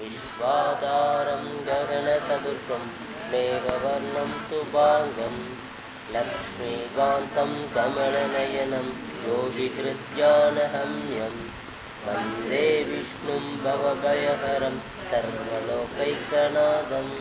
विश्वादारं गगनसदृशं मेघवर्णं सुभाङ्गं लक्ष्मीकान्तं दमणनयनं योगिकृत्याहम्यं वन्दे विष्णुं भवभयहरं सर्वलोकैकनादम्।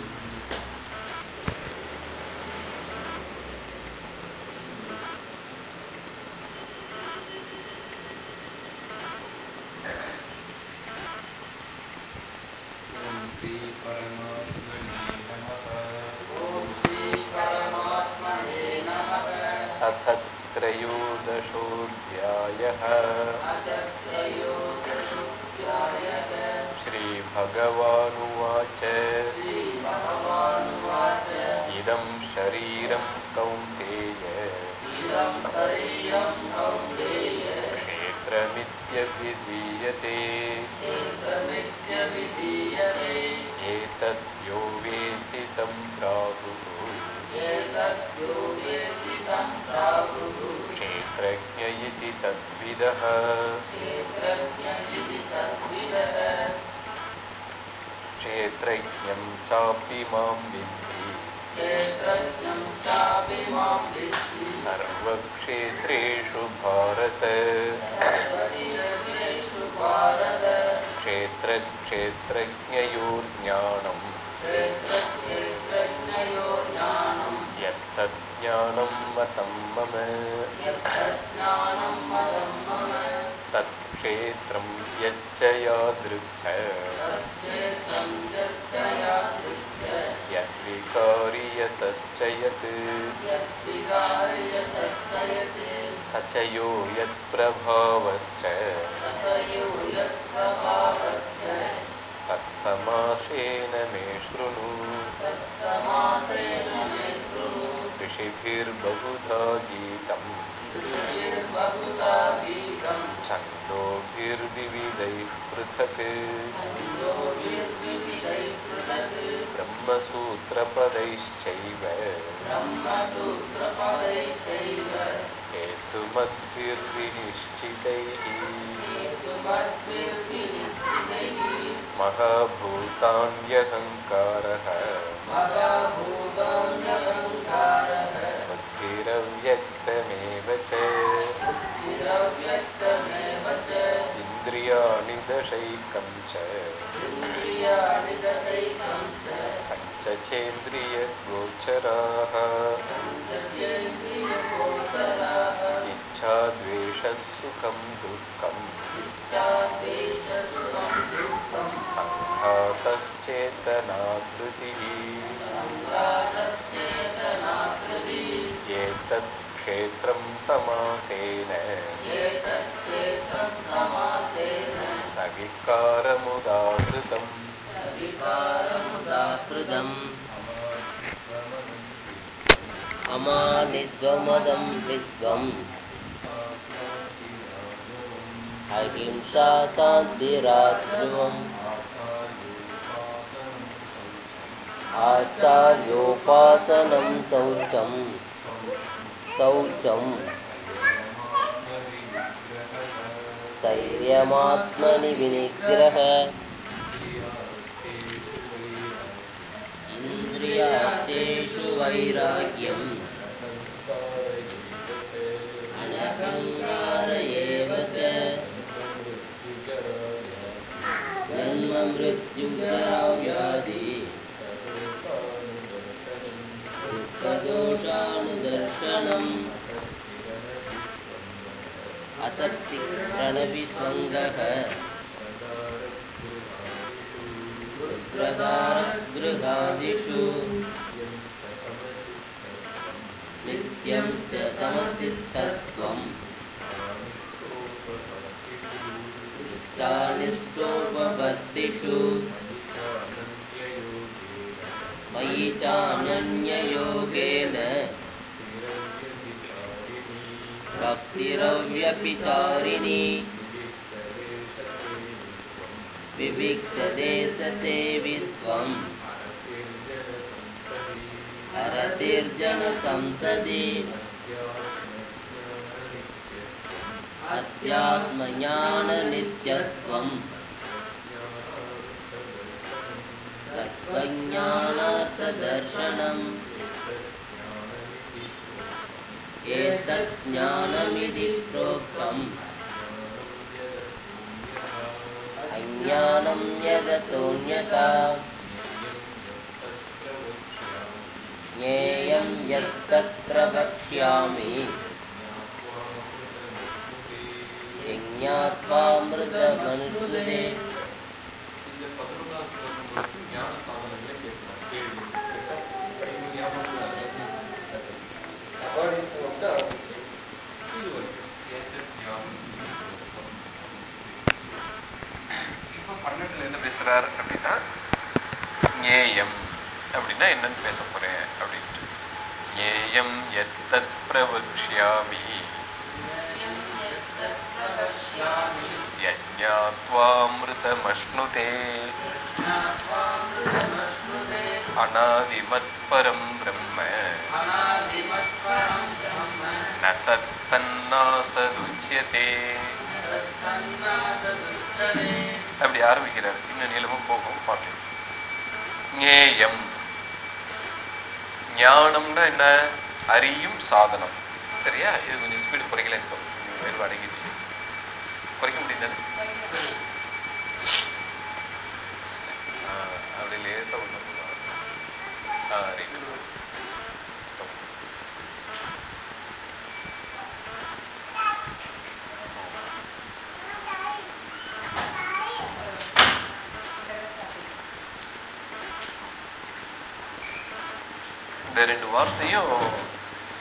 ஞானம் இப்போ பன்னெண்டுல என்ன பேசுறாரு அப்படின்னா ஞேயம் அப்படின்னா என்னன்னு பேச போறேன் அப்படின்ட்டு. ஞேயம் எத்தத் பிரவக்ஷ்யாமி यज्ञात्वामृतमश्नुते अनादिमत्परं ब्रह्म न सत्तन्नासदुच्यते அப்படி ஆரம்பிக்கிறார் இன்னும் நீளமும் போகும் பாட்டு ஞேயம் ஞானம்னா என்ன அறியும் சாதனம். சரியா? இது கொஞ்சம் ஸ்பீடு குறைக்கல இப்போ. வேறு அடங்கிடுச்சு. குறைக்க முடியுது அப்படி லேசாக ஒன்று ஆ ரைட் இந்த ரெண்டு வார்த்தையும்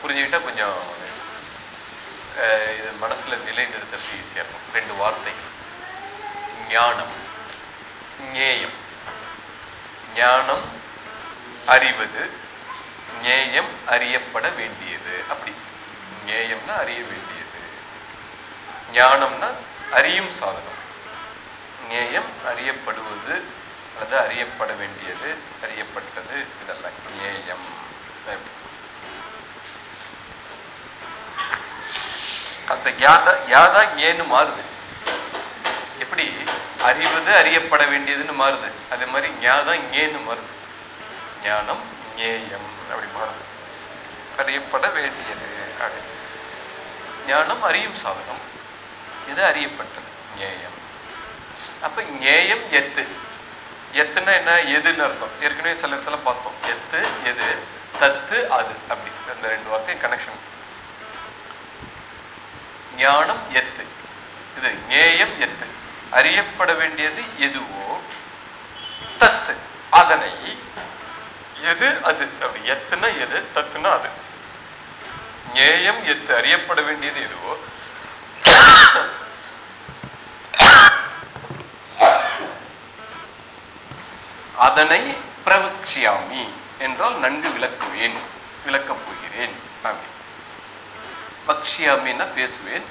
புரிஞ்சுக்கிட்டா கொஞ்சம் இது மனசுல நிலைநிறுத்துறது ஈஸியாக இருக்கும். ரெண்டு வார்த்தைகள். ஞானம் ஞேயம். ஞானம் அறிவது ஞேயம் அறியப்பட வேண்டியது. அப்படி. ஞேயம்னா அறிய வேண்டியது. ஞானம்னா அறியும் சாதனம். ஞேயம் அறியப்படுவது அல்லது அறியப்பட வேண்டியது அறியப்பட்டது இதெல்லாம். ஞேயம். அப்படி. அந்த யாதா யாதா ஏன்னு மாறுது. எப்படி? அறிவது அறியப்பட வேண்டியதுன்னு மாறுது. அதே மாதிரி ஞாதம் ஏன்னு மாறுது. ஞானம் ஞேயம் அப்படி மாறுது. அறியப்பட வேண்டியது அப்படி. ஞானம் அறியும் சாதனம். இது அறியப்பட்டது? ஞேயம். அப்ப ஞேயம் எத்து. எத்துன்னா என்ன? எதுன்னு அர்த்தம். ஏற்கனவே சில இடத்துல பார்த்தோம். எத்து எது தத்து அது. அப்படி. அந்த ரெண்டு வார்த்தையும் கனெக்ஷன் ஞானம் எத்து. இது ஞேயம் எத்து. அறியப்பட வேண்டியது எதுவோ? தத்து. அதனை எது அது? அப்படி எத்துனா எது தத்துனா அது. ஞேயம் எத்து. அறியப்பட வேண்டியது எதுவோ? அதனை பிரவக்ஷியாமி என்றால் நன்கு விளக்குவேன் விளக்கப் போகிறேன். அப்படி. பக்ஷியாமின்னா பேசுவேன்.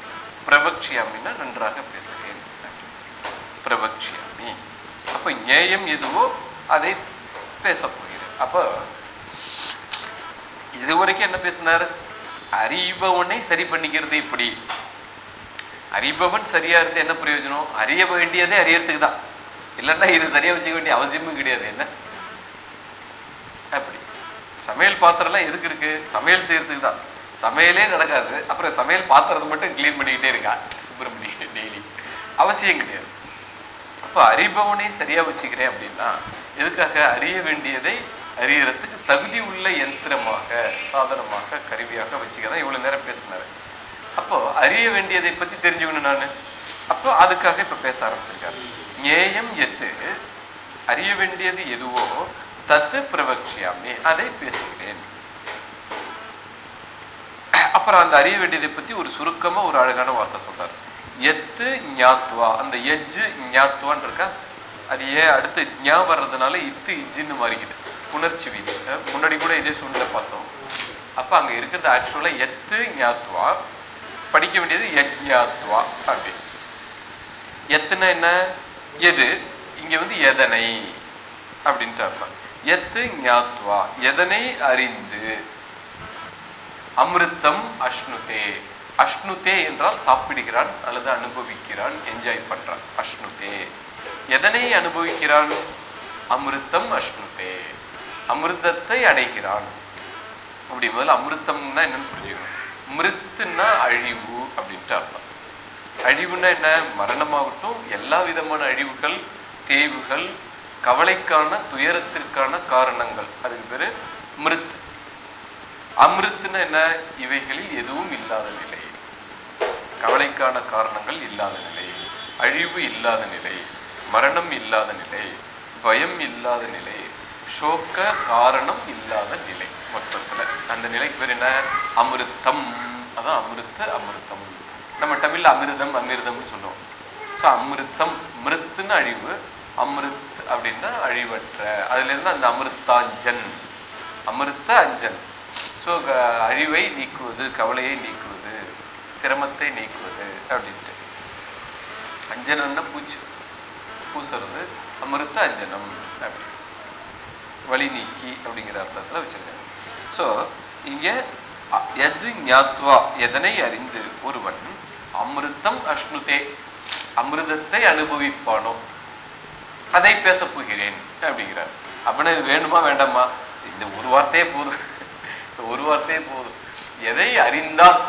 பிரபக்ஷியாமின்னா நன்றாக பேசுவேன் பிரபக்ஷியாமி. அப்ப நியாயம் எதுவோ அதை பேசப் போகிறேன். அப்போ இதுவரைக்கும் என்ன பேசினார்? அறிபவனை சரி பண்ணிக்கிறது இப்படி. அறிபவன் சரியா இருந்து என்ன பிரயோஜனம்? அறிய வேண்டியதே அறியறதுக்கு தான். இல்லைன்னா இது சரியா வச்சுக்க வேண்டிய அவசியமும் கிடையாது. என்ன? அப்படி. சமையல் பாத்திரம்லாம் எதுக்கு இருக்கு? சமையல் செய்யறதுக்கு தான். சமையலே நடக்காது. அப்புறம் சமையல் பாத்திரத்தை மட்டும் கிளீன் பண்ணிக்கிட்டே இருக்கான் சுப்பிரமணியன் டெய்லி அவசியம் கிடையாது. அப்போ அறிபவனை சரியா வச்சுக்கிறேன் அப்படின்னா எதுக்காக அறிய வேண்டியதை அறியறதுக்கு தகுதி உள்ள யந்திரமாக சாதனமாக கருவியாக வச்சுக்கதான் இவ்வளவு நேரம் பேசினாரு. அப்போ அறிய வேண்டியதை பத்தி தெரிஞ்சுக்கணும் நான். அப்போ அதுக்காக இப்ப பேச ஆரம்பிச்சிருக்காரு. ஞேயம் எத்து அறிய வேண்டியது எதுவோ தத்து பிரபக்ஷியாமி அதை பேசுகிறேன். அப்புறம் அந்த அறிய வேண்டியதை பத்தி ஒரு சுருக்கமா ஒரு அழகான வார்த்தை சொல்றாரு. எத்து ஞாத்துவா அந்த எஜ்ஜு ஞாத்துவான் இருக்கா அது ஏன் அடுத்து ஞா வர்றதுனால இத்து இஜ்ஜின்னு மாறிக்குது. புணர்ச்சி வீதி. முன்னாடி கூட இதே சூழ்நிலை பார்த்தோம். அப்ப அங்க இருக்கிறது ஆக்சுவலா எத்து ஞாத்துவா படிக்க வேண்டியது யஜ்ஞாத்வா அப்படி. எத்துனா என்ன? எது? இங்க வந்து எதனை? அப்படின்ட்டு அர்த்தம் எத்து ஞாத்வா. எதனை அறிந்து? அமிர்தம் அஷ்ணுதே. அஷ்ணுதே என்றால் சாப்பிடுகிறான் அல்லது அனுபவிக்கிறான் என்ஜாய் பண்றான். அஷ்ணுதே. எதனை அனுபவிக்கிறான்? அமிர்தம் அஷ்ணுதே. அமிர்தத்தை அடைகிறான். அப்படி முதல்ல அமிர்தம்னா என்னன்னு புரிஞ்சுக்கணும். மிருத்துன்னா அழிவு அப்படின்ட்டு அர்த்தம். அழிவுன்னா என்ன? மரணமாகட்டும் எல்லா விதமான அழிவுகள் தேவுகள் கவலைக்கான துயரத்திற்கான காரணங்கள். அதுக்கு பேரு மிருத். அமிர்த்துன என்ன? இவைகளில் எதுவும் இல்லாத நிலை. கவலைக்கான காரணங்கள் இல்லாத நிலை. அழிவு இல்லாத நிலை. மரணம் இல்லாத நிலை. பயம் இல்லாத நிலை. சோக்க காரணம் இல்லாத நிலை. மொத்தத்துல. அந்த நிலைக்கு பேர் என்ன? அமிர்தம். அதான் அமிர்த அமிர்தம். நம்ம தமிழ்ல அமிர்தம் அமிர்தம்னு சொல்லுவோம். ஸோ அமிர்தம் மிருத்துன்னு அழிவு அமிர்த் அப்படின்னா அழிவற்ற. அதுல இருந்து அந்த அமிர்தாஞ்சன். அமிர்த அஞ்சன் ஸோ அழிவை நீக்குவது கவலையை நீக்குவது சிரமத்தை நீக்குவது அப்படின்ட்டு. அஞ்சனம்னா பூச்சி. பூசுறது அமிர்த அஞ்சனம் அப்படி. வழி நீக்கி அப்படிங்கிற அர்த்தத்தில் வச்சுருக்காங்க ஸோ இங்கே அ- எது ஞாத்வா? எதனை அறிந்து ஒருவன் அமிர்தம் அஷ்ணுதே அமிர்தத்தை அனுபவிப்பானோ அதை பேசப் போகிறேன் அப்படிங்கிறார். அப்படின்னா இது வேணுமா வேண்டாமா? இந்த ஒரு வார்த்தையே போதும். ஒரு வார்த்தையே போதும். எதை அறிந்தால்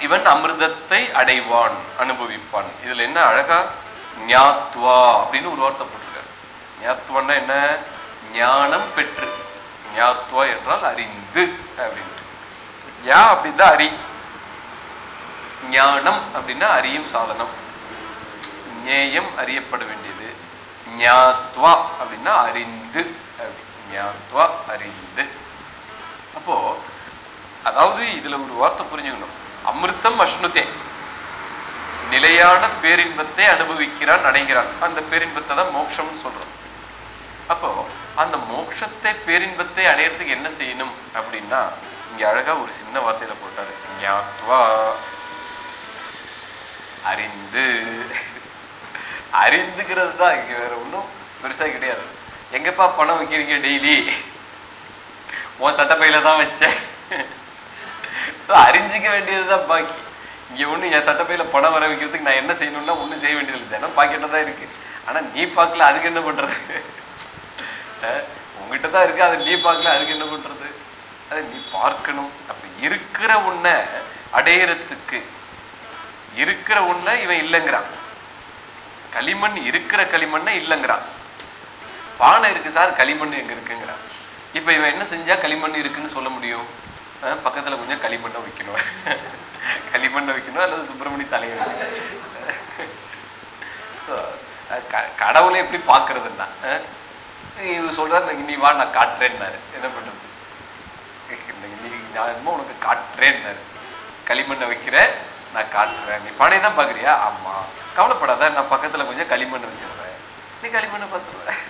இவன் அமிர்தத்தை அடைவான் அனுபவிப்பான். இதுல என்ன அழகா? ஞாத்வா அப்படின்னு ஒரு வார்த்தை போட்டிருக்காரு. ஞாத்வான்னா என்ன? ஞானம் பெற்று. ஞாத்வா என்றால் அறிந்து அப்படின்ட்டு. யா அப்படின்னா அறி ஞானம் அப்படின்னா அறியும் சாதனம். ஞேயம் அறியப்பட வேண்டியது. ஞாத்வா அப்படின்னா அறிந்து. அப்படி ஞாத்வா அறிந்து. அப்போ அதாவது இதுல ஒரு வார்த்தை புரிஞ்சுக்கணும். அமிர்தம் அஷ்ணுதே. நிலையான பேரின்பத்தை அனுபவிக்கிறான் அடைகிறான். அந்த பேரின்பத்தை தான் மோட்சம்னு சொல்றோம். அப்போ அந்த மோட்சத்தை பேரின்பத்தை அடையறதுக்கு என்ன செய்யணும் அப்படின்னா இங்க அழகா ஒரு சின்ன வார்த்தையில போட்டாரு. ஞாத்வா. அறிந்து. அறிந்துக்கிறது தான் இங்க வேற ஒண்ணும் பெருசா கிடையாது. எங்கப்பா பணம் வைக்கிறீங்க டெய்லி? உன் சட்டப்பையில தான் வச்சேன். ஸோ அறிஞ்சிக்க வேண்டியதுதான் பாக்கி. இங்கே ஒன்று என் சட்டப்பையில பணம் வர வைக்கிறதுக்கு நான் என்ன செய்யணும்னா ஒன்றும் செய்ய வேண்டியது இல்லை தினம் பாக்கெட்ல தான் இருக்கு. ஆனால் நீ பார்க்கல அதுக்கு என்ன பண்றது? உங்ககிட்ட தான் இருக்கு அதை நீ பார்க்கல அதுக்கு என்ன பண்றது? அதை நீ பார்க்கணும். அப்போ இருக்கிற உன்னை அடையிறதுக்கு இருக்கிற உன்னை இவன் இல்லைங்கிறான். களிமண் இருக்கிற களிமண்ணை இல்லைங்கிறான். பானை இருக்கு சார் களிமண் எங்க இருக்குங்கிறான். இப்போ இவன் என்ன செஞ்சா களிமண் இருக்குன்னு சொல்ல முடியும்? பக்கத்துல கொஞ்சம் களிமண்ணை வைக்கணும். களிமண்ணை வைக்கணும் அல்லது சுப்பிரமணி தலைவர் ஸோ கடவுளை எப்படி பார்க்கறதுன்னா இவர் சொல்றாரு நீ வா நான் காட்டுறேன்னாரு. என்ன பண்றது நீ நான் உனக்கு காட்டுறேன்னாரு. களிமண்ணை வைக்கிறேன் நான் காட்டுறேன். நீ பானை தான் பாக்குறியா ஆமா. கவலைப்படாத நான் பக்கத்துல கொஞ்சம் களிமண் வச்சிருவேன். நீ களிமண்ணை பார்த்துருவேன்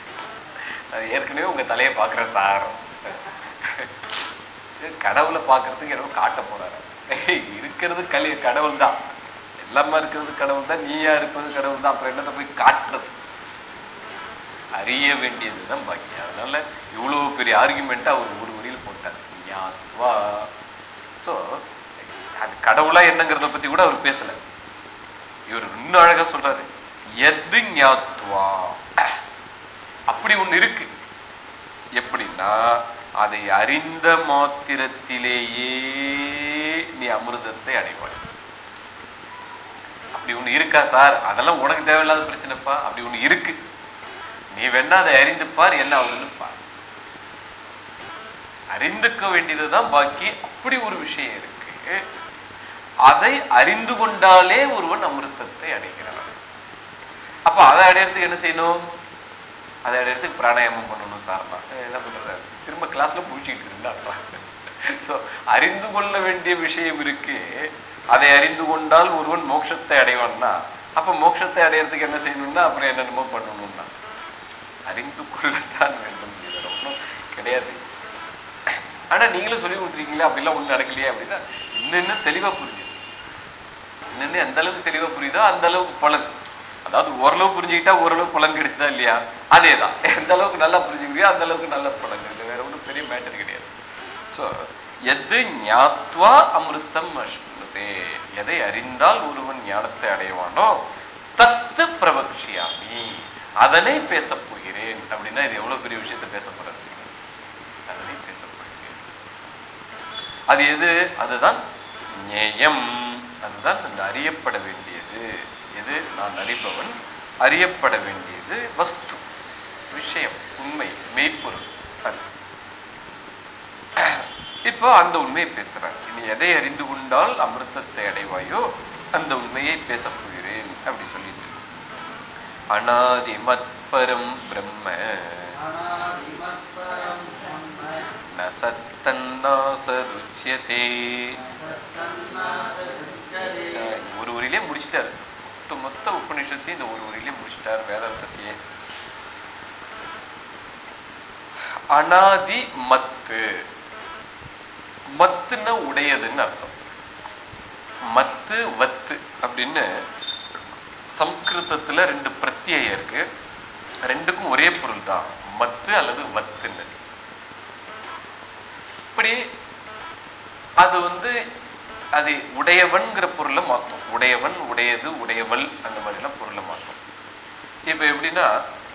அது ஏற்கனவே உங்க தலையை பார்க்கற சார். கடவுளை பார்க்கறதுக்கு எனக்கு காட்ட போறாரு. இருக்கிறது களி கடவுள் தான். எல்லாமே இருக்கிறது கடவுள் தான் நீயா இருப்பது கடவுள் தான். அப்புறம் என்னத்தை போய் காட்டுறது? அறிய வேண்டியதுதான் பாக்கி. அதனால இவ்வளவு பெரிய ஆர்குமெண்ட் அவர் ஒரு வரியில் போட்டார். ஞாத்வா ஸோ அது கடவுளா என்னங்கிறத பத்தி கூட அவர் பேசல. இவர் இன்னும் அழகா சொல்றாரு. எது ஞாத்வா அப்படி ஒண்ணு இருக்கு. எப்படின்னா அதை அறிந்த மாத்திரத்திலேயே நீ அமிர்தத்தை அடைவாய். அப்படி ஒண்ணு இருக்கா சார்? அதெல்லாம் உனக்கு தேவையில்லாத பிரச்சனைப்பா. அப்படி ஒண்ணு இருக்கு. நீ வேணா அதை அறிந்துப்பார் என்ன ஆகுதுன்னு பார். அறிந்துக்க வேண்டியதுதான் பாக்கி. அப்படி ஒரு விஷயம் இருக்கு. அதை அறிந்து கொண்டாலே ஒருவன் அமிர்தத்தை அடைகிறான் அப்ப அதை அடையறதுக்கு என்ன செய்யணும்? அதை அடையறதுக்கு பிராணாயாமம் பண்ணணும் சார்பா என்ன பண்றது? திரும்ப கிளாஸ்ல புடிச்சிட்டு இருந்தா ஸோ அறிந்து கொள்ள வேண்டிய விஷயம் இருக்கு. அதை அறிந்து கொண்டால் ஒருவன் மோட்சத்தை அடைவான்னா அப்ப மோட்சத்தை அடையறதுக்கு என்ன செய்யணும்னா அப்புறம் என்னென்னமோ பண்ணணும்னா. அறிந்து கொள்ளத்தான் வேண்டும் ஒன்றும் கிடையாது. ஆனா நீங்களும் சொல்லி கொடுத்துருக்கீங்களா அப்படிலாம் ஒண்ணு நடக்கலையே அப்படின்னா இன்னும் இன்னும் தெளிவா புரிஞ்சுது. இன்னும் எந்த அளவுக்கு தெளிவா புரியுதோ அந்த அளவுக்கு பலன். அதாவது ஓரளவு புரிஞ்சுக்கிட்டா ஓரளவு புலன் கிடைச்சுதா இல்லையா? அதேதான் எந்த அளவுக்கு நல்லா புரிஞ்சுக்கிறியோ அந்த அளவுக்கு நல்ல புலன் இல்லை வேற ஒன்றும் பெரிய மேட்டர் கிடையாது. ஸோ எது ஞாத்வா அமிர்தம் அஷ்ணுதே? எதை அறிந்தால் ஒருவன் ஞானத்தை அடைவானோ தத்து பிரபக்ஷியாமி. அதனை பேசப் போகிறேன். அப்படின்னா இது எவ்வளவு பெரிய விஷயத்த பேச போறது அதனை பேச போகிறேன். அது எது? அதுதான் நேயம் அதுதான் அந்த அறியப்பட வேண்டியது. எது நான் அறிபவன் அறியப்பட வேண்டியது வஸ்து விஷயம் உண்மை மெய்ப்பொருள் அது. இப்போ அந்த உண்மையை பேசுறார். நீ எதை அறிந்து கொண்டால் அமிர்தத்தை அடைவாயோ அந்த உண்மையை பேசப் போகிறேன் அப்படி சொல்லிட்டு. அனாதி மத்பரம் பிரம்ம. அநாதிமத்பரம் பிரம்ம. ந சத்தன்னாசருச்சியதே சத்தன்னாதருச்சதே. ஒரு வரியிலே முடிச்சிட்டாரு. ஒட்டு மொத்த உபநிஷத்தையும் இந்த ஒரு வரியிலே முடிச்சிட்டார் வேதாந்தத்தையே அனாதி மத்து. மத்துன்னா உடையதுன்னு அர்த்தம். மத்து வத்து அப்படின்னு சம்ஸ்கிருதத்துல ரெண்டு பிரத்யம் இருக்கு. ரெண்டுக்கும் ஒரே பொருள் தான். மத்து அல்லது வத்துன்னு. இப்படி அது வந்து அது உடையவன்கிற பொருளை மாற்றும் உடையவன் உடையது உடையவள் அந்த மாதிரிலாம் பொருளை மாற்றும் இப்போ எப்படின்னா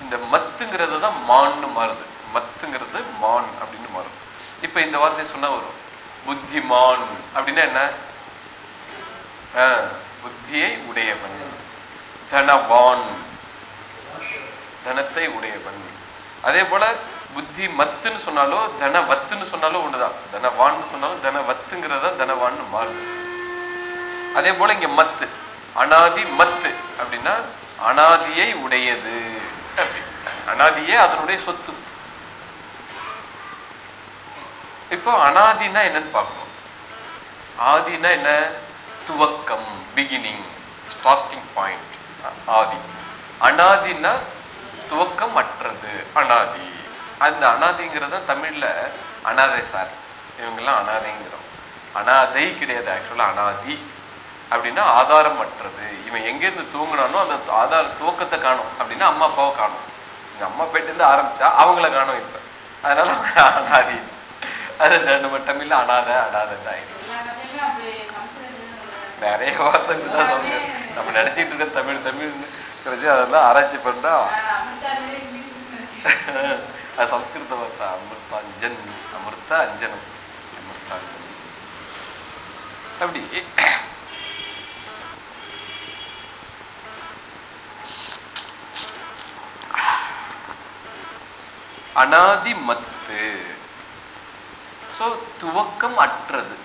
இந்த மத்துங்கிறது தான் மான்னு மாறுது. மத்துங்கிறது மான் அப்படின்னு மாறும். இப்போ இந்த வார்த்தையை சொன்னால் வரும். புத்திமான் அப்படின்னா என்ன? ஆஹ், புத்தியை உடையவன். தனவான். தனத்தை உடையவன். அதே போல புத்தி மத்துன்னு சொன்னாலோ தன வத்துன்னு சொன்னாலும் ஒண்ணுதான். தனவான்னு சொன்னாலும் தன வத்துங்கிறதா தனவான்னு மாறுது. அதே போல இங்க மத்து. அனாதி மத்து அப்படின்னா அனாதியை உடையது. அனாதியே அதனுடைய சொத்து. இப்போ அனாதினா என்னன்னு பார்க்கணும் ஆதினா என்ன? துவக்கம் பிகினிங் ஸ்டார்டிங் பாயிண்ட் ஆதி. அனாதினா துவக்கம் அற்றது அனாதி. அந்த அனாதிங்கிறத தமிழ்ல அனாதை சார். இவங்கெல்லாம் அனாதைங்கிறோம். அனாதை கிடையாது ஆக்சுவலா அனாதி. அப்படின்னா ஆதாரம் அற்றது இவன் எங்கேருந்து தூங்குனானோ அந்த ஆதார துவக்கத்தை காணும். அப்படின்னா அம்மா அப்பாவை காணும். எங்க அம்மா போயிட்டு இருந்து ஆரம்பிச்சா அவங்கள காணும் இப்ப. அதனால அனாதி. அது நம்ம தமிழ்ல அனாதை அனாதை ஆயிடுச்சு நிறைய வார்த்தைகள் தான் சொல்லுங்க நம்ம நினைச்சிட்டு இருக்க தமிழ் தெரிஞ்சு அதெல்லாம் ஆராய்ச்சி பண்ணா அது சம்ஸ்கிருத வார்த்தை அமிர்தாஞ்சன் அமிர்த அஞ்சனம் அமிர்தாஞ்சன் அப்படி அனாதி மத்து சோ துவக்கம் அற்றது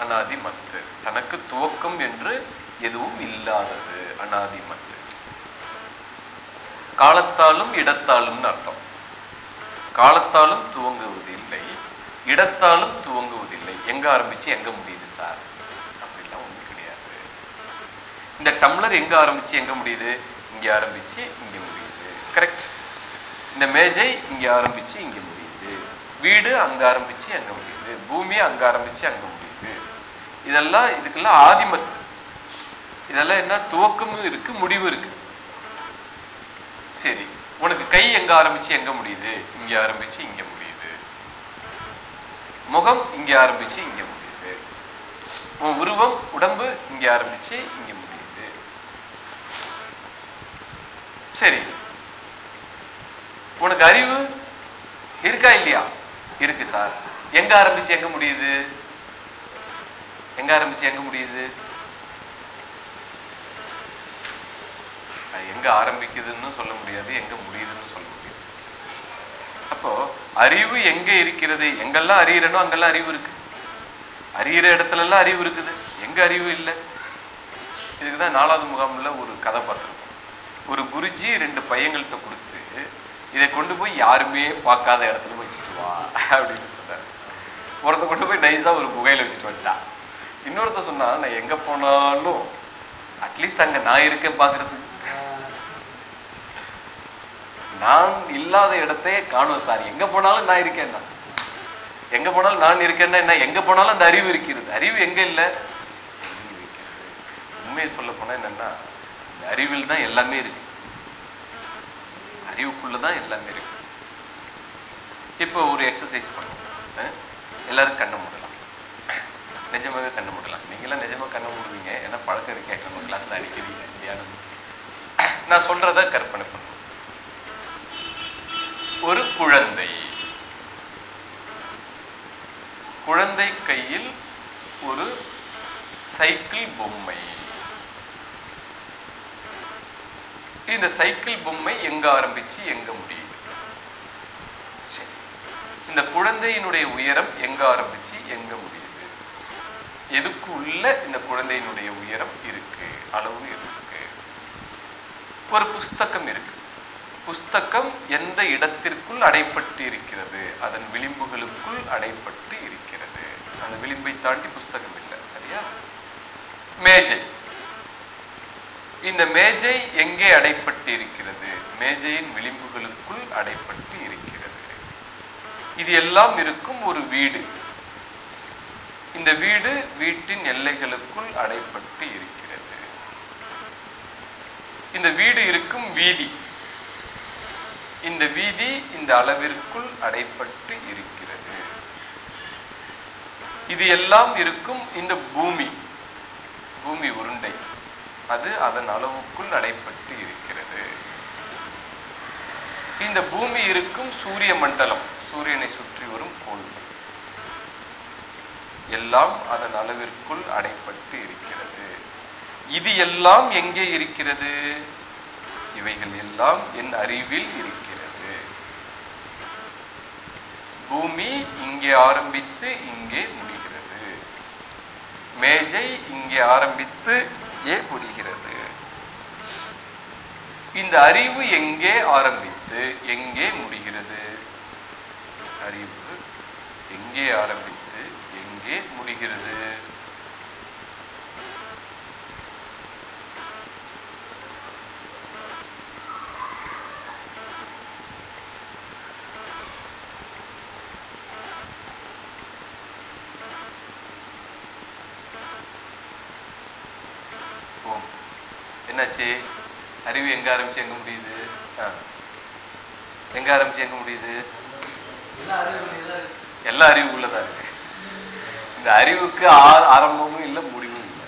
அனாதி மத்து தனக்கு துவக்கம் என்று எதுவும் இல்லாதது அனாதி மத்து காலத்தாலும் இடத்தாலும்னு அர்த்தம் காலத்தாலும் துவங்குவதில்லை இடத்தாலும் துவங்குவதில்லை. எங்க ஆரம்பிச்சு எங்க முடியுது சார்? அப்படிலாம் ஒண்ணு கிடையாது. இந்த டம்ளர் எங்க ஆரம்பிச்சு எங்க முடியுது? இங்க ஆரம்பிச்சு இங்க முடியுது. கரெக்ட் இந்த மேஜை இங்க ஆரம்பிச்சு இங்க முடியுது. வீடு அங்க ஆரம்பிச்சு அங்க முடியுது. பூமி அங்க ஆரம்பிச்சு அங்க முடியுது. இதெல்லாம் இதுக்கெல்லாம் ஆதிமத் இதெல்லாம் என்ன? துவக்கமும் இருக்கு முடிவும் இருக்கு. சரி. உனக்கு கை எங்க ஆரம்பிச்சு எங்க முடியுது? இங்க ஆரம்பிச்சு இங்க முடியுது. முகம் இங்க ஆரம்பிச்சு இங்க முடியுது. உன் உருவம் உடம்பு இங்க ஆரம்பிச்சு இங்க முடியுது. சரி. உனக்கு அறிவு இருக்கா இல்லையா? இருக்கு சார். எங்க ஆரம்பிச்சு எங்க முடியுது? எங்க ஆரம்பிச்சு எங்க முடியுது? அது எங்க ஆரம்பிக்குதுன்னு சொல்ல முடியாது எங்க முடியுதுன்னு சொல்ல முடியாது. அப்போ அறிவு எங்க இருக்கிறது? எங்கெல்லாம் அறியிறனோ அங்கெல்லாம் அறிவு இருக்கு. அறியிற இடத்துல எல்லாம் அறிவு இருக்குது. எங்க அறிவு இல்லை? இதுக்குதான் நாலாவது முகாம்ல ஒரு கதை பார்த்துருக்கோம். ஒரு குருஜி ரெண்டு பையங்கள்கிட்ட கொடுத்து இதை கொண்டு போய் யாருமே பார்க்காத இடத்துல வச்சுட்டு வா அப்படின்னு சொன்னார். ஒருத்த கொண்டு போய் நைஸா ஒரு குகையில வச்சுட்டு வந்துட்டான். இன்னொருத்த சொன்னா நான் எங்க போனாலும் அட்லீஸ்ட் அங்க நான் இருக்கேன் பாக்குறதுக்கு நான் இல்லாத இடத்தையே காணும் சார். எங்க போனாலும் நான் இருக்கேன் தான் எங்க போனாலும் நான் இருக்கேன்னா என்ன? எங்க போனாலும் அந்த அறிவு இருக்கிறது. அறிவு எங்க இல்ல? உண்மையை சொல்ல போனா என்னன்னா இந்த அறிவில் தான் எல்லாமே இருக்கு. அறிவுக்குள்ளதான் எல்லாமே இருக்கு. இப்போ ஒரு எக்ஸசைஸ் பண்ணுவோம். எல்லாரும் கண்ணை மூடலாம். நிஜமாவே கண்ணை மூடலாம். நீங்களாம் நிஜமா கண்ணை மூடுவீங்க. ஏன்னா பழக்கம் இருக்கேன் கண்ணு கிளாஸ்ல அடிக்கிறீங்க நான் சொல்றத கற்பனை ஒரு குழந்தை. குழந்தை கையில் ஒரு சைக்கிள் பொம்மை. இந்த சைக்கிள் பொம்மை எங்க ஆரம்பிச்சு எங்க முடியுது? சரி. இந்த குழந்தையினுடைய உயரம் எங்க ஆரம்பிச்சு எங்க முடியுது? எதுக்கு உள்ள இந்த குழந்தையினுடைய உயரம் இருக்கு? அளவு இருக்கு ஒரு புஸ்தகம் இருக்கு. புஸ்தகம் எந்த இடத்திற்குள் அடைப்பட்டு இருக்கிறது அதன் விளிம்புகளுக்குள் அடைப்பட்டு இருக்கிறது அந்த விளிம்பை தாண்டி புஸ்தகம் இல்லை சரியா? மேஜை. இந்த மேஜை எங்கே அடைப்பட்டு இருக்கிறது மேஜையின் விளிம்புகளுக்குள் அடைப்பட்டு இருக்கிறது இது எல்லாம் இருக்கும் ஒரு வீடு. இந்த வீடு வீட்டின் எல்லைகளுக்குள் அடைப்பட்டு இருக்கிறது இந்த வீடு இருக்கும் வீதி. இந்த வீதி இந்த அளவிற்குள் அடைப்பட்டு இருக்கிறது. இது எல்லாம் இருக்கும் இந்த பூமி பூமி உருண்டை. அது அதன் அளவுக்குள் அடைப்பட்டு இருக்கிறது. இந்த பூமி இருக்கும் சூரிய மண்டலம் சூரியனை சுற்றி வரும் கோள்கள் எல்லாம் அதன் அளவிற்குள் அடைப்பட்டு இருக்கிறது. இது எல்லாம் எங்கே இருக்கிறது? இவைகள் எல்லாம் என் அறிவில் இருக்கிறது. பூமி இங்கே ஆரம்பித்து இங்கே முடிகிறது. மேஜை இங்கே ஆரம்பித்து ஏ முடிகிறது. இந்த அறிவு எங்கே ஆரம்பித்து எங்கே முடிகிறது? அறிவு எங்கே ஆரம்பித்து எங்கே முடிகிறது ஓம் என்னாச்சு அறிவு எங்க ஆரம்பிச்சு எங்க முடியுது. எங்க ஆரம்பிச்சு எங்க முடியுது? எல்லா அறிவு உள்ளதா இருக்கு. இந்த அறிவுக்கு ஆரம்பமும் இல்லை முடிவும் இல்லை.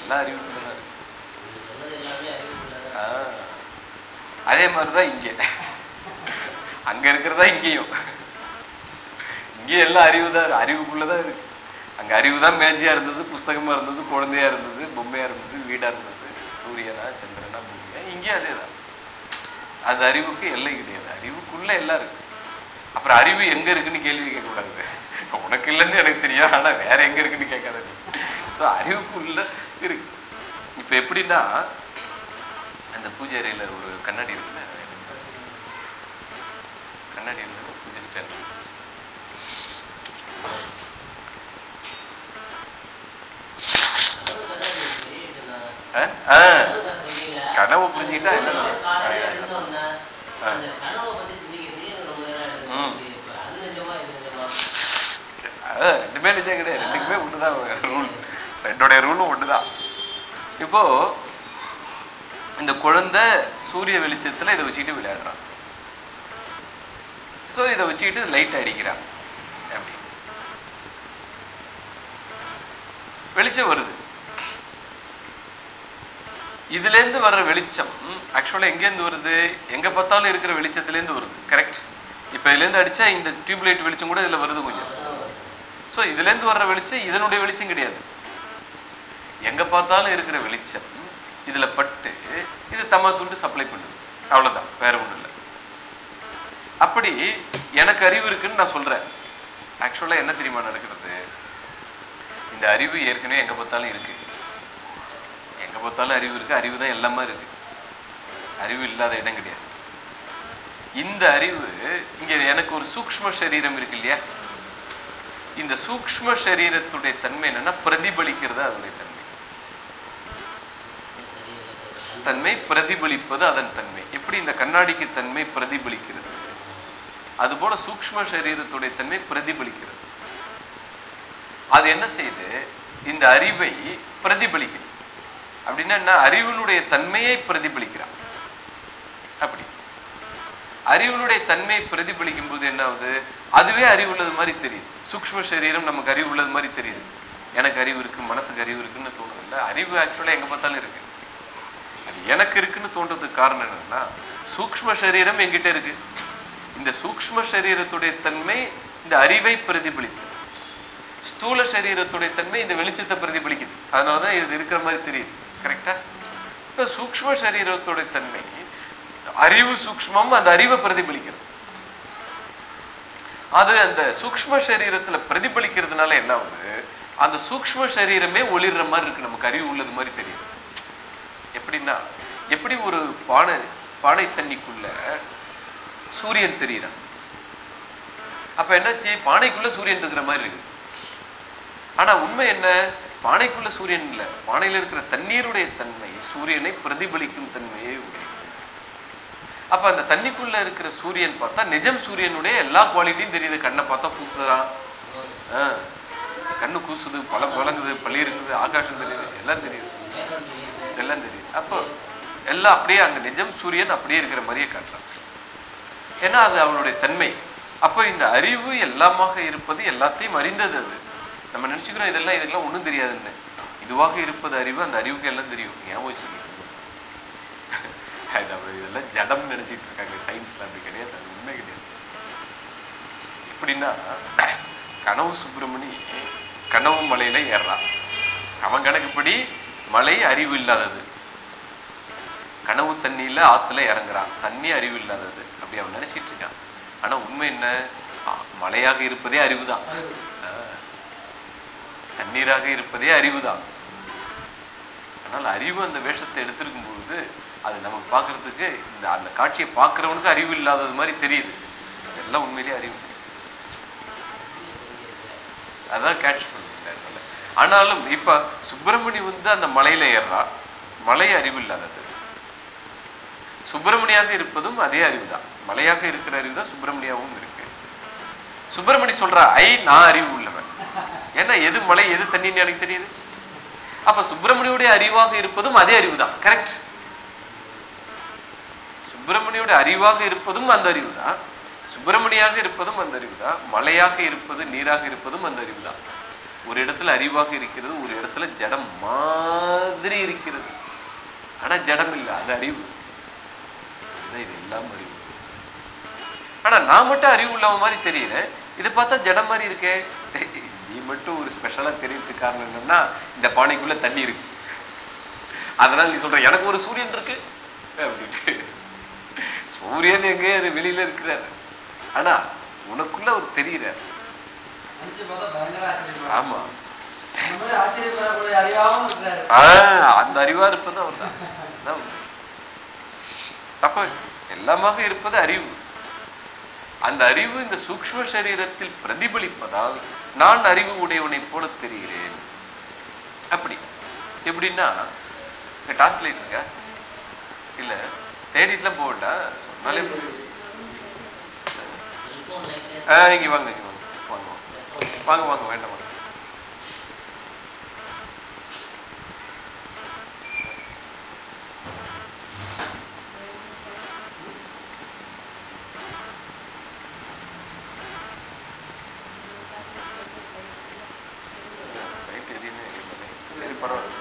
எல்லா அறிவுக்குள்ளதான் இருக்கு. அதே மாதிரிதான் இங்க. அங்க இருக்கிறதா இங்கேயும். இங்கே எல்லாம் அறிவு தான் அறிவுக்குள்ளதான் இருக்கு. அங்க அறிவு தான் மேஜையா இருந்தது புஸ்தகமா இருந்தது குழந்தையா இருந்தது பொம்மையா இருந்தது வீடா இருந்தது. சூரியனா சந்திரனா பூமியா? இங்கே அதே தான் அது அறிவுக்கு எல்லை கிடையாது. அறிவுக்குள்ள எல்லாம் இருக்கு. அப்புறம் அறிவு எங்க இருக்குன்னு கேள்வி கேட்கக்கூடாது. உனக்கு இல்லைன்னு எனக்கு தெரியும் ஆனா வேற எங்க இருக்குன்னு கேட்காத ஸோ அறிவுக்குள்ள இருக்கு. இப்ப எப்படின்னா அந்த பூஜை அறையில ஒரு கண்ணாடி இருக்குல்ல கண்ணாடி இல்லை பூஜை ஸ்டாண்ட் கனவு இருக்கு. இது நான் ஆ? ஆ, கனவு சொன்னீங்க. கனவு புரிஞ்சுக்கிட்டா அதான் ரெண்டுமே நிஜம் கிடையாது. ரெண்டுக்குமே ஒண்ணுதான். ரூல். ரெண்டோடைய ரூலும் ஒண்ணுதான். இப்போ இந்த குழந்தை சூரிய வெளிச்சத்துல இதை வச்சுக்கிட்டு விளையாடுறான். ஸோ இதை வச்சுக்கிட்டு லைட் அடிக்கிறான். அப்படி. வெளிச்சம் வருது. இதுல இருந்து வர்ற வெளிச்சம் ஆக்சுவலா எங்கேருந்து வருது? எங்க பார்த்தாலும் இருக்கிற வெளிச்சத்துல இருந்து வருது. கரெக்ட் இப்ப இதுல இருந்து அடிச்சா இந்த டியூப்லைட் வெளிச்சம் கூட இதுல வருது கொஞ்சம். ஸோ இதுல இருந்து வர்ற வெளிச்சம் இதனுடைய வெளிச்சம் கிடையாது. எங்க பார்த்தாலும் இருக்கிற வெளிச்சம் இதுல பட்டு இது தம்மா துண்டு சப்ளை பண்ணுது. அவ்வளவுதான். வேற ஒண்ணும் இல்லை. அப்படி எனக்கு அறிவு இருக்குன்னு நான் சொல்றேன். ஆக்சுவலா என்ன தெரியுமா நடக்கிறது? இந்த அறிவு ஏற்கனவே எங்க பார்த்தாலும் இருக்கு. எங்க பார்த்தாலும் அறிவு இருக்கு அறிவு தான் எல்லாமே இருக்கு. அறிவு இல்லாத இடம் கிடையாது. இந்த அறிவு இங்க எனக்கு ஒரு சூக்ஷ்ம சரீரம் இருக்கு இல்லையா? இந்த சூக்ம சரீரத்துடைய தன்மை என்னன்னா பிரதிபலிக்கிறது அதனுடைய தன்மை. தன்மை பிரதிபலிப்பது அதன் தன்மை. எப்படி இந்த கண்ணாடிக்கு தன்மை பிரதிபலிக்கிறது? அதுபோல சூக்ஷ்ம சரீரத்துடைய தன்மை பிரதிபலிக்கிறது. அது என்ன செய்யுது? இந்த அறிவை பிரதிபலிக்குது. அப்படின்னா என்ன? அறிவினுடைய தன்மையை பிரதிபலிக்கிறான். அப்படி. அறிவினுடைய தன்மையை பிரதிபலிக்கும் போது என்ன ஆகுது? அதுவே அறிவு உள்ளது மாதிரி தெரியுது. சூக்ஷ்ம சரீரம் நமக்கு அறிவு உள்ளது மாதிரி தெரியுது. எனக்கு அறிவு இருக்கு மனசுக்கு அறிவு இருக்குன்னு தோணுது. அறிவு ஆக்சுவலா எங்க பார்த்தாலும் இருக்கு. அது எனக்கு இருக்குன்னு தோன்றதுக்கு காரணம் என்னன்னா சூக்ஷ்ம சரீரம் என்கிட்ட இருக்கு. இந்த சூக்ஷ்ம சரீரத்துடைய தன்மை இந்த அறிவை பிரதிபலித்து ஸ்தூல சரீரத்துடைய தன்மை இந்த வெளிச்சத்தை பிரதிபலிக்குது. அதனாலதான் இது இருக்கிற மாதிரி தெரியுது. கரெக்டா? இப்போ சூக்ம சரீரத்தோட தன்மை அறிவு சூக்மம் அந்த அறிவை பிரதிபலிக்கிறது. அது அந்த சூக்ம சரீரத்துல பிரதிபலிக்கிறதுனால என்ன ஆகுது? அந்த சூக்ம சரீரமே ஒளிர்ற மாதிரி இருக்கு. நமக்கு அறிவு உள்ளது மாதிரி தெரியும் எப்படின்னா எப்படி ஒரு பானை பானை தண்ணிக்குள்ள சூரியன் தெரியறான்? அப்ப என்னாச்சு? பானைக்குள்ள சூரியன் இருக்கிற மாதிரி இருக்கு. ஆனா உண்மை என்ன? பானைக்குள்ள சூரியன் இல்ல. பானையில இருக்கிற தண்ணீருடைய தன்மை சூரியனை பிரதிபலிக்கும் தன்மையே உடையது அப்ப அந்த தண்ணிக்குள்ள இருக்கிற சூரியன் பார்த்தா நிஜம் சூரியனுடைய எல்லா குவாலிட்டியும் தெரியுது. கண்ணை பார்த்தா பூசுறான் கண்ணு கூசுது பழம் புழங்குது பள்ளி இருக்குது ஆகாசம் தெரியுது. எல்லாம் தெரியுது. தெரியுது. எல்லாம் தெரியுது. அப்போ எல்லாம் அப்படியே அங்க நிஜம் சூரியன் அப்படியே இருக்கிற மாதிரியே காட்டுறான். ஏன்னா அது அவளுடைய தன்மை. அப்போ இந்த அறிவு எல்லாமாக இருப்பது எல்லாத்தையும் அறிந்தது அது. நம்ம நினைச்சுக்கிறோம் இதெல்லாம் இதெல்லாம் ஒன்றும் தெரியாதுன்னு இதுவாக இருப்பது அறிவு அந்த அறிவுக்கு எல்லாம் தெரியும் ஞாபகம் வச்சுக்கோங்க. இதெல்லாம் ஜடம்னு நினைச்சிட்டு இருக்காங்க. சயின்ஸ்ல அப்படி கிடையாது. அது உண்மை கிடையாது. எப்படின்னா கனவு சுப்பிரமணி கனவு மலையில ஏறான் அவன் கணக்குப்படி மலை அறிவு இல்லாதது. கனவு தண்ணியில ஆத்துல இறங்குறான். தண்ணி அறிவு இல்லாதது. அப்படி அவன் நினைச்சிட்டு இருக்கான். ஆனா உண்மை என்ன? மலையாக இருப்பதே அறிவுதான். தண்ணீராக இருப்பதே அறிவுதான். ஆனால் அறிவு அந்த வேஷத்தை எடுத்திருக்கும் பொழுது அது நமக்கு பார்க்கறதுக்கு இந்த அந்த காட்சியை பார்க்கறவனுக்கு அறிவு இல்லாதது மாதிரி தெரியுது. அதெல்லாம் உண்மையிலேயே அறிவு. அதான் கேட்ச் பண்ணுங்க ஆனாலும் இப்ப சுப்பிரமணி வந்து அந்த மலையில ஏறுறான் மலை அறிவு இல்லாதது. சுப்பிரமணியாக இருப்பதும் அதே அறிவுதான். மலையாக இருக்கிற அறிவு தான் சுப்பிரமணியாவும் இருக்கு. சுப்பிரமணி சொல்ற ஐ நான் அறிவு உள்ள ஏன்னா எது மலை எது தண்ணின்னு எனக்கு தெரியுது. அப்ப சுப்பிரமணியுடைய அறிவாக இருப்பதும் அதே அறிவுதான் கரெக்ட் சுப்பிரமணியோட அறிவாக இருப்பதும் அந்த அறிவுதான் சுப்பிரமணியாக இருப்பதும் அந்த அறிவு தான் மலையாக இருப்பது நீராக இருப்பதும் அந்த அறிவுதான். ஒரு இடத்துல அறிவாக இருக்கிறது ஒரு இடத்துல ஜடம் மாதிரி இருக்கிறது. ஆனா ஜடம் இல்லை அது அறிவு. இது எல்லாம் அறிவு. ஆனா நான் மட்டும் அறிவு உள்ளவன் மாதிரி தெரியல. இதை பார்த்தா ஜடம் மாதிரி இருக்கே. நீ மட்டும் ஒரு ஸ்பெஷலா தெரியறதுக்கு காரணம் என்னன்னா இந்த பானைக்குள்ள தண்ணி இருக்கு. அதனால நீ சொல்ற எனக்கு ஒரு சூரியன் இருக்கு. அப்படின்ட்டு. சூரியன் எங்கே? அது வெளியில இருக்கிறாரு. ஆனா உனக்குள்ள ஒரு தெரியறாரு. நினைச்சு பார்த்தா பயங்கர ஆச்சரியமா ஆமா. இந்த மாதிரி ஆச்சரியப்படக்கூடிய அறியாம இருக்கிறாரு. ஆஹ் அந்த அறிவா இருப்பது அதான் உண்மை. அப்ப எல்லாமாக இருப்பது அறிவு. அந்த அறிவு இந்த சூக்ஷ்ம சரீரத்தில் பிரதிபலிப்பதால் நான் அறிவு உடையவனைப் போல தெரிகிறேன். அப்படி. எப்படின்னா டார்ச் லைட் இருக்க. இல்ல தேடிட்டுலாம் போகட்டா வேண்டாம். சொன்னாலே இங்க வாங்க இங்க வாங்க. வாங்க வாங்க. வாங்க வாங்க வேண்டாம் пора.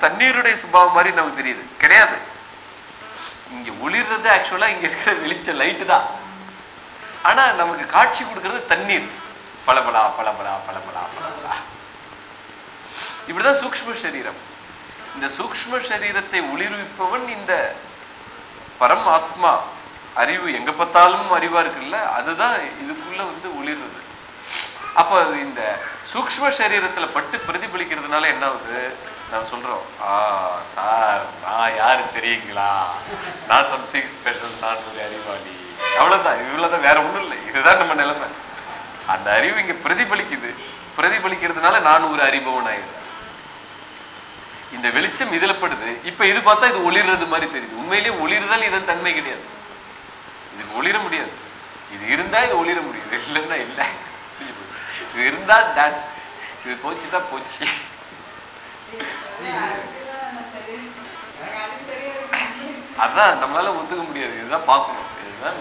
தண்ணீருடைய சுபாவம் மாதிரி நமக்கு தெரியுது. கிடையாது. இங்க ஒளிர்றது ஆக்சுவலா இங்க இருக்கிற வெளிச்ச லைட்டு தான். ஆனா நமக்கு காட்சி கொடுக்கறது தண்ணீர். பளபளா பளபளா பளபளா பளபளா. இப்படிதான் சூக்ஷ்ம சரீரம். இந்த சூக்ஷ்ம சரீரத்தை ஒளிர்விப்பவன் இந்த பரம் ஆத்மா அறிவு எங்க பார்த்தாலும் அறிவா இருக்குல்ல அதுதான் இதுக்குள்ள வந்து ஒளிர்றது. அப்போ அது இந்த சூக்ஷ்ம சரீரத்துல பட்டு பிரதிபலிக்கிறதுனால என்ன ஆகுது? நான் சொல்றோம் ஆ சார் நான் யாரு தெரியுங்களா? நான் சம்திங் ஸ்பெஷல் நான் ஒரு அறிவாளி. அவ்வளவுதான் இவ்வளவுதான் வேற ஒண்ணும் இல்லை. இதுதான் நம்ம நிலைமை. அந்த அறிவு இங்க பிரதிபலிக்குது. பிரதிபலிக்கிறதுனால நான் ஒரு அறிபவன் ஆயிடுறேன். இந்த வெளிச்சம் இதுல படுது. இப்ப இது பார்த்தா இது ஒளிர்றது மாதிரி தெரியுது. உண்மையிலேயே ஒளிர்தல் இதன் தன்மை கிடையாது. இது ஒளிர முடியாது. இது இருந்தா இது ஒளிர முடியும். இல்லைன்னா இல்லை. இது இருந்தா டான்ஸ் இது போச்சுதான் போச்சு. அதான் நம்மளால ஒத்துக்க முடியாது. இதுதான் பார்க்கணும். இதுதான்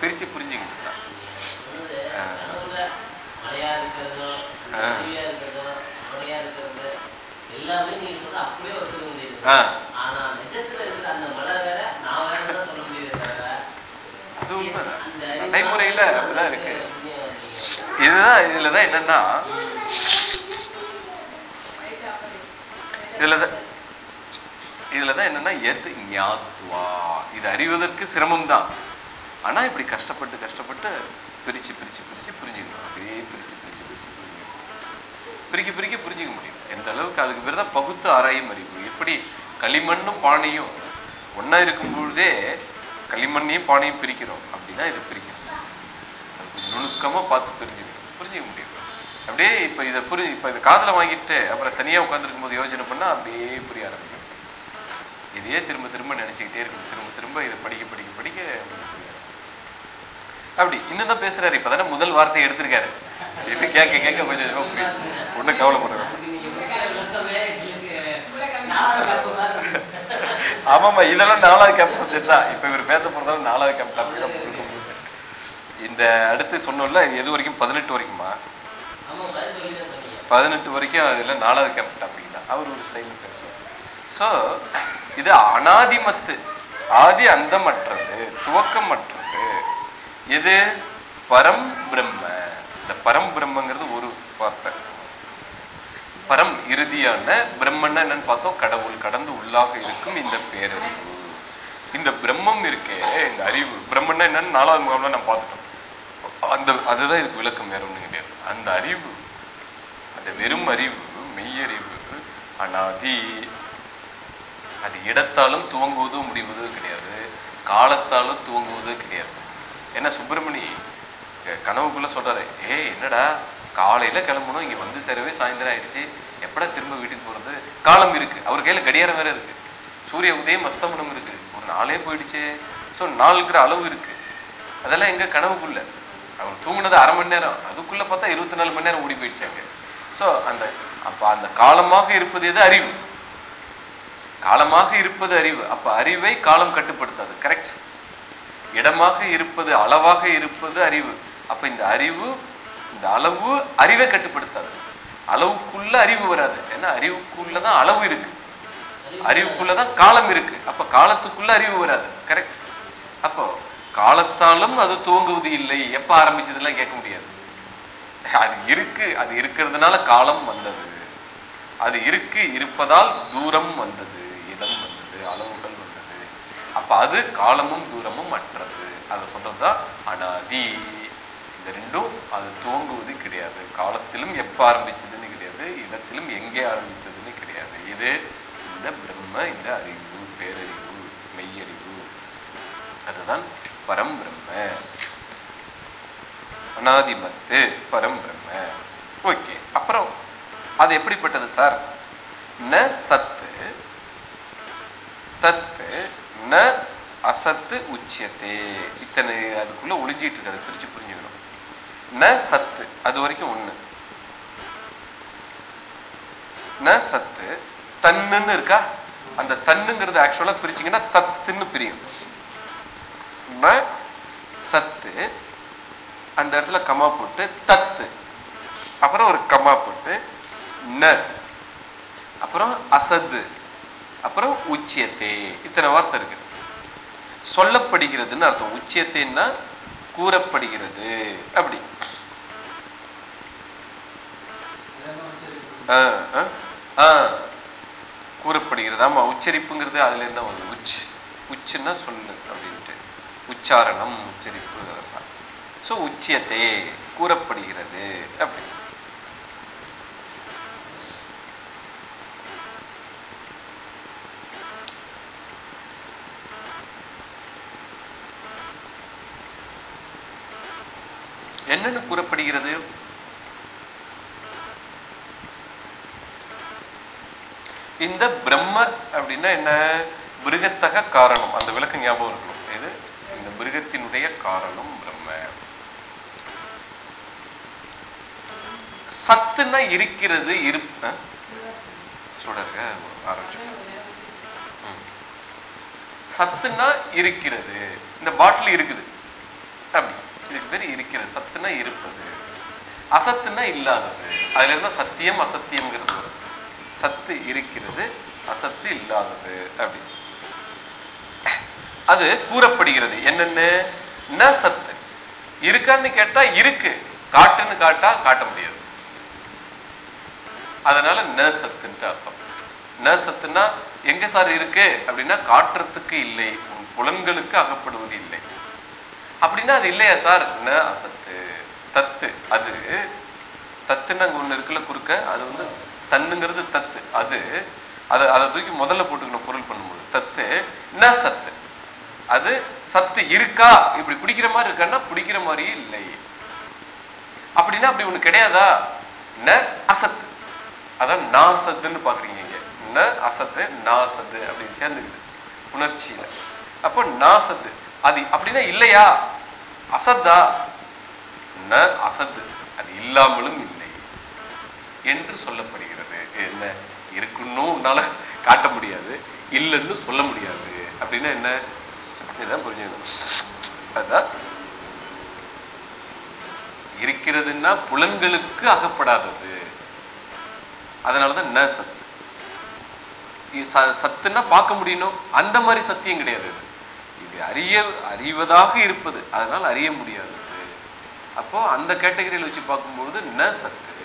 பிரிச்சு புரிஞ்சுக்கிட்டு தான். அது உண்மைதான். நடைமுறையில அப்படிதான் இருக்கு. இதுதான் இதுலதான் என்னன்னா இதுலதான் இதுலதான் என்னன்னா எத் ஞாத்வா? இது அறிவதற்கு சிரமம் தான் ஆனா இப்படி கஷ்டப்பட்டு கஷ்டப்பட்டு பிரிச்சு பிரிச்சு பிரிச்சு புரிஞ்சுக்கணும். அப்படியே பிரிச்சு பிரிச்சு பிரிச்சு புரிஞ்சுக்கணும். பிரிக்க பிரிக்க புரிஞ்சுக்க முடியும். எந்த அளவுக்கு அதுக்கு பேர் தான் பகுத்து ஆராயும் அறிவு. எப்படி களிமண்ணும் பானையும் ஒன்னா இருக்கும் பொழுதே களிமண்ணையும் பானையும் பிரிக்கிறோம் அப்படின்னா இதை பிரிக்கணும் அது நுணுக்கமா பார்த்து தெரிஞ்சுக்கணும் புரிஞ்சுக்க முடியும். அப்படியே இப்போ இதை புரி இப்ப இதை காதில் வாங்கிட்டு அப்புறம் தனியா உட்காந்துருக்கும் போது யோசனை பண்ணா அப்படியே புரிய ஆரம்பிக்கும். இதையே திரும்ப திரும்ப நினச்சிக்கிட்டே இருக்கும் திரும்ப திரும்ப இதை படிக்க படிக்க படிக்க அப்படி இன்னும் தான் பேசுறாரு. இப்பதானே முதல் வார்த்தையை எடுத்திருக்காரு. இது கேட்க கேட்க கொஞ்சம் ஒன்றும் ஒண்ணும் கவலைப்படுறேன் ஆமாமா இதெல்லாம் நாலாவது கேம்ப் சப்ஜெக்ட் தான். இப்போ இவர் பேச போறதால நாலாவது கேம்ப் டாபிக் தான். இந்த அடுத்து சொன்னோம்ல எது வரைக்கும்? பதினெட்டு வரைக்குமா பதினெட்டு வரைக்கும் அதுல நாலாவது கேம்ப் டாபிக் தான். அவர் ஒரு ஸ்டைலில் பேசுவார். ஸோ இது அனாதிமத்து ஆதி அந்தமற்றது துவக்கமற்றது. எது பரம் பிரம்ம. இந்த பரம் பிரம்மங்கிறது ஒரு வார்த்தை. பரம் இறுதியான பிரம்மன்னா என்னன்னு பார்த்தோம். கடவுள் கடந்து உள்ளாக இருக்கும் இந்த பேரறிவு. இந்த பிரம்மம் இருக்கே இந்த அறிவு. பிரம்மன்னா என்னன்னு நாலாவது முகாம்ல நம்ம பார்த்துட்டோம். அந்த அதுதான் இதுக்கு விளக்கம் வேற ஒண்ணு கிடையாது அந்த அறிவு அந்த வெறும் அறிவு மெய்யறிவு அனாதி அது இடத்தாலும் துவங்குவதோ முடிவதோ கிடையாது. காலத்தாலும் துவங்குவதோ கிடையாது. ஏன்னா சுப்பிரமணி கனவுக்குள்ள சொல்றாரு ஏ என்னடா காலையில கிளம்பணும் இங்க வந்து சேரவே சாயந்தரம் ஆயிடுச்சு. எப்படா திரும்ப வீட்டுக்கு போறது? காலம் இருக்கு. அவர் கையில கடியாரம் வேற இருக்கு. சூரிய உதயம் அஸ்தமனம் இருக்கு. ஒரு நாளே போயிடுச்சு. ஸோ நாளுங்கிற அளவு இருக்கு. அதெல்லாம் எங்க கனவுக்குள்ள? அவர் தூங்கினது அரை மணி நேரம். அதுக்குள்ள பார்த்தா இருபத்தி நாலு மணி நேரம் ஓடி போயிடுச்சாங்க ஸோ அந்த அப்ப அந்த காலமாக இருப்பது எது? அறிவு. காலமாக இருப்பது அறிவு. அப்ப அறிவை காலம் கட்டுப்படுத்தாது. கரெக்ட் இடமாக இருப்பது அளவாக இருப்பது அறிவு. அப்ப இந்த அறிவு இந்த அளவு அறிவை கட்டுப்படுத்தாது. அளவுக்குள்ள அறிவு வராது. ஏன்னா அறிவுக்குள்ளதான் அளவு இருக்கு. அறிவுக்குள்ளதான் காலம் இருக்கு. அப்ப காலத்துக்குள்ள அறிவு வராது. கரெக்ட் அப்போ காலத்தாலும் அது துவங்குவது இல்லை. எப்ப ஆரம்பிச்சதுலாம் கேட்க முடியாது. அது இருக்கு அது இருக்கிறதுனால காலம் வந்தது. அது இருக்கு இருப்பதால் தூரம் வந்தது இடம் வந்தது அளவுகள் வந்தது. அப்ப அது காலமும் தூரமும் அற்றது அதை சொல்றதுதான் அனாதி. இந்த ரெண்டும் அது துவங்குவது கிடையாது. காலத்திலும் எப்ப ஆரம்பிச்சதுன்னு கிடையாது. இடத்திலும் எங்கே ஆரம்பித்ததுன்னு கிடையாது. இது இந்த பிரம்ம இந்த அறிவு பேரறிவு மெய்யறிவு. அதுதான் பரம் பிரம்ம. அனாதிமத்து பரம் பிரம்ம. ஓகே அப்புறம் அது எப்படிப்பட்டது சார்? ந சத்து தத்து ந அசத்து உச்சியத்தே. இத்தனை அதுக்குள்ள ஒளிஞ்சிட்டு இருக்கு அதை பிரிச்சு புரிஞ்சுக்கணும். ந சத்து அது வரைக்கும் ஒண்ணு. ந சத்து தன்னுன்னு இருக்கா? அந்த தன்னுங்கிறது ஆக்சுவலா பிரிச்சீங்கன்னா தத்துன்னு பிரியும். ம சத்து. அந்த இடத்துல கமா போட்டு தத்து. அப்புறம் ஒரு கமா போட்டு ந. அப்புறம் அசத்து அப்புறம் உச்சியத்தே. இத்தனை வார்த்தை இருக்கு. சொல்லப்படுகிறதுன்னு அர்த்தம். உச்சியத்தைன்னா கூறப்படுகிறது. அப்படி. கூறப்படுகிறது. ஆமா உச்சரிப்புங்கிறது அதுல என்ன வருது. உச். உச்சுன்னா சொல்லு அப்படின்னு. உச்சாரணம் உச்சரிப்பு அதெல்லாம். ஸோ உச்சியத்தை கூறப்படுகிறது அப்படி. என்னன்னு கூறப்படுகிறது? இந்த பிரம்ம அப்படின்னா என்ன? மிருகத்தக காரணம். அந்த விளக்கம் ஞாபகம் இருக்கணும் மிருகத்தினுடைய காரணம் பிரம்ம. சத்துன்னா இருக்கிறது இருப்ப சுடருங்க சத்துனா இருக்கிறது. இந்த பாட்டில் இருக்குது. அப்படி. இதுக்கு பேர் இருக்கிறது. சத்துனா இருப்பது. அசத்துனா இல்லாதது. அதுல இருந்தா சத்தியம் அசத்தியம்ங்கிறது வரும். சத்து இருக்கிறது அசத்து இல்லாதது. அப்படி. அது கூறப்படுகிறது. என்னன்னு? ந சத்து. இருக்கான்னு கேட்டா இருக்கு. காட்டுன்னு காட்டா காட்ட முடியாது. அதனால ந சத்துன்ட்டு அர்த்தம். ந சத்துன்னா எங்க சார் இருக்கு? அப்படின்னா காட்டுறதுக்கு இல்லை. புலன்களுக்கு அகப்படுவது இல்லை. அப்படின்னா அது இல்லையா சார்? ந அசத்து. தத்து. அது தத்துன்னு அங்க ஒண்ணு இருக்குல்ல குறுக்க? அது வந்து தன்னுங்கிறது தத்து. அது அதை அதை தூக்கி முதல்ல போட்டுக்கணும் பொருள் பண்ணும்போது. தத்து ந சத்து. அது சத்து இருக்கா? இப்படி பிடிக்கிற மாதிரி இருக்கான்னா பிடிக்கிற மாதிரியே இல்லை. அப்படின்னா அப்படி ஒண்ணு கிடையாதா? ந அசத்து. அதான் நாசத்துன்னு பாக்குறீங்க இங்க. ந அசத்து நாசத்து அப்படின்னு சேர்ந்துக்குது. உணர்ச்சியில. அப்போ நாசத்து அது அப்படின்னா இல்லையா? அசத்தா? ந அசத்து. அது இல்லாமலும் இல்லை. என்று சொல்லப்படுகிறது. என்ன? இருக்குன்னு உன்னால காட்ட முடியாது. இல்லைன்னு சொல்ல முடியாது. அப்படின்னா என்ன? இதுதான் புரிஞ்சுக்கணும் அதுதான் இருக்கிறதுன்னா புலன்களுக்கு அகப்படாதது. அதனாலதான் ந சத்து. சத்துன்னா பார்க்க முடியணும். அந்த மாதிரி சத்தியம் கிடையாது இது. அறிய அறிவதாக இருப்பது. அதனால் அறிய முடியாது அப்போ அந்த கேட்டகரியில் வச்சு பார்க்கும்பொழுது ந சத்து.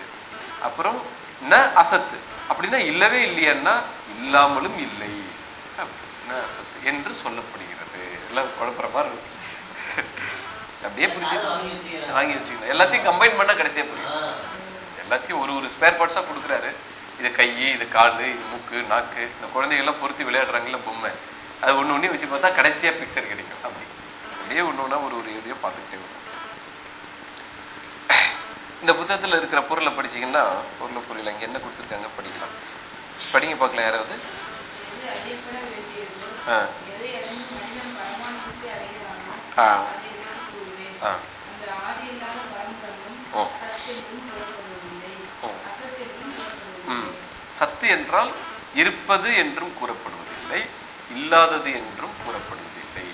அப்புறம் ந அசத்து. அப்படின்னா இல்லவே இல்லையன்னா இல்லாமலும் இல்லை. ந அசத்து என்று சொல்லப்படுகிறது. எல்லாம் குழப்பற மாதிரி இருக்கு. அப்படியே புரிஞ்சு வாங்கி வச்சுக்கணும். எல்லாத்தையும் கம்பைன் பண்ணா கடைசியா புரியும். எல்லாத்தையும் ஒரு ஒரு ஸ்பேர் பார்ட்ஸா கொடுக்குறாரு. இது கை இது கால் இது மூக்கு நாக்கு இந்த குழந்தைகள்லாம் பொருத்தி விளையாடுறாங்கல்ல பொம்மை. அது ஒன்று ஒண்ணு வச்சு பார்த்தா கடைசியா பிக்சர் கிடைக்கும். அப்படி. அப்படியே ஒன்று ஒன்றா ஒரு ஒரு இதையோ பார்த்துக்கிட்டே வரும். இந்த புத்தகத்தில் இருக்கிற பொருளை படிச்சிங்கன்னா பொருளை புரியல இங்க என்ன கொடுத்துருக்காங்க படிக்கலாம். படிங்க பார்க்கலாம் யாராவது. ஆ. ஆ. ஆ. சத்து என்றால் இருப்பது என்றும் கூறப்படுவதில்லை இல்லாதது என்றும் கூறப்படுவதில்லை.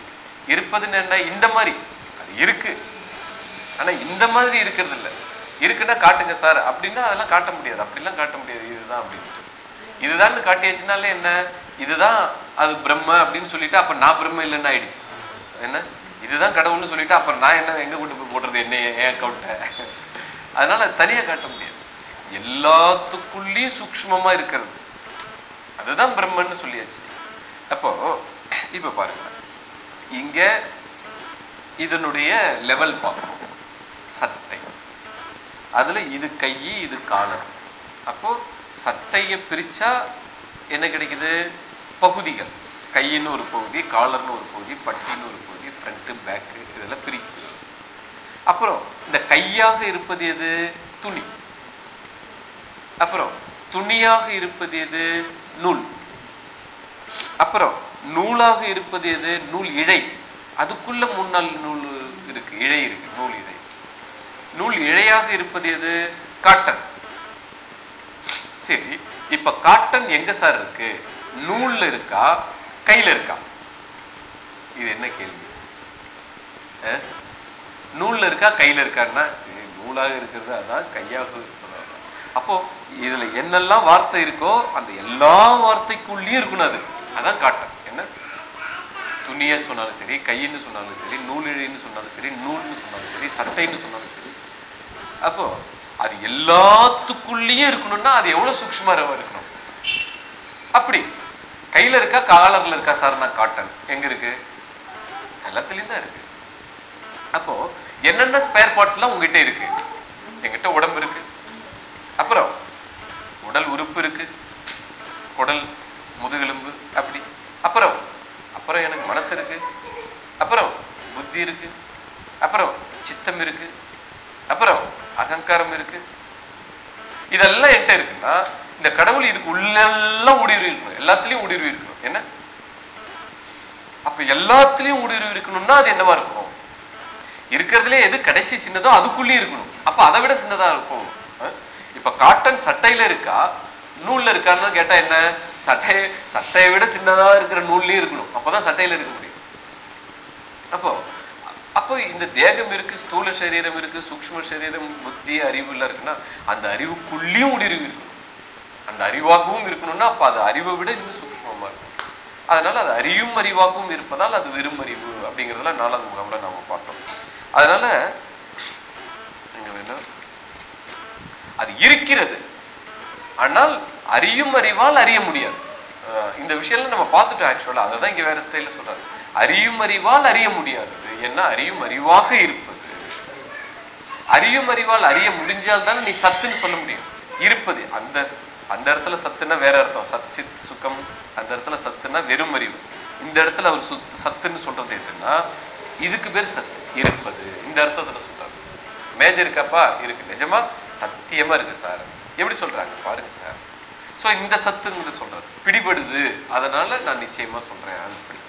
இருப்பதுன்னு என்ன? இந்த மாதிரி. அது இருக்கு. ஆனா இந்த மாதிரி இருக்கிறது இல்ல இருக்குன்னா காட்டுங்க சார். அப்படின்னா அதெல்லாம் காட்ட முடியாது. அப்படிலாம் காட்ட முடியாது. இதுதான் அப்படின்ட்டு. இதுதான் காட்டியாச்சுனாலே என்ன? இதுதான் அது பிரம்ம அப்படின்னு சொல்லிட்டு அப்ப நான் பிரம்ம இல்லைன்னு ஆயிடுச்சு. என்ன? இதுதான் கடவுள்னு சொல்லிட்டு அப்புறம் நான் என்ன எங்க கொண்டு போய் போடுறது என்ன என் அக்கௌண்ட்டை அதனால தனியா காட்ட முடியாது. எல்லாத்துக்குள்ளேயும் சூக்மமா இருக்கிறது. அதுதான் பிரம்மன்னு சொல்லியாச்சு. அப்போ இப்ப பாருங்க. இங்க இதனுடைய லெவல் பார்க்கணும் சட்டை. அதுல இது கை இது காலம். அப்போ சட்டையை பிரிச்சா என்ன கிடைக்குது? பகுதிகள். கையின்னு ஒரு பகுதி காலர்னு ஒரு பகுதி பட்டின்னு ஒரு பகுதி ஃப்ரண்ட்டு பேக்கு இதெல்லாம் பிரிச்சு. அப்புறம் இந்த கையாக இருப்பது எது? துணி. அப்புறம் துணியாக இருப்பது எது? நூல். அப்புறம் நூலாக இருப்பது எது? நூல் இழை. அதுக்குள்ள முன்னால் நூல் இருக்கு இழை இருக்கு நூல் இழை. நூல் இழையாக இருப்பது எது? காட்டன். சரி இப்ப காட்டன் எங்க சார் இருக்கு? நூல்ல இருக்கா? கையில இருக்கா? இது என்ன கேள்வி? நூல்ல இருக்கா? கையில இருக்கான்னா இது நூலாக இருக்கிறது அதான் கையாக இருப்பது அப்போ இதுல என்னெல்லாம் வார்த்தை இருக்கோ அந்த எல்லா வார்த்தைக்குள்ளேயும் இருக்கணும் அது. அதான் காட்டம். என்ன? துணியை சொன்னாலும் சரி கையின்னு சொன்னாலும் சரி நூலிழின்னு சொன்னாலும் சரி நூல்னு சொன்னாலும் சரி சட்டைன்னு சொன்னாலும் சரி. அப்போ அது எல்லாத்துக்குள்ளேயும் இருக்கணும்னா அது எவ்வளவு சூக்ஷ்மா இருக்கணும்? அப்படி. கையில இருக்கா காலர்ல இருக்கா சார்னா காட்டன் எங்க இருக்கு? எல்லாத்துலயும் தான் இருக்கு. அப்போ என்னென்ன ஸ்பேர் பார்ட்ஸ் எல்லாம் உங்ககிட்ட இருக்கு? எங்கிட்ட உடம்பு இருக்கு. அப்புறம் உடல் உறுப்பு இருக்கு. குடல் முதுகெலும்பு அப்படி. அப்புறம் அப்புறம் எனக்கு மனசு இருக்கு. அப்புறம் புத்தி இருக்கு. அப்புறம் சித்தம் இருக்கு. அப்புறம் அகங்காரம் இருக்கு. இதெல்லாம் என்கிட்ட இருக்குன்னா இந்த கடவுள் இதுக்கு உள்ளெல்லாம் ஊடுருவி இருக்கணும் எல்லாத்துலயும் ஊடுருவி இருக்கணும் என்ன? அப்ப எல்லாத்துலயும் ஊடுருவி இருக்கணும்னா அது என்னவா இருக்கணும் இருக்கிறதுல எது கடைசி சின்னதோ அதுக்குள்ளேயும் இருக்கணும். அப்ப அதை விட சின்னதா இருக்கும். இப்ப காட்டன் சட்டையில இருக்கா? நூல்ல இருக்கான்னு கேட்டா என்ன? சட்டை சட்டையை விட சின்னதா இருக்கிற நூல்லயும் இருக்கணும். அப்பதான் சட்டையில இருக்க முடியும். அப்போ அப்போ இந்த தேகம் இருக்கு ஸ்தூல சரீரம் இருக்கு சூக்ஷ்ம சரீரம் புத்தி அறிவு எல்லாம் இருக்குன்னா அந்த அறிவுக்குள்ளேயும் ஊடுருவி இருக்கணும் அந்த அறிவாகவும் இருக்கணும்னா அப்ப அது அறிவை விட இன்னும் சூக்ஷ்மமா இருக்கும். அதனால அது அறியும் அறிவாகவும் இருப்பதால் அது வெறும் அறிவு அப்படிங்கிறதுல நாலாவது முகாம்ல நாம பார்த்தோம். அதனால இங்க அது இருக்கிறது. ஆனால் அறியும் அறிவால் அறிய முடியாது. இந்த விஷயம்லாம் நம்ம பார்த்துட்டோம் ஆக்சுவலா அதை தான் இங்க வேற ஸ்டைல சொல்றாரு. அறியும் அறிவால் அறிய முடியாது. என்ன? அறியும் அறிவாக இருப்பது. அறியும் அறிவால் அறிய முடிஞ்சால் தானே நீ சத்துன்னு சொல்ல முடியும். இருப்பது. அந்த அந்த இடத்துல சத்துன்னா வேற அர்த்தம். சத் சித் சுகம். அந்த இடத்துல சத்துன்னா வெறும் அறிவு. இந்த இடத்துல அவர் சுத் சத்துன்னு சொல்றது எதுன்னா இதுக்கு பேர் சத்து இருப்பது. இந்த அர்த்தத்துல சொல்றாரு மேஜர் இருக்காப்பா? இருக்கு. நிஜமா? சத்தியமா இருக்கு சார். எப்படி சொல்றாங்க? பாருங்க சார். சோ இந்த சத்துங்கிறது சொல்றாரு பிடிபடுது. அதனால நான் நிச்சயமா சொல்றேன். அப்படி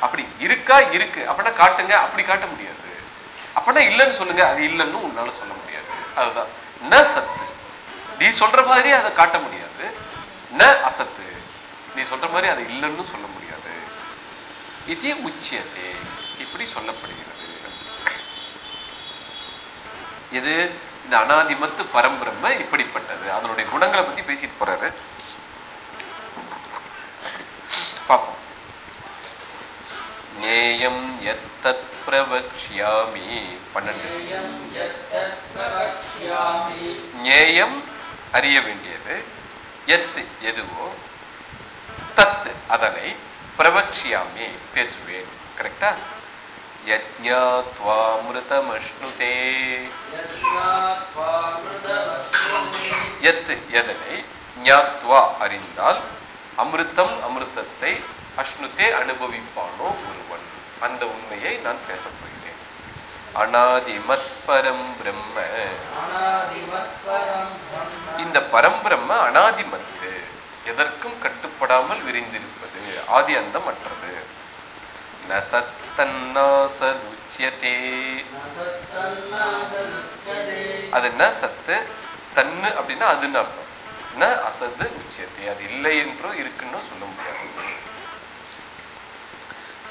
அப்படி இருக்கா? இருக்கு. அப்படின்னா காட்டுங்க. அப்படி காட்ட முடியாது. அப்படின்னா இல்லைன்னு சொல்லுங்க. அது இல்லைன்னு உன்னால சொல்ல முடியாது. அதுதான். ந சத்து. நீ சொல்ற மாதிரி அதை காட்ட முடியாது. ந அசத்து. நீ சொல்ற மாதிரி அது இல்லைன்னு சொல்ல முடியாது. இது உச்சியத்தே இப்படி சொல்லப்படுகிறது. இது இந்த அனாதிமத்து பரம்பிரம்ம இப்படிப்பட்டது. அதனுடைய குணங்களை பத்தி பேசிட்டு போறாரு. பார்ப்போம். நேயம் எத்தத் பிரவக்ஷ்யாமி. பன்னெண்டு. ஞேயம் அறிய வேண்டியது எத்து எதுவோ தத்து அதனை பிரவக்ஷியாமி பேசுவேன். கரெக்டா யஜ்ஞாத்வாமிருதமஷ்ணுதே. எத்து எதனை ஞாத்வா அறிந்தால் அமிர்தம் அமிர்தத்தை அஷ்ணுதே அனுபவிப்பானோ ஒருவன். அந்த உண்மையை நான் பேசப்போகிறேன் அனாதிமத் பரம் பிரம்ம. இந்த பரம்பிரம்ம அனாதிமத்து. எதற்கும் கட்டுப்படாமல் விரிந்திருப்பது. ஆதி நசத்தன்னாசதுச்சியதே. நசத்தன்னாதலுச்சதே அது ந சத்து தன்னு அப்படின்னா அதுன்னு அர்த்தம். ந அசது உச்சியத்தை அது இல்லை என்றோ இருக்குன்னு சொல்ல முடியாது.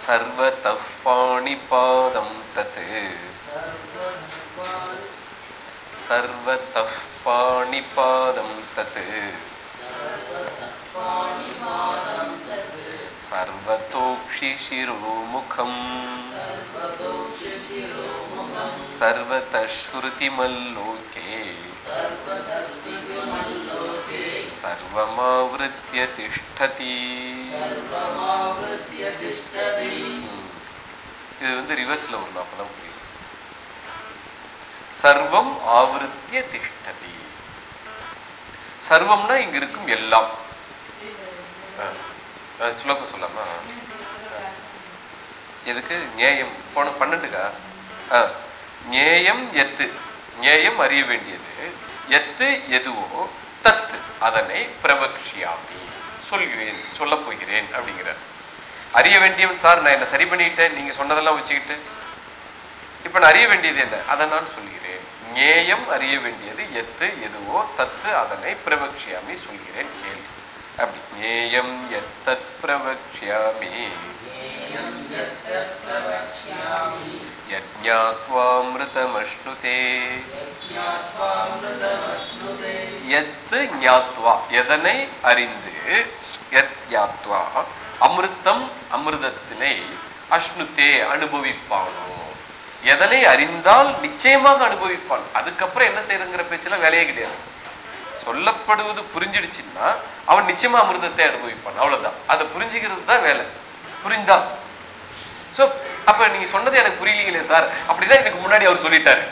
சர்வ தப்பாணி பாதம் தத்து சர்வதோஷிரோமுகம் சர்வதஸ்ருதிமல்லோகே. சர்வசர்விகுமல்லோகே சர்வமாவிருத்திய திஷ்டதி. சர்வமாவிருத்திய திஷ்டதி. ம். இது வந்து ரிவர்ஸ்ல வரும்? அப்பதான் புரியும் சர்வம் ஆவருத்திய திஷ்டதி சர்வம்னா இங்க இருக்கும் எல்லாம். அஹ், சொல்லாமா? எதுக்கு? நியாயம் போன பன்னெண்டுக்கா? ஆ நியாயம் எத்து. நியாயம் அறிய வேண்டியது. எத்து எதுவோ தத்து. அதனை பிரபக்ஷியாமி. சொல்கிறேன் சொல்ல போகிறேன் அப்படிங்கிறார். அறிய வேண்டியவன் சார் நான் என்ன சரி பண்ணிட்டேன். நீங்க சொன்னதெல்லாம் வச்சுக்கிட்டு. இப்ப நான் அறிய வேண்டியது என்ன? அதை நான் சொல்கிறேன். ஞேயம் அறிய வேண்டியது எத்து எதுவோ தத்து அதனை பிரபக்ஷியாமி சொல்கிறேன் கேள். அப்படி. ஞேயம் எத்தத் பிரபக்ஷியாமி. யஜ்ஞாத்வாமிருதமஷ்ணுதே எத்து ஞாத்வா. எதனை அறிந்து? எத் ஞாத்வா அமிர்தம் அமிர்தத்தினை அஷ்ணுதே அனுபவிப்பானோ? எதனை அறிந்தால் நிச்சயமாக அனுபவிப்பான். அதுக்கப்புறம் என்ன செய்யறங்கிற பேச்செல்லாம் வேலையே கிடையாது. சொல்லப்படுவது புரிஞ்சிடுச்சுன்னா அவன் நிச்சயமா அமிர்தத்தை அனுபவிப்பான். அவ்வளவுதான். அதை புரிஞ்சுக்கிறது தான் வேலை. புரிந்தா? சோ அப்ப நீங்க சொன்னது எனக்கு புரியலீங்களே சார். அப்படிதான் இதுக்கு முன்னாடி அவர் சொல்லிட்டாரு.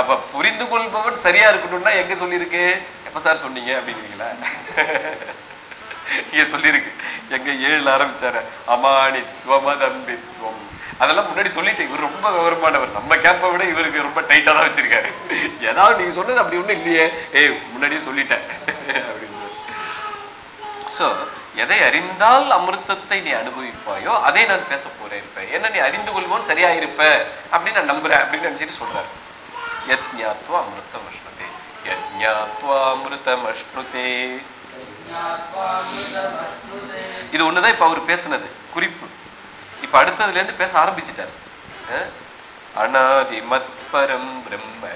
அப்ப புரிந்து கொள்பவன் சரியா இருக்கணும்னா எங்க சொல்லியிருக்கு? எப்ப சார் சொன்னீங்க அப்படிங்கிறீங்களா? இங்க சொல்லியிருக்கு. எங்க ஏழு ஆரம்பிச்சாரு. அமானித்வம் அதம்பித்வம் அதெல்லாம் முன்னாடி சொல்லிட்டு இவர் ரொம்ப விவரமானவர். நம்ம கேப்பை விட இவருக்கு ரொம்ப டைட்டா தான் வச்சிருக்காரு. ஏதாவது நீ சொன்னது அப்படி ஒண்ணும் இல்லையே. ஏய் முன்னாடியே சொல்லிட்டேன். அப்படின்னு சோ எதை அறிந்தால் அமிர்தத்தை நீ அனுபவிப்பாயோ அதை நான் பேச போறேன் இருப்பேன் என்ன நீ அறிந்து கொள்வோம் சரியா இருப்ப? அப்படின்னு நான் நம்புறேன் அப்படின்னு நினைச்சிட்டு சொல்றாரு. யத்ஞாத்வா அமிர்தம் அஷ்ணுதே. யத்ஞாத்வா அமிர்தம் அஷ்ணுதே. இது ஒண்ணுதான் இப்ப அவர் பேசுனது. குறிப்பு. இப்ப அடுத்ததுல இருந்து பேச ஆரம்பிச்சிட்டார். அஹ்? அனாதிமத் பரம் பிரம்ம.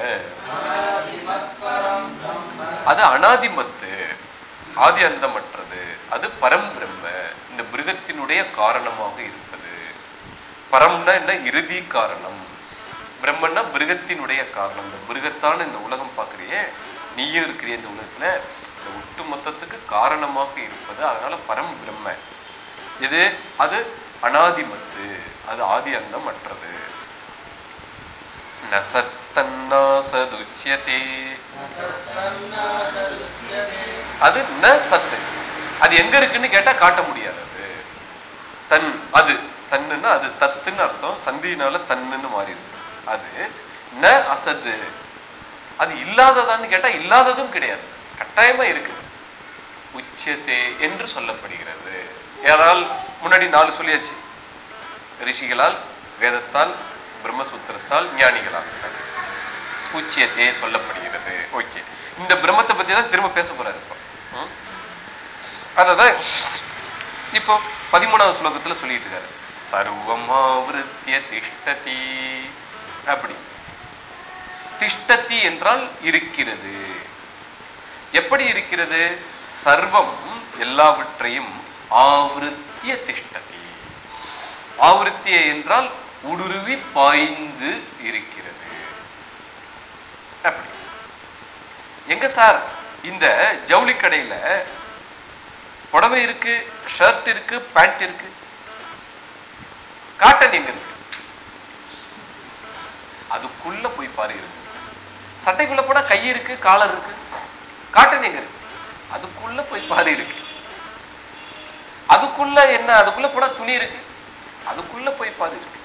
அது அனாதிமத்து ஆதி அந்தமற்றது. அது பரம் பிரம்ம. இந்த மிருகத்தினுடைய காரணமாக இருப்பது. பரம்னா என்ன? இறுதி காரணம். பிரம்மன்னா மிருகத்தினுடைய காரணம். இந்த மிருகத்தான இந்த உலகம் பார்க்குறியே நீயும் இருக்கிறிய இந்த உலகத்துல. இந்த ஒட்டு மொத்தத்துக்கு காரணமாக இருப்பது. அதனால பரம் பிரம்ம. இது அது அனாதிமத்து அது ஆதி அந்தம் அற்றது. நசத்தன்னா அது ந சத்து. அது எங்க இருக்குன்னு கேட்டா காட்ட முடியாது அது தன் அது. தன்னுன்னா அது தத்துன்னு அர்த்தம். சந்தியினால தன்னுன்னு மாறிடுது. அது ந அசது. அது இல்லாததான்னு கேட்டா இல்லாததும் கிடையாது. கட்டாயமா இருக்கு உச்சத்தே என்று சொல்லப்படுகிறது. ஏனால் முன்னாடி நாலு சொல்லியாச்சு. ரிஷிகளால் வேதத்தால் பிரம்மசூத்திரத்தால் ஞானிகளால். உச்சியத்தே சொல்லப்படுகிறது. ஓகே. இந்த பிரம்மத்தை பத்தி தான் திரும்ப பேச போறாரு இப்போ. அததான் இப்போ பதிமூணாவது ஸ்லோகத்துல சொல்லிட்டு இருக்காரு. சர்வமாவிருத்திய திஷ்டதி அப்படி. திஷ்டதி என்றால் இருக்கிறது. எப்படி இருக்கிறது? சர்வம் எல்லாவற்றையும் ஆவிருத்திய திஷ்டதி ஆவருத்திய என்றால் உடுருவி பாய்ந்து இருக்கிறது. அப்படி. எங்க சார் இந்த ஜவுளி கடையில புடவை இருக்கு ஷர்ட் இருக்கு பேண்ட் இருக்கு? காட்டன் எங்க இருக்கு? அதுக்குள்ள போய் பாரு இருக்கு சட்டைக்குள்ள போனா கை இருக்கு காலர் இருக்கு. காட்டன் எங்க இருக்கு? அதுக்குள்ள போய் பாரு இருக்கு. அதுக்குள்ள என்ன? அதுக்குள்ள போனா துணி இருக்கு. அதுக்குள்ள போய் பாரு இருக்கு.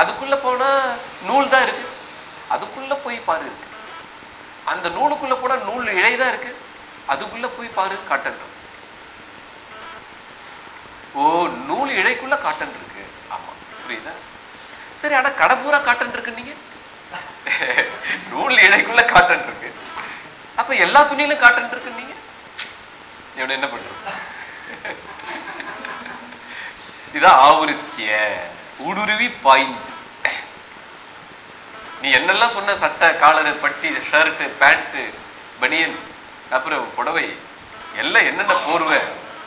அதுக்குள்ள போனா நூல் தான் இருக்கு. அதுக்குள்ள போய் பாரு இருக்கு. அந்த நூலுக்குள்ள போனா நூல் இழை தான் இருக்கு. அதுக்குள்ள போய் பாரு காட்டன் ஓ நூல் இழைக்குள்ள காட்டன் இருக்கு. ஆமா புரியுதா? சரி ஆனா கடை பூரா காட்டன் இருக்கு நீங்க? நூல் இழைக்குள்ள காட்டன் இருக்கு. அப்ப எல்லா துணியிலும் காட்டன் இருக்கு நீங்க? என்ன பண்றது? இதான் ஆவருத்திய ஊடுருவி பாய்ந்து. நீ என்னெல்லாம் சொன்ன சட்டை காலர் பட்டி ஷர்ட்டு பேண்ட்டு பனியன் அப்புறம் புடவை எல்லாம் என்னென்ன போர்வை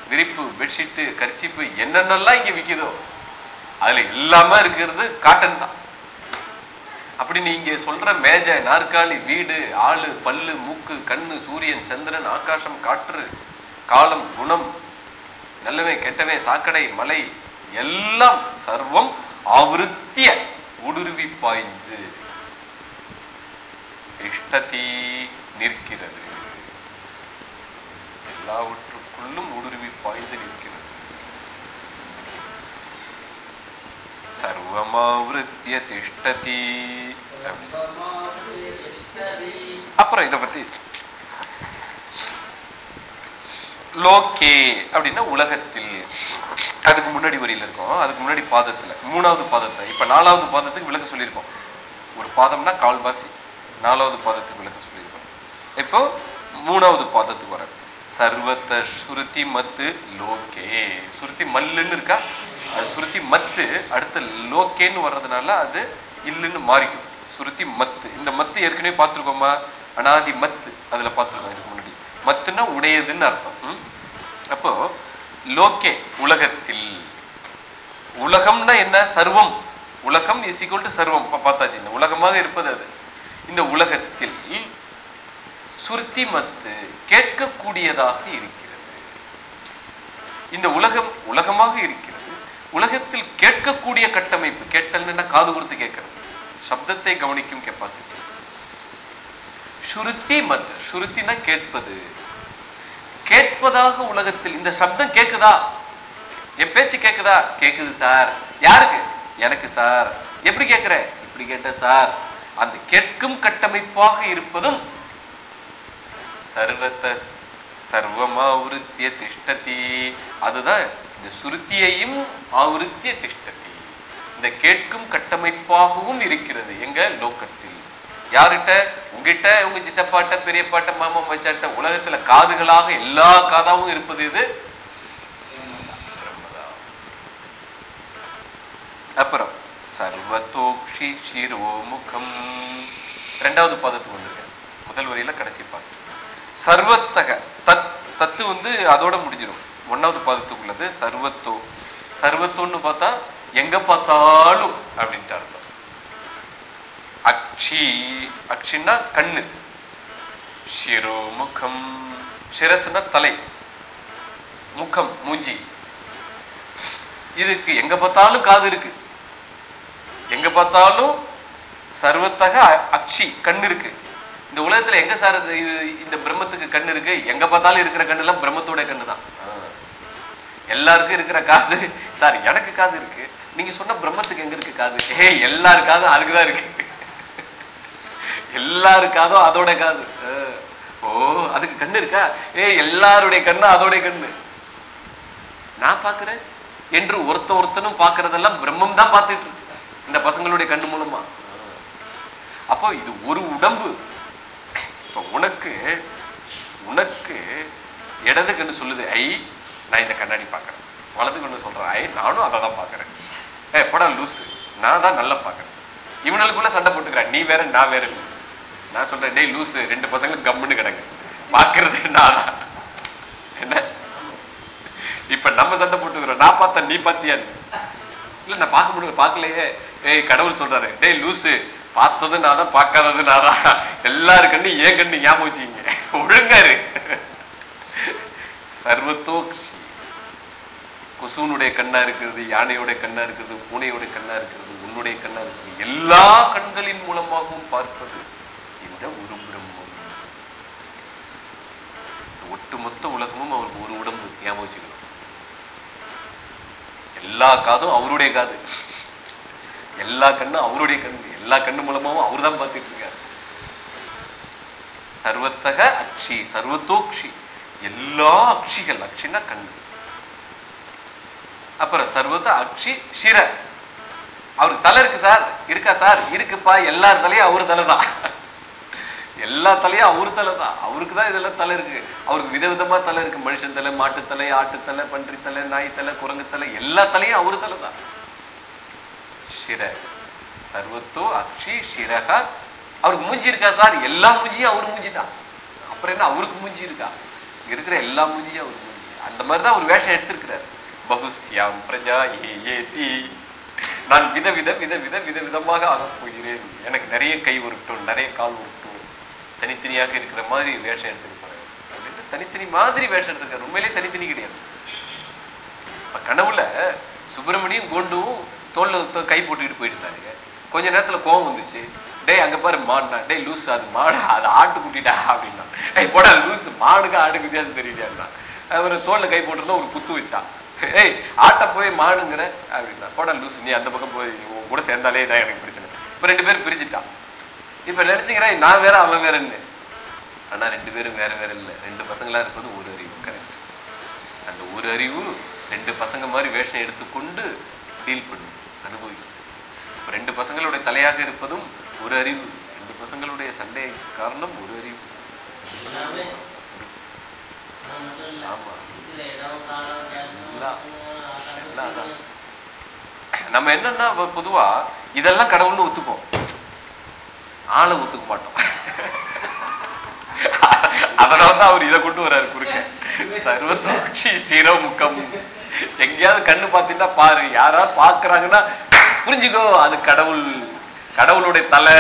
விரிப்பு பெட்ஷீட்டு கர்ச்சிப்பு என்னென்னலாம் இங்கே விற்கிதோ அதில் எல்லாமே இருக்கிறது காட்டன் தான். அப்படி நீங்க சொல்ற மேஜை நாற்காலி வீடு ஆளு பல்லு மூக்கு கண்ணு சூரியன் சந்திரன் ஆகாசம் காற்று காலம் குணம் நல்லவன் கெட்டவன் சாக்கடை மலை எல்லாம் சர்வம் ஆவருத்திய ஊடுருவி பாய்ந்து இஷ்டதி நிற்கிறது. எல்லாவற்றுக்குள்ளும் ஊடுருவி பாய்ந்து நிற்கிறது. சர்வமாவிருத்திய திஷ்டதி. அப்புறம் இத பத்தி லோகே அப்படின்னா உலகத்தில். அதுக்கு முன்னாடி வரியில் இருக்கும். அதுக்கு முன்னாடி பாதத்தில். மூணாவது பாதத்தை இப்போ நாலாவது பாதத்துக்கு விளக்க சொல்லியிருக்கோம். ஒரு பாதம்னா கால்வாசி. நாலாவது பாதத்துக்கு விளக்க சொல்லியிருக்கோம். இப்போ மூணாவது பாதத்துக்கு வர சர்வத்த ஸ்ருதி மத்து லோகே சுருதி மல்லுன்னு இருக்கா? அது சுருதி மத்து அடுத்து லோகேன்னு வர்றதுனால அது இல்லுன்னு மாறிக்கும். சுருதி மத்து. இந்த மத்து ஏற்கனவே பார்த்துருக்கோமா? அனாதி மத்து. அதில் பார்த்துருக்கோம். இதுக்கு மத்துனா உடையதுன்னு அர்த்தம். அப்போ லோகே உலகத்தில். உலகம்னா என்ன? சர்வம். உலகம் இஸ் ஈக்குவல் டு சர்வம். பார்த்தாச்சு. இந்த உலகமாக இருப்பது அது. இந்த உலகத்தில் சுருத்தி மத்து கேட்கக்கூடியதாக இருக்கிறது. இந்த உலகம் உலகமாக இருக்கிறது. உலகத்தில் கேட்கக்கூடிய கட்டமைப்பு கேட்டல்னா காது கொடுத்து கேட்கறது. சப்தத்தை கவனிக்கும் கெப்பாசிட்டி சுருத்தி மத் சுருத்தினா கேட்பது. கேட்பதாக உலகத்தில் இந்த சப்தம் கேக்குதா? என் பேச்சு கேக்குதா? கேக்குது சார். யாருக்கு? எனக்கு சார். எப்படி கேட்கிற இப்படி கேட்ட சார். அந்த கேட்கும் கட்டமைப்பாக இருப்பதும் சர்வத்த சர்வமாவிருத்திய திஷ்டதி. அதுதான் இந்த சுருத்தியையும் ஆவருத்திய திஷ்டதி. இந்த கேட்கும் கட்டமைப்பாகவும் இருக்கிறது எங்க லோக்கத்தில். யார்கிட்ட? உங்ககிட்ட உங்க சித்தப்பாட்ட பெரியப்பாட்ட மாமா மச்சாட்ட உலகத்துல காதுகளாக எல்லா காதாவும் இருப்பது இது அப்புறம் சர்வத்தோக்ஷி முகம் ரெண்டாவது பாதத்துக்கு வந்திருக்கேன். முதல் வரியில கடைசி பாட்டு. சர்வத்தக தத் தத்து வந்து அதோட முடிஞ்சிடும் ஒன்னாவது பாதத்துக்குள்ளது சர்வத்தோ சர்வத்தோன்னு பார்த்தா எங்க பார்த்தாலும் அப்படின்ட்டு அக்ஷி அக்ஷின்னா கண்ணு. சிரோமுகம் சிரசுனா தலை. முகம் மூஞ்சி. இதுக்கு எங்க பார்த்தாலும் காது இருக்கு. எங்க பார்த்தாலும் சர்வத்தக அக்ஷி கண் இருக்கு. இந்த உலகத்துல எங்க சார் இது இந்த பிரம்மத்துக்கு கண் இருக்கு? எங்க பார்த்தாலும் இருக்கிற கண்ணு எல்லாம் பிரம்மத்தோட கண்ணு தான் எல்லாருக்கும் இருக்கிற காது. சார் எனக்கு காது இருக்கு. நீங்க சொன்ன பிரம்மத்துக்கு எங்க இருக்கு காது? ஏ எல்லாரு காதும் அதுக்குதான் இருக்கு. எல்லாரு காதும் அதோட காது. ஓ அதுக்கு கண்ணு இருக்கா? ஏ எல்லாருடைய கண்ணு அதோட கண்ணு. நான் பாக்குறேன். என்று ஒருத்த ஒருத்தனும் பாக்குறதெல்லாம் பிரம்மம் தான் பார்த்துட்டு இருக்கு. இந்த பசங்களுடைய கண்ணு மூலமா. அப்போ இது ஒரு உடம்பு. இப்ப உனக்கு உனக்கு இடது கண்ணு சொல்லுது ஐ நான் இந்த கண்ணாடி பாக்குறேன். வலது கண்ணு சொல்றேன் ஐ நானும் அதை தான் பார்க்கறேன் ஏ படம் லூசு. நான் தான் நல்லா பாக்குறேன். இவனுக்குள்ள சண்டை போட்டுக்கிறான் நீ வேற நான் வேற. நான் சொல்றேன் டேய் லூசு ரெண்டு பசங்களும் கம்முன்னு கிடக்கு. பாக்குறது நானா என்ன? இப்ப நம்ம சண்டை போட்டுக்கிறோம். நான் பார்த்தேன் நீ பார்த்தியா இல்ல நான் பார்க்க முடியல பார்க்கலையே. ஏய் கடவுள் சொல்றாரு டேய் லூசு பார்த்தது நான் தான் பார்க்காதது நான் தான். எல்லாரு கண்ணு ஏன் கண்ணு ஞாபகம் வச்சுங்க ஒழுங்காரு சர்வத்தோக்ஷி கொசுனுடைய கண்ணா இருக்கிறது யானையோட கண்ணா இருக்கிறது பூனையோட கண்ணா இருக்கிறது உன்னுடைய கண்ணா இருக்கிறது எல்லா கண்களின் மூலமாகவும் பார்ப்பது இந்த ஒரு பிரம்மம். ஒட்டுமொத்த உலகமும் அவருக்கு ஒரு உடம்பு ஞாபகம் வச்சுக்கணும் எல்லா காதும் அவருடைய காது. எல்லா கண்ணும் அவருடைய கண்ணு எல்லா கண்ணு மூலமாவும் அவர் தான் பார்த்துட்டு இருக்காரு. சர்வத்தக அக்ஷி சர்வத்தோக்ஷி எல்லா அக்ஷிகள் அக்ஷின்னா கண்ணு. அப்புறம் சர்வத்த அக்ஷி சிர. அவருக்கு தலை இருக்கு சார். இருக்கா சார்? இருக்குப்பா. எல்லார் தலையும் அவர் தலை தான். எல்லா தலையும் அவரு தலை தான். அவருக்கு தான் இதெல்லாம் தலை இருக்கு. அவருக்கு விதவிதமா தலை இருக்கு. மனுஷன் தலை மாட்டு தலை ஆட்டு தலை பன்றி தலை நாய் தலை குரங்கு தலை எல்லா தலையும் அவரு தலை தான். சிர சர்வத்தோ அக்ஷி சிரக அவருக்கு மூஞ்சி இருக்கா சார்? எல்லா மூஞ்சியும் அவர் மூஞ்சி தான். அப்புறம் என்ன? அவருக்கு மூஞ்சி இருக்கா? இங்க இருக்கிற எல்லா மூஞ்சியும் அவர் மூஞ்சி. அந்த மாதிரி தான் அவர் வேஷம் எடுத்திருக்கிறார். பகுஸ்யாம் பிரஜா ஏ ஏதி நான் வித வித வித வித வித விதமாக ஆகப் போகிறேன். எனக்கு நிறைய கை உருட்டும் நிறைய கால் உருட்டும் தனித்தனியாக இருக்கிற மாதிரி வேஷம் எடுத்துருப்பாரு அப்படின்னு தனித்தனி மாதிரி வேஷம் எடுத்திருக்காரு உண்மையிலே தனித்தனி கிடையாது. இப்ப கனவுல சுப்பிரமணியும் கோண்டும் தோல்ல கை போட்டுக்கிட்டு போயிட்டு இருந்தாருங்க கொஞ்ச நேரத்துல கோவம் வந்துச்சு. டேய் அங்க பாரு மாடுனா டேய் லூஸ் அது மாடு. அது ஆட்டு குட்டிடா. அப்படின்னா. டேய் போடா லூஸ் மாடுக்கு ஆட்டுக்கு வித்தியாசம் தெரியலையா அவர் தோல்ல கை போட்டிருந்தா ஒரு குத்து வச்சான் ஏய் ஆட்டை போய் மானுங்கிற அப்படின்னா போடா லூஸ் நீ அந்த பக்கம் போய் கூட சேர்ந்தாலே இதான் எனக்கு பிரச்சனை. இப்போ ரெண்டு பேரும் பிரிச்சுட்டான் இப்போ நினச்சிக்கிறேன் நான் வேற அவன் வேறன்னு. ஆனால் ரெண்டு பேரும் வேற வேற இல்லை. ரெண்டு பசங்களாக இருப்பது ஒரு அறிவு கரெக்ட் அந்த ஒரு அறிவு ரெண்டு பசங்க மாதிரி வேஷம் எடுத்துக்கொண்டு டீல் பண்ணும் அனுபவிக்கும். ரெண்டு பசங்களுடைய தலையாக இருப்பதும் ஒரு அறிவு ரெண்டு பசங்களுடைய சண்டை காரணம் ஒரு அறிவு. நம்ம என்னன்னா பொதுவா இதெல்லாம் கடவுள்னு ஒத்துப்போம். ஆளை ஒத்துக்க மாட்டோம். அதனாலதான் அவர் இதை கொண்டு வர்றாரு குறுக்க சர்வத்தோஷி ஸ்ரீரமுகம் எங்கேயாவது கண்ணு பார்த்தீங்கன்னா பாரு யாராவது பாக்குறாங்கன்னா புரிஞ்சுக்கோ அது கடவுள். கடவுளுடைய தலை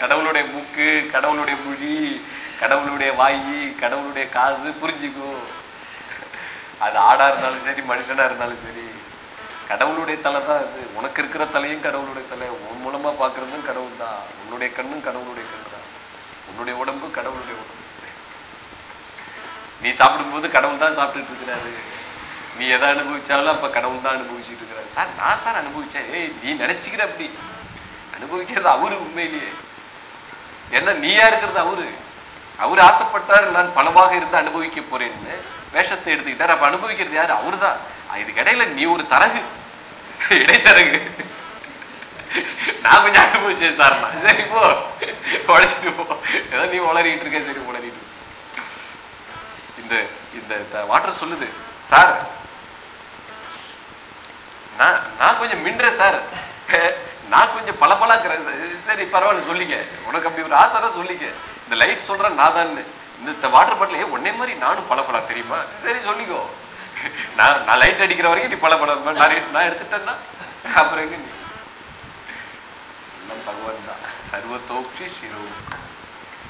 கடவுளுடைய மூக்கு கடவுளுடைய மொழி கடவுளுடைய வாயி கடவுளுடைய காது புரிஞ்சுக்கோ. அது ஆடா இருந்தாலும் சரி மனுஷனா இருந்தாலும் சரி கடவுளுடைய தலை தான் அது. உனக்கு இருக்கிற தலையும் கடவுளுடைய தலை. உன் மூலமா பாக்குறதும் கடவுள் தான் உன்னுடைய கண்ணும் கடவுளுடைய கண்ணு தான் உன்னுடைய உடம்பு கடவுளுடைய உடம்பு. நீ சாப்பிடும்போது கடவுள் தான் சாப்பிட்டுட்டு இருக்கிறாரு. நீ எதை அனுபவிச்சாலும் அப்ப கடவுள் தான் அனுபவிச்சுட்டு இருக்கிறாரு. சார் நான் சார் அனுபவிச்சேன். ஏய் நீ நினைச்சுக்கிற அப்படி. அனுபவிக்கிறது அவரு உண்மையிலேயே. ஏன்னா நீயா இருக்கிறது அவரு. அவர் ஆசைப்பட்டார் நான் பணமாக இருந்து அனுபவிக்க போறேன்னு வேஷத்தை எடுத்துக்கிட்டார் அப்ப அனுபவிக்கிறது யாரு? அவருதான். இதுக்கு இடையில நீ ஒரு தரகு. இடைத்தரகு நான் கொஞ்சம் அனுபவிச்சேன் சார். நான் சரி போ. உழைச்சிட்டு போ. ஏதோ நீ உளறிட்டு இருக்க சரி உளறிட்டு. இந்த இந்த வாட்டர் சொல்லுது. சார் நான் நான் கொஞ்சம் மின்றேன் சார். நான் கொஞ்சம் பளபளக்கிறேன் சரி. பரவாயில்ல சொல்லிக்க. உனக்கு அப்படி ஒரு ஆசை சொல்லிக்க. இந்த லைட் சொல்றேன் நான் தான் இந்த வாட்டர் பாட்டில் ஒன்னே மாதிரி நானும் பளபள தெரியுமா? சரி சொல்லிக்கோ. நான் நான் லைட் அடிக்கிற வரைக்கும் நீ பளபள நான் நான் எடுத்துட்டேன்னா அப்புறம் எங்க நீ? எல்லாம் பகவான் தான். சர்வத்தோக்ஷி சிறு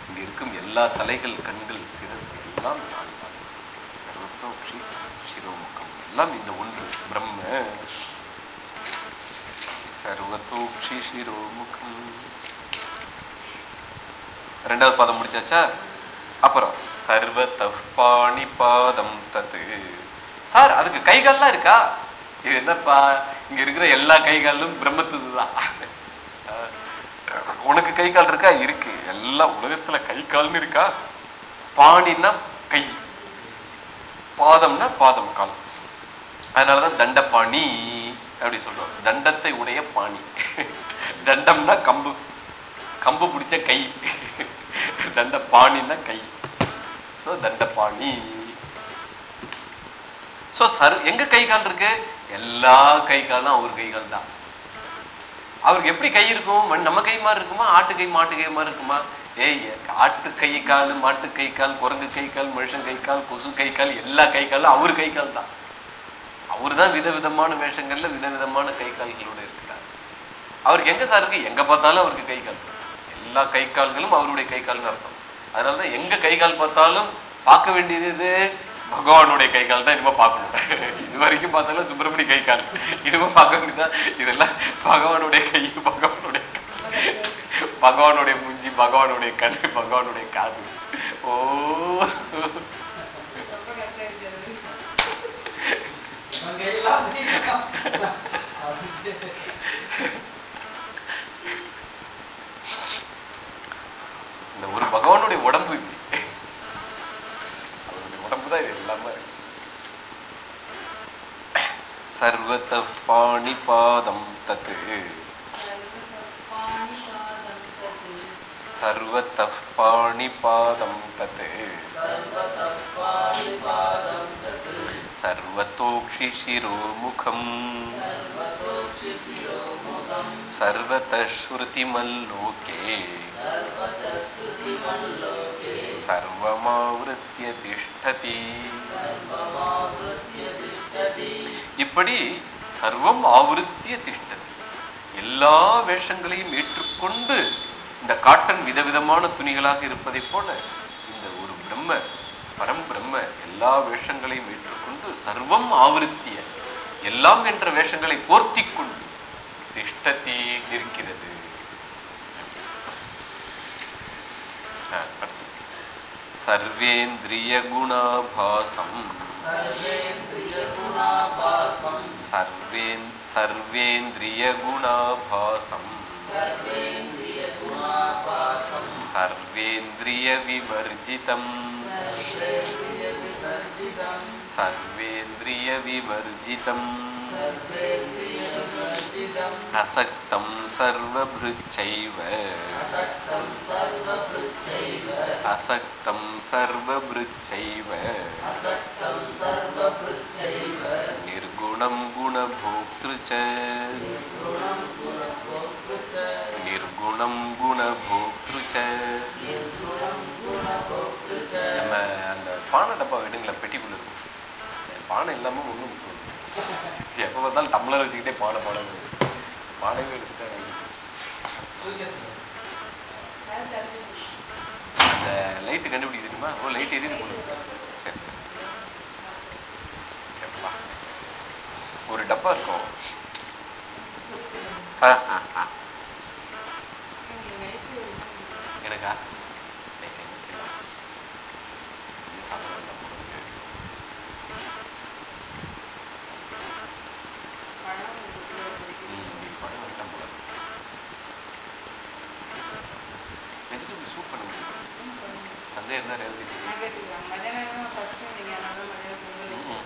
இங்க இருக்கும் எல்லா தலைகள் கண்கள் சிரசு எல்லாம் நான் தான். சர்வத்தோப்தி சிரோமுகம் எல்லாம் இந்த ஒன்று பிரம்ம. சர்வத்தோக்ஷி சிரோமுகம் ரெண்டாவது பாதம் முடிச்சாச்சா? அப்புறம் சர்வ தப்பாணி பாதம் தத்து சார் அதுக்கு கைகால்லாம் இருக்கா? இது என்னப்பா இங்க இருக்கிற எல்லா கைகாலும் பிரம்மத்துது தான் உனக்கு கை கால் இருக்கா? இருக்கு. எல்லா உலகத்துல கை கால்னு இருக்கா? பாணின்னா கை. பாதம்னா பாதம் கால். அதனாலதான் தண்டபாணி அப்படி சொல்றோம். தண்டத்தை உடைய பாணி. தண்டம்னா கம்பு. கம்பு பிடிச்ச கை. தண்டபாணின்னா கை. ஸோ தண்டபாணி. ஸோ சர் எங்க கை கால் இருக்கு? எல்லா கை காலும் அவர் கை கால் தான். அவருக்கு எப்படி கை இருக்கும்? நம்ம கை மாதிரி இருக்குமா? ஆட்டு கை மாட்டு கை மாதிரி இருக்குமா? ஏய் ஆட்டு கை கால் மாட்டு கை கால் குரங்கு கை கால் மனுஷன் கை கால் கொசு கை கால் எல்லா கை காலும் அவர் கை கால் தான். அவர் தான் விதவிதமான வேஷங்கள்ல விதவிதமான கை கால்களோட இருக்கிறார். அவருக்கு எங்க சார் இருக்கு? எங்க பார்த்தாலும் அவருக்கு கை கால். எல்லா கை கால்களும் அவருடைய கை கால்னு அர்த்தம். அதனாலதான் எங்க கை கால் பார்த்தாலும் பார்க்க வேண்டியது பகவானுடைய கை கால் தான் இனிமே பார்க்கணும். இது வரைக்கும் பார்த்தாலும் சுப்பிரமணி கை கால். இனிமே பார்க்க வேண்டியதான் இதெல்லாம் பகவானுடைய கை பகவானுடைய பகவானுடைய மூஞ்சி பகவானுடைய கண் பகவானுடைய காது. ஓ. எல்லாம் இந்த ஒரு பகவானுடைய உடம்பு இப்படி. அவருடைய உடம்பு தான் இது எல்லாமே. இருக்கு. சர்வத பாணி பாதம் தத்து. சர்வ தத்து. சர்வத பாணி பாதம் தத்து சர்வத்தோக்ஷி சிரோமுகம் சர்வத ஸ்ருதிமல்லோகே சர்வமாவிருத்திய திஷ்டதி இப்படி சர்வம் ஆவருத்திய திஷ்டதி எல்லா வேஷங்களையும் ஏற்றுக்கொண்டு இந்த காட்டன் விதவிதமான துணிகளாக இருப்பதைப் போல இந்த ஒரு பிரம்ம பரம் பிரம்ம எல்லா வேஷங்களையும் ஏற்றுக்கொண்டு சர்வம் ஆவருத்திய எல்லாம் என்ற வேஷங்களை போர்த்திக் கொண்டு திஷ்டதி இருக்கிறது. ஆ, அடுத்து. சர்வேந்திரிய குணாபாசம் சர்வேந்திரிய விவர்ஜிதம் அசக்தம் சர்வபிருச்சைவ. அசக்தம் சர்வபிருச்சைவ. நிர்குணம் குணபோக்திரு ச நிர்குணம் குணபோக்திரு ச நம்ம அந்த பானை டப்பா எடுங்களேன் பெட்டிக்குள்ள இருக்கும் பானை இல்லாம ஒண்ணும் எப்போ பார்த்தாலும் டம்ளர் வச்சுக்கிட்டே பானை பானை பானையும் எடுத்துட்டேன் அந்த லைட்டு கண்டுபிடிக்க தெரியுமா? ஓ லைட் எரியுது போல. சரி சரி. ஒரு டப்பா இருக்கும். எனக்கா லைட் என்ன செய்யலாம் இது சாப்பிட வேண்டாம் போல இருக்கு. ம், இன்னைக்கு படம் வேண்டாம் போல இருக்கு. Vegetables அங்கே என்ன ரேவதி ம்,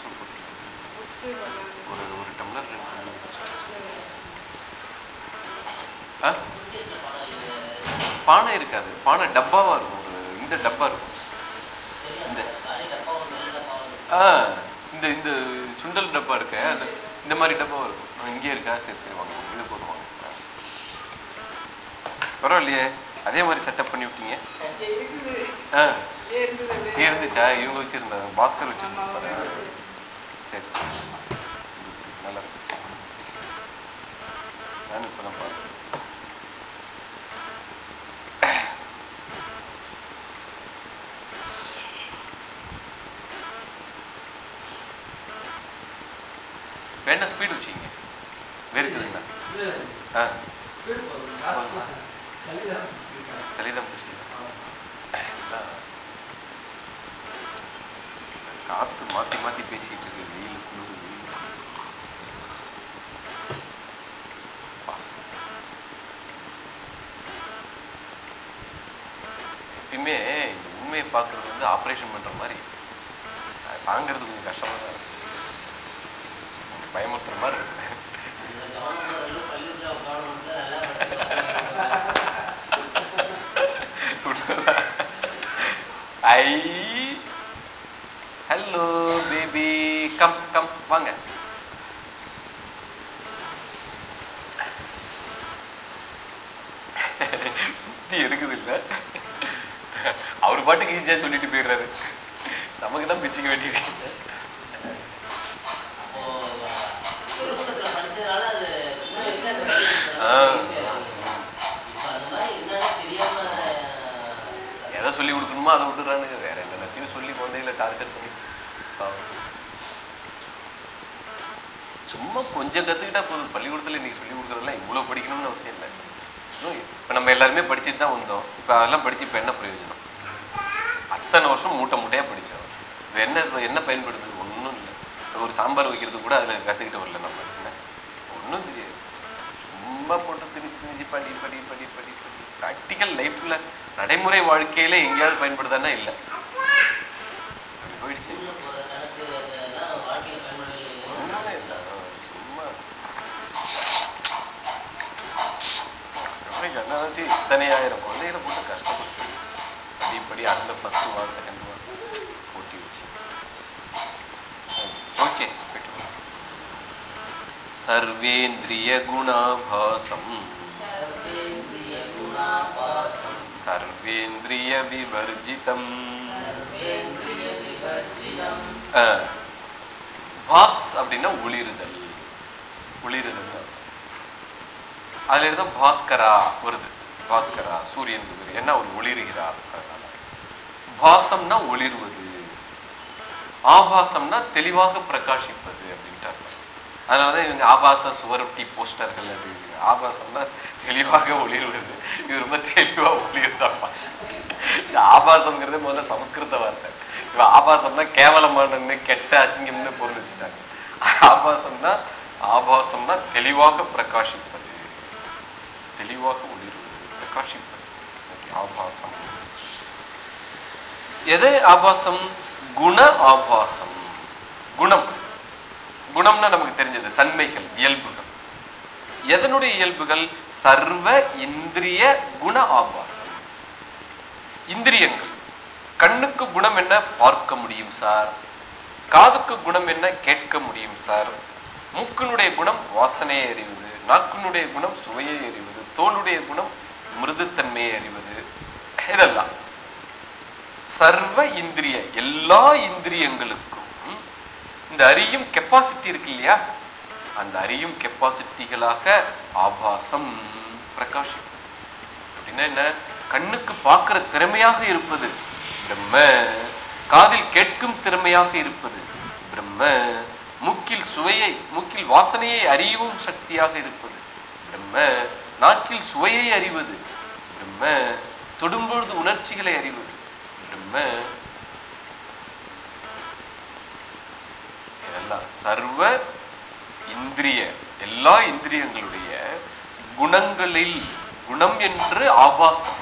சூப்பர் ஒரு ஒரு டம்ளர் ரெண்டு டம்ளர் ஆ பானை இருக்காது. பானை டப்பாவா இருக்கும். ஒரு இந்த டப்பா இருக்கும். இந்த ஆ இந்த இந்த சுண்டல் டப்பா இருக்க. இந்த மாதிரி டப்பாவா இருக்கும். இங்கேயே இருக்கா? சரி சரி வாங்க. இது போடுவாங்க பரவாயில்லையே. அதே மாதிரி செட்டப் பண்ணி விட்டீங்க. ஆ. இருந்துச்சா? இவங்க வச்சிருந்தாங்க பாஸ்கர் வச்சிருந்தாங்க சரி சரி. நல்லா இருக்கு. நானும் இப்போ தான் பார்த்தேன் வேணா ஸ்பீடு வச்சுக்கிங்க வேறுக்குதுங்களா? இல்ல, ஆ. வீடு காற்று மாற்றி காத்து மாத்தி மாத்தி பேசிட்டு இருக்கு வெயில் குளிர் எப்பயுமே இந்த உண்மையை பார்க்கறது வந்து ஆப்ரேஷன் பண்ற மாதிரி. தாங்கிறது கொஞ்சம் கஷ்டமா தான் இருக்கு. பயமுறுத்துற மாதிரி இருக்கு. ஐ ஹலோ பேபி கம் கம் வாங்க. சுத்தி இருக்குது இல்லை. அவர் பாட்டுக்கு ஈஸியா சொல்லிட்டு போயிடுறாரு. நமக்கு தான் பிச்சுக்க வேண்டியது. எதை சொல்லி கொடுக்கணுமோ அதை விட்டுறானுங்க வேற எல்லாத்தையும் சொல்லி குழந்தைகளை டார்ச்சர் பண்ணி. சும்மா கொஞ்சம் கத்துக்கிட்டா போதும். பள்ளிக்கூடத்துல இன்னைக்கு சொல்லி கொடுக்குறதெல்லாம் இவ்வளவு படிக்கணும்னு அவசியம் இல்லை. இப்ப நம்ம எல்லாருமே படிச்சுட்டு தான் வந்தோம். இப்ப அதெல்லாம் படிச்சு இப்ப என்ன பிரயோஜனம்? அத்தனை வருஷம் மூட்டை மூட்டையா படிச்சோம். என்ன என்ன பயன்படுது ஒன்றும் இல்லை. ஒரு சாம்பார் வைக்கிறது கூட அதுல கத்துக்கிட்டு வரல நம்ம. என்ன? ஒண்ணும் தெரியாது. சும்மா போட்டு திணிச்சு திணிச்சு படி படி படி படி படி ப்ராக்டிக்கல் லைஃப்ல நடைமுறை வாழ்க்கையில எங்கேயாவது பயன்படுதானா இல்லை. போயிடுச்சு. ஒண்ணுமே சும்மா. குழந்தைங்க அதாச்சும் இத்தனை ஆயிரம் குழந்தைகளை போட்டு கஷ்டப்பட்டு படி படி ஃபஸ்ட்டு ஃபர்ஸ்ட் செகண்ட் வா போட்டி வச்சு. ஓகே சர்வேந்திரிய குணாபாசம் சர்வேந்திரிய விவர்ஜிதம் பாஸ் அப்படின்னா ஒளிருதல். ஒளிருதல். அதுல இருந்தா பாஸ்கரா வருது. பாஸ்கரா சூரியன் என்ன ஒரு ஒளிருகிறார் பாசம்னா ஒளிர்வது. ஆபாசம்னா தெளிவாக பிரகாசிப்பது அதனாலதான் இவங்க ஆபாச சுவரொட்டி போஸ்டர்கள் ஆபாசம் தான் தெளிவாக ஒளிர்வது. இது ரொம்ப தெளிவாக ஒளிர்தாப்பா இந்த ஆபாசம்ங்கிறது முதல்ல சமஸ்கிருத வார்த்தை. இப்போ ஆபாசம்னா கேவலமானன்னு கெட்ட அசிங்கம்னு பொருள் வச்சுட்டாங்க. ஆபாசம்னா ஆபாசம்னா தெளிவாக பிரகாசிப்பது தெளிவாக ஒளிர்வது. பிரகாஷிப்பது. ஆபாசம். எது ஆபாசம்? குண ஆபாசம். குணம். குணம்னா நமக்கு தெரிஞ்சது தன்மைகள் இயல்புகள். எதனுடைய இயல்புகள்? சர்வ இந்திரிய குண ஆபாசம். இந்திரியங்கள். கண்ணுக்கு குணம் என்ன? பார்க்க முடியும் சார். காதுக்கு குணம் என்ன? கேட்க முடியும் சார். மூக்கினுடைய குணம் வாசனையை அறிவது நாக்கினுடைய குணம் சுவையை அறிவது தோலுடைய குணம் மிருதுத்தன்மையை அறிவது. இதெல்லாம். சர்வ இந்திரிய எல்லா இந்திரியங்களுக்கும் இந்த அறியும் கெப்பாசிட்டி இருக்கு இல்லையா? அந்த அறியும் கெப்பாசிட்டிகளாக ஆபாசம் பிரகாஷம் அப்படின்னா என்ன? கண்ணுக்கு பார்க்கிற திறமையாக இருப்பது. பிரம்ம காதில் கேட்கும் திறமையாக இருப்பது. பிரம்ம மூக்கில் சுவையை மூக்கில் வாசனையை அறியவும் சக்தியாக இருப்பது. பிரம்ம நாக்கில் சுவையை அறிவது. பிரம்ம தொடும்பொழுது உணர்ச்சிகளை அறிவது. பிரம்ம இதெல்லாம் சர்வ இந்திரிய எல்லா இந்திரியங்களுடைய குணங்களில் குணம் என்று ஆபாசம்.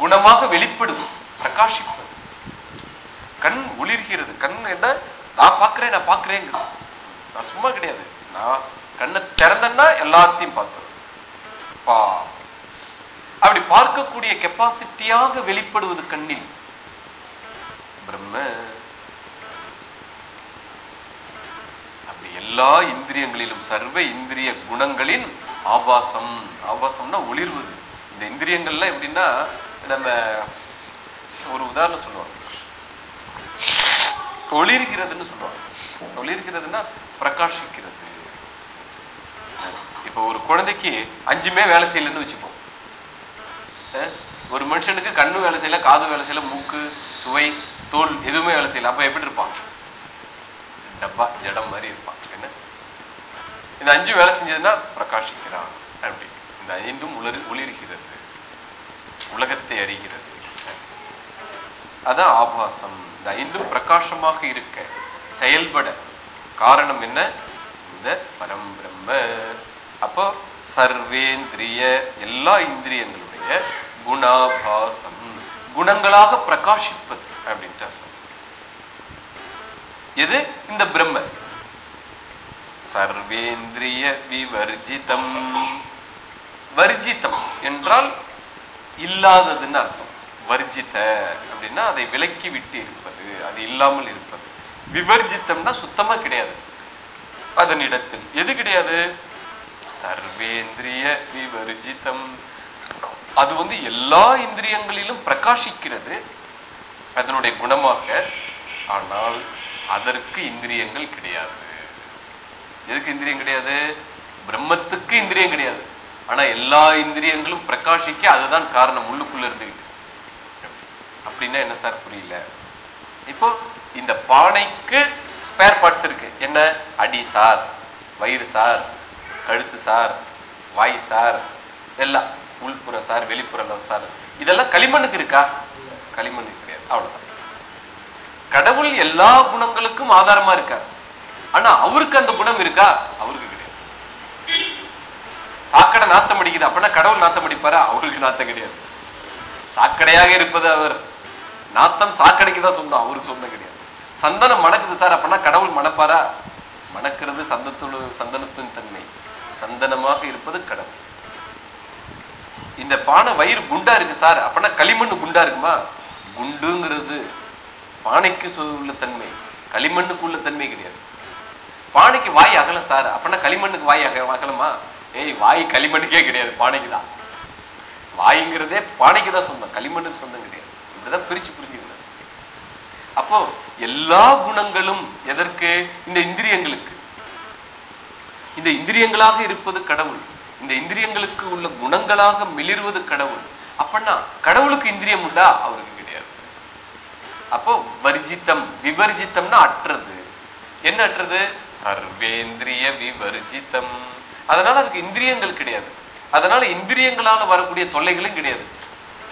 குணமாக வெளிப்படும் பிரகாஷிப்பது. கண் ஒளிர்கிறது. கண் என்ன? நான் பார்க்கிறேன் நான் பார்க்கிறேங்கிறது. நான் சும்மா கிடையாது. நான் கண்ணை திறந்தேன்னா எல்லாத்தையும் பார்த்தேன். பா அப்படி பார்க்கக்கூடிய கெப்பாசிட்டியாக வெளிப்படுவது கண்ணில். பிரம்ம அப்படி எல்லா இந்திரியங்களிலும் சர்வ இந்திரிய குணங்களின் ஆபாசம். ஆபாசம்னா ஒளிர்வது இந்த இந்திரியங்கள்லாம் எப்படின்னா நம்ம ஒரு உதாரணம் சொல்லுவாங்க. ஒளிர்கிறதுன்னு சொல்லுவாங்க. ஒளிர்கிறதுன்னா பிரகாசிக்கிறது இப்போ ஒரு குழந்தைக்கு அஞ்சுமே வேலை செய்யலன்னு வச்சுப்போம். அஹ் ஒரு மனுஷனுக்கு கண்ணு வேலை செய்யல காது வேலை செய்யல மூக்கு சுவை தோல் எதுவுமே வேலை செய்யல. அப்ப எப்படி இருப்பான்? டப்பா ஜடம் மாதிரி இருப்பான். இந்த அஞ்சு வேலை செஞ்சதுன்னா பிரகாசிக்கிறான் அப்படி. இந்த ஐந்தும் உலர் ஒளிர்கிறது. உலகத்தை அறிகிறது. அதான் ஆபாசம். இந்த ஐந்தும் பிரகாசமாக இருக்க. செயல்பட. காரணம் என்ன? இந்த பரம் பிரம்ம. அப்போ சர்வேந்திரிய எல்லா இந்திரியங்களுடைய குணாபாசம். குணங்களாக பிரகாசிப்பது அப்படின்ட்டு எது? இந்த பிரம்ம. சர்வேந்திரிய விவர்ஜிதம். வர்ஜிதம் என்றால் இல்லாததுன்னு அர்த்தம். வர்ஜித அப்படின்னா அதை விலக்கி விட்டு இருப்பது அது இல்லாமல் இருப்பது. விவர்ஜித்தம்னா சுத்தமா கிடையாது. அதனிடத்தில் எது கிடையாது? சர்வேந்திரிய விவர்ஜிதம். அது வந்து எல்லா இந்திரியங்களிலும் பிரகாசிக்கிறது அதனுடைய குணமாக ஆனால் அதற்கு இந்திரியங்கள் கிடையாது. எதுக்கு இந்திரியம் கிடையாது? பிரம்மத்துக்கு இந்திரியம் கிடையாது. ஆனா எல்லா இந்திரியங்களும் பிரகாஷிக்க அதுதான் காரணம் உள்ளுக்குள்ள இருந்துகிட்டு. அப்படின்னா என்ன சார் புரியல? இப்போ இந்த பானைக்கு ஸ்பேர் பார்ட்ஸ் இருக்கு. என்ன? அடி சார் வயிறு சார் கழுத்து சார் வாய் சார் எல்லாம் உள்புற சார் வெளிப்புற சார். இதெல்லாம் களிமண்ணுக்கு இருக்கா? களிமண்ணுக்கு கிடையாது. அவ்வளவுதான். கடவுள் எல்லா குணங்களுக்கும் ஆதாரமா இருக்கார். ஆனா அவருக்கு அந்த குணம் இருக்கா? அவருக்கு கிடையாது. சாக்கடை நாத்தம் அடிக்குது அப்படின்னா கடவுள் நாத்தம் அடிப்பாரா? அவருக்கு நாத்தம் கிடையாது. சாக்கடையாக இருப்பது அவர். நாத்தம் சாக்கடைக்கு தான் சொந்தம் அவருக்கு சொந்தம் கிடையாது. சந்தனம் மணக்குது சார் அப்படின்னா கடவுள் மணப்பாரா? மணக்கிறது சந்தத்தோடு சந்தனத்தின் தன்மை. சந்தனமாக இருப்பது கடவுள். இந்த பானை வயிறு குண்டா இருக்கு சார் அப்படின்னா களிமண் குண்டா இருக்குமா? குண்டுங்கிறது பானைக்கு உள்ள தன்மை. களிமண்ணுக்கு உள்ள தன்மை கிடையாது. பானைக்கு வாய் அகலம் சார். அப்படின்னா களிமண்ணுக்கு வாய் அக அகலமா? ஏய் வாய் களிமண்ணுக்கே கிடையாது. பானைக்கு தான் வாய்ங்கிறதே பானைக்கு தான் சொந்தம். களிமண்ணுக்கு சொந்தம் கிடையாது. இப்படிதான் பிரிச்சு புரிஞ்சுக்கணும் அப்போ எல்லா குணங்களும் எதற்கு? இந்த இந்திரியங்களுக்கு. இந்த இந்திரியங்களாக இருப்பது கடவுள். இந்த இந்திரியங்களுக்கு உள்ள குணங்களாக மிளிர்வது கடவுள். அப்படின்னா கடவுளுக்கு இந்திரியம் உண்டா? அவருக்கு கிடையாது. அப்போ வர்ஜித்தம் விவர்ஜித்தம்னா அற்றது. என்ன அற்றது? சர்வேந்திரிய விவர்ஜிதம். அதனால அதுக்கு இந்திரியங்கள் கிடையாது. அதனால இந்திரியங்களால வரக்கூடிய தொல்லைகளும் கிடையாது.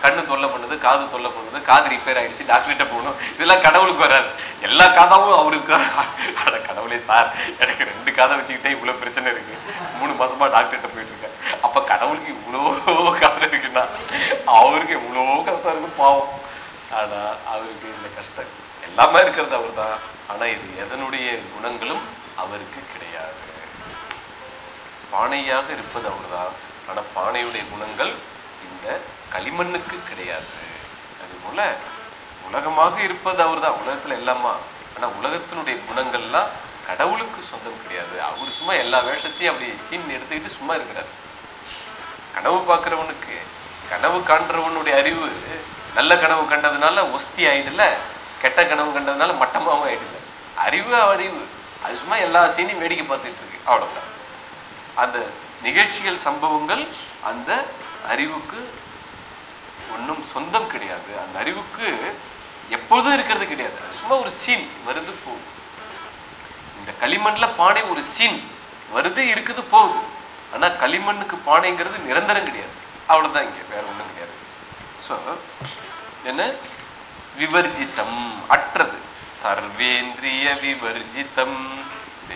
கண்ணு தொல்லை பண்ணுது காது தொல்லை பண்ணுது காது ரிப்பேர் ஆயிடுச்சு டாக்டர்கிட்ட போகணும். இதெல்லாம் கடவுளுக்கு வராது. எல்லா காதாவும் அவருக்கு அட கடவுளே சார் எனக்கு ரெண்டு காதை வச்சுக்கிட்டே இவ்வளவு பிரச்சனை இருக்கு. மூணு மாசமா டாக்டர்கிட்ட போயிட்டு இருக்கேன். அப்ப கடவுளுக்கு இவ்வளோ காதம் இருக்குன்னா அவருக்கு எவ்வளோ கஷ்டம் இருக்கும் பாவம். ஆனா அவருக்கு இந்த கஷ்டம் எல்லாமே இருக்கிறது அவர்தான். ஆனா இது எதனுடைய குணங்களும் அவருக்கு கிடையாது. பானையாக இருப்பது அவர்தான். ஆனா பானையுடைய குணங்கள் இந்த களிமண்ணுக்கு கிடையாது. அது போல உலகமாக இருப்பது அவர்தான். உலகத்துல எல்லாமா ஆனா உலகத்தினுடைய குணங்கள்லாம் கடவுளுக்கு சொந்தம் கிடையாது. அவர் சும்மா எல்லா வேஷத்தையும் அப்படி சீன் எடுத்துக்கிட்டு சும்மா இருக்கிறார். கனவு பார்க்கிறவனுக்கு கனவு காண்றவனுடைய அறிவு நல்ல கனவு கண்டதுனால ஒஸ்தி ஆயிடல கெட்ட கனவு கண்டதுனால மட்டமாவும் ஆயிடல அறிவு அறிவு. அது சும்மா எல்லா சீனையும் வேடிக்கை பார்த்துட்டு இருக்கு. அவ்வளவுதான். அந்த நிகழ்ச்சிகள் சம்பவங்கள் அந்த அறிவுக்கு ஒன்றும் சொந்தம் கிடையாது. அந்த அறிவுக்கு எப்பொழுதும் இருக்கிறது கிடையாது. சும்மா ஒரு சீன் வருது போகுது. இந்த களிமண்ல பானை ஒரு சீன் வருது இருக்குது போகுது. ஆனா களிமண்ணுக்கு பானைங்கிறது நிரந்தரம் கிடையாது. அவ்வளவுதான் இங்க வேற ஒன்றும் கிடையாது. ஸோ என்ன? விவர்ஜித்தம் அற்றது. சர்வேந்திரிய விவர்ஜிதம்.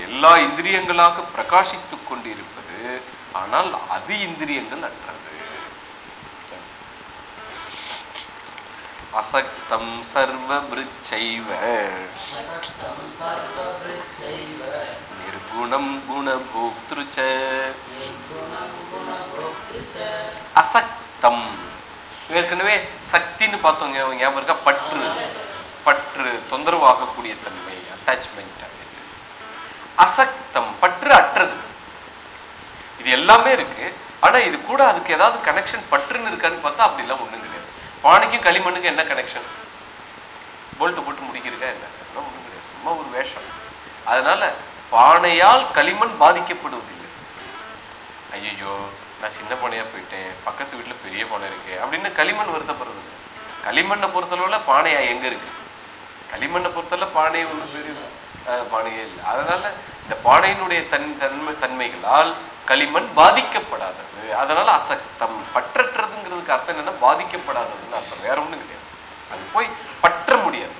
எல்லா இந்திரியங்களாக பிரகாசித்துக் கொண்டிருப்பது ஆனால் அது இந்திரியங்கள் அற்றது. அசக்தம் சர்வபிருச்சைவ சதத்தம் நிர்குணம் குணபோக்திருச்ச. அசக்தம். ஏற்கனவே சக்தின்னு பார்த்தோம் ஞாபகம் இருக்கா? பற்று. பற்று தொந்தரவாகக்கூடிய தன்மை அட்டாச்மெண்ட் அசக்தம் பற்று அற்றது. இது எல்லாமே இருக்கு. ஆனா இது கூட அதுக்கு ஏதாவது கனெக்ஷன் பற்றுன்னு இருக்கான்னு பார்த்தா அப்படி எல்லாம் ஒண்ணும் கிடையாது. பானைக்கும் களிமண்ணுக்கும் என்ன கனெக்ஷன் போல்ட்டு போட்டு முடிக்கிறதா என்ன? ஒண்ணும் கிடையாது. சும்மா ஒரு வேஷம். அதனால பானையால் களிமண் பாதிக்கப்படுவதில்லை. ஐயோ நான் சின்ன பானையா போயிட்டேன். பக்கத்து வீட்டுல பெரிய பானை இருக்கு அப்படின்னு களிமண் வருத்தப்படுறது இல்லை. களிமண்ணை பொறுத்தளவுல பானையா எங்க இருக்கு? களிமண்ணை பொறுத்தல பானை ஒண்ணு பெரிய பானையே இல்லை. அதனால இந்த பானையினுடைய தன் தன்மை தன்மைகளால் களிமண் பாதிக்கப்படாதது. அதனால அசக்தம் பற்றற்றதுங்கிறதுக்கு அர்த்தம் என்னன்னா பாதிக்கப்படாததுன்னு அர்த்தம். வேற ஒண்ணும் கிடையாது. அது போய் பற்ற முடியாது.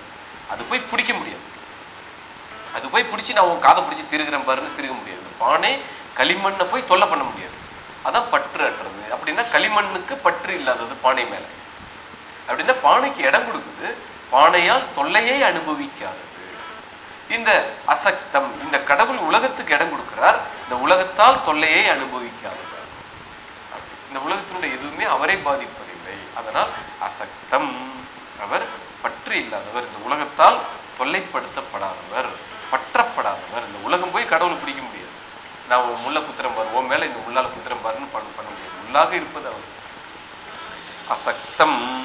அது போய் பிடிக்க முடியாது. அது போய் பிடிச்சி நான் உன் காதை பிடிச்சி திருகிறேன் பாருன்னு திருக முடியாது. பானை களிமண்ணை போய் தொல்லை பண்ண முடியாது. அதான் பற்று அற்றது அப்படின்னா களிமண்ணுக்கு பற்று இல்லாதது பானை மேல. அப்படின்னா பானைக்கு இடம் கொடுக்குது. பானையால் தொல்லையை அனுபவிக்காதது. இந்த அசக்தம் இந்த கடவுள் உலகத்துக்கு இடம் கொடுக்கிறார். இந்த உலகத்தால் தொல்லையை அனுபவிக்காதது. இந்த உலகத்தினுடைய எதுவுமே அவரை பாதிப்பதில்லை. அதனால் அசக்தம். அவர் பற்று இல்லாதவர். இந்த உலகத்தால் தொல்லைப்படுத்தப்படாதவர். பற்றப்படாதவர். இந்த உலகம் போய் கடவுளை பிடிக்க முடியாது. நான் உன் முல்லை குத்திரம் பாரு. உன் மேல இந்த முள்ளால குத்திரம் பாருன்னு பண்ண பண்ண முடியாது. உள்ளாக இருப்பது அவர். அசக்தம்.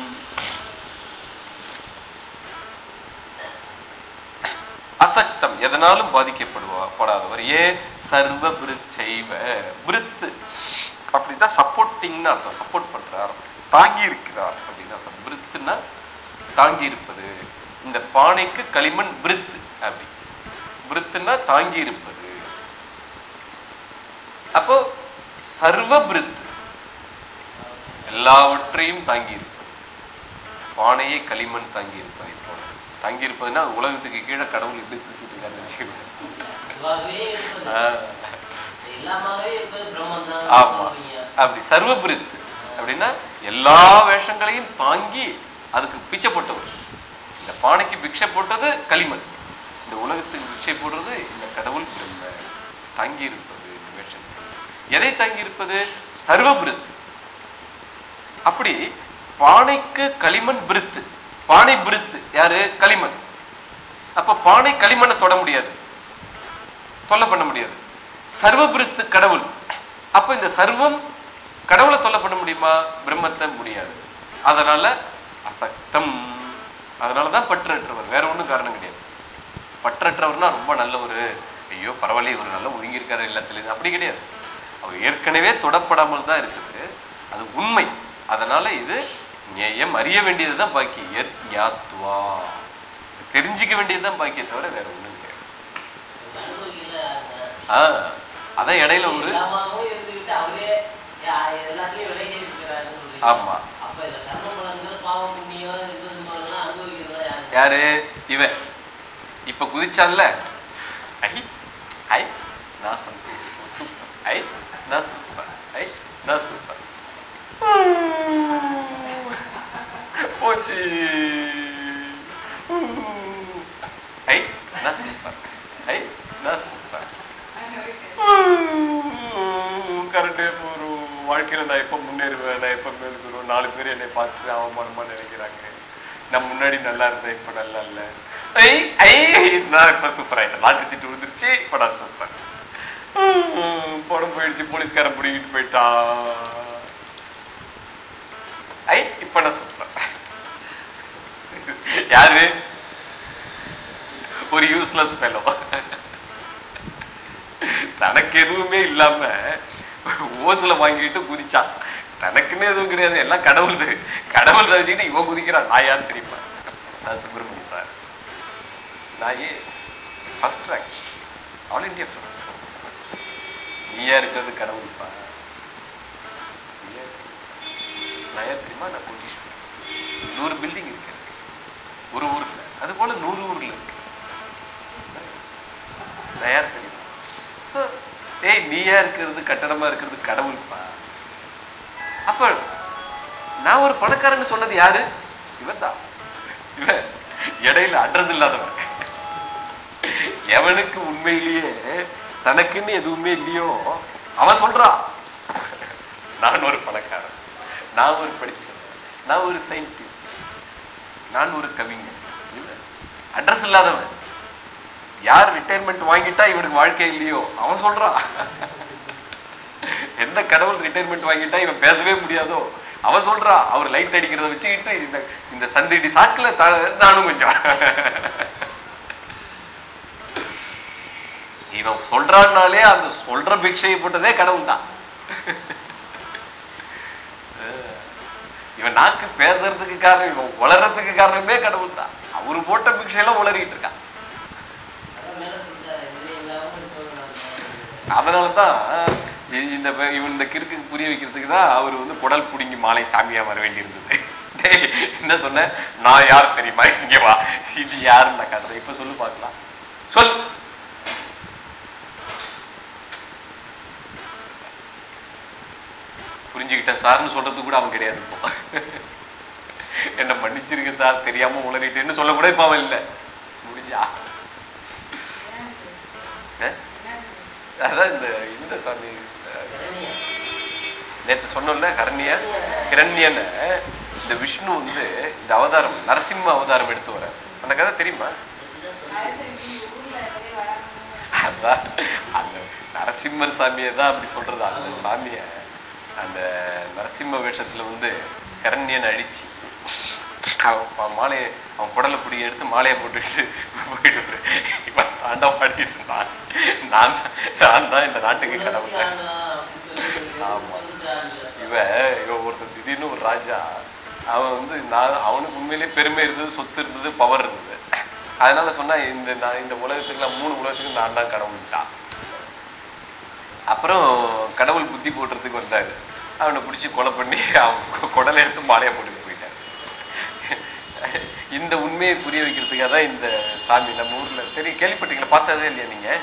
அசக்தம். எதனாலும் பாதிக்கப்படுவா படாதவர். ஏன் சர்வ விருச்சைவ விருத்து அப்படிதான் சப்போர்ட்டிங்னு அர்த்தம். சப்போர்ட் பண்றார். தாங்கி இருக்கிறார் அப்படின்னு அர்த்தம். விருத்துன்னா தாங்கி இருப்பது இந்த பானைக்கு களிமண் விருத்து அப்படி. விருத்துன்னா தாங்கி இருப்பது அப்போ சர்வ விருத்து. எல்லாவற்றையும் தாங்கி இருப்பது பானையை களிமண் தாங்கி இருப்பது போல தாங்கி இருப்பதுன்னா உலகத்துக்கு கீழே கடவுள் எப்படி தூக்கிட்டு தான் ஆமா. அப்படி சர்வபிருத் அப்படின்னா எல்லா வேஷங்களையும் தாங்கி அதுக்கு பிச்சை போட்டவர். இந்த பானைக்கு பிக்ஷை போட்டது களிமண். இந்த உலகத்துக்கு பிக்ஷை போடுறது இந்த கடவுள் பிரம்ம. தாங்கி இருப்பது வேஷம் எதை தாங்கி இருப்பது சர்வபிருத் அப்படி பானைக்கு களிமண் பிருத்து பானை பிரித்து யாரு? களிமண். அப்ப பானை களிமண்ணை தொட முடியாது. தொல்லை பண்ண முடியாது. சர்வபிருத்து கடவுள். அப்ப இந்த சர்வம் கடவுளை தொல்லை பண்ண முடியுமா? பிரம்மத்தை முடியாது. அதனால அசக்தம். அதனாலதான் பற்றற்றவர். வேற ஒண்ணும் காரணம் கிடையாது. பற்றற்றவர்னா ரொம்ப நல்ல ஒரு ஐயோ பரவாயில்ல ஒரு நல்ல ஒதுங்கி இருக்காரு அப்படி கிடையாது. அவர் ஏற்கனவே தொடப்படாமல் தான் இருக்குது. அது உண்மை. அதனால இது நேயம் அறிய வேண்டியதுதான் பாக்கி. எத் ஞாத்வா. தெரிஞ்சுக்க வேண்டியதுதான் பாக்கியே தவிர வேற ஒண்ணும் கிடையாது அதான் இடையில ஒரு. ஆமா. யாரு? இவன். இப்ப குதிச்சான்ல. ஐ ஐ நான் சூப்பர். ஐ நான் சூப்பர். ஐ நான் சூப்பர். போச்சு. ஐ நான் சூப்பர் ஐ நான் சூப்பர் கரெக்டே போறோம் வாழ்க்கையில நான் எப்ப முன்னேறுவேன் நான் எப்ப மேலுக்குறோம் நாலு பேர் என்னை பார்த்து அவமானமா நினைக்கிறாங்க. நான் முன்னாடி நல்லா இருந்தேன் இப்ப நல்லா இல்ல. ஐ ஐ நான் இப்ப சூப்பர் ஆயிட்டேன். லாட்டரி சீட்டு விழுந்துருச்சு இப்ப நான் சூப்பர் படம் போயிடுச்சு போலீஸ்காரன் பிடிக்கிட்டு போயிட்டான். ஐ இப்ப நான் சூப்பர் யாரு? ஒரு யூஸ்லெஸ் ஃபெலோ தனக்கு எதுவுமே இல்லாம ஓசுல வாங்கிட்டு குதிச்சான் தனக்குன்னு எதுவும் கிடையாது. எல்லாம் கடவுள் கடவுள் தவிச்சுட்டு இவன் குதிக்கிறான். நான் யார் தெரியுமா? நான் சுப்பிரமணிய சார் நான் ஏ first rank all India first நீயா இருக்கிறது? கடவுள்ப்பா. நீயா நான் யார் தெரியுமா? நான் கோட்டீஸ்வரன் நூறு பில்டிங் இருக்கு ஒரு ஊர்ல அது போல நூறு ஊர்ல. இருக்கு நான் யார் தெரியுமா So, ஏய் நீயா இருக்கிறது கட்டடமா இருக்கிறது கடவுள்ப்பா. அப்ப நான் ஒரு பணக்காரன்னு சொன்னது யாரு? இவன் தான். இவன் இடையில அட்ரஸ் இல்லாதவன். எவனுக்கு உண்மையிலேயே தனக்குன்னு எதுவுமே இல்லையோ அவன் சொல்றான் நான் ஒரு பணக்காரன். நான் ஒரு படிச்சவன். நான் ஒரு சயின்டிஸ்ட் நான் ஒரு கவிஞன். அட்ரஸ் இல்லாதவன். யார் ரிட்டையர்மெண்ட் வாங்கிட்டா இவனுக்கு வாழ்க்கை இல்லையோ அவன் சொல்றான். எந்த கடவுள் ரிட்டையர்மெண்ட் வாங்கிட்டா இவன் பேசவே முடியாதோ அவன் சொல்றான். அவர் லைட் அடிக்கிறத வச்சுக்கிட்டு இந்த இந்த சந்திடி சாக்கில் நானும் கொஞ்சம். இவன் சொல்றான்னாலே அந்த சொல்ற பிக்ஷையை போட்டதே கடவுள் தான் இவன் நாக்கு பேசுறதுக்கு காரணம் இவன் வளர்றதுக்கு காரணமே கடவுள் தான். அவரு போட்ட பிக்ஷையெல்லாம் உளறிட்டு இருக்கான். அதனாலதான் இந்த இவன் இந்த கிறுக்கு புரிய வைக்கிறதுக்கு தான் அவர் வந்து குடல் புடுங்கி மாலை சாமியா வர வேண்டியிருந்தது. என்ன சொன்ன? நான் யார் தெரியுமா? இங்க வா. இது யாருன்னு கதை. இப்ப சொல்லு பார்க்கலாம். சொல் புரிஞ்சுக்கிட்டேன். சார்னு சொல்றதுக்கு கூட அவன் கிடையாது இப்போ. என்ன மன்னிச்சிருங்க சார் தெரியாம உளறிட்டேன்னு சொல்ல கூட இப்ப அவன் இல்லை. முடிஞ்சா? அதான் இந்த இந்த சாமி? நேத்து சொன்னோம்ல கரண்ய? கிரண்யன இந்த விஷ்ணு வந்து இந்த அவதாரம் நரசிம்ம அவதாரம் எடுத்து வர அந்த கதை தெரியுமா? அதான். அந்த நரசிம்மர் சாமியை தான் அப்படி சொல்றது அந்த சாமிய. அந்த நரசிம்ம வேஷத்துல வந்து கரண்யனை அழிச்சு அவன் மாலையை அவன் குடலை பிடி எடுத்து மாலையை போட்டுக்கிட்டு போயிட்டு இவன் தாண்டா பாடிட்டு இருந்தான். நான் தான் நான் தான் இந்த நாட்டுக்கு கடவுள். ஆமா. சொல்லிட்டாருல்ல. இவன் இவன் ஒருத்தன் திடீர்னு ஒரு ராஜா. அவன் வந்து நான் அவனுக்கு உண்மையிலேயே பெருமை இருந்தது சொத்து இருந்தது பவர் இருந்தது. அதனால சொன்னா இந்த நான் இந்த உலகத்துக்கு நான் மூணு உலகத்துக்கு நான் தான் கடவுள்ட்டான். அப்புறம் கடவுள் புத்தி போட்டுறதுக்கு வந்தாரு. அவனை பிடிச்சி கொலை பண்ணி அவன் குடலை எடுத்து மாலையை போட்டுட்டு போயிட்டான். இந்த உண்மையை புரிய வைக்கிறதுக்காக தான் இந்த சாமி நம்ம ஊரில் தெரியும் கேள்விப்பட்டீங்களா பார்த்ததே இல்லையா நீங்கள்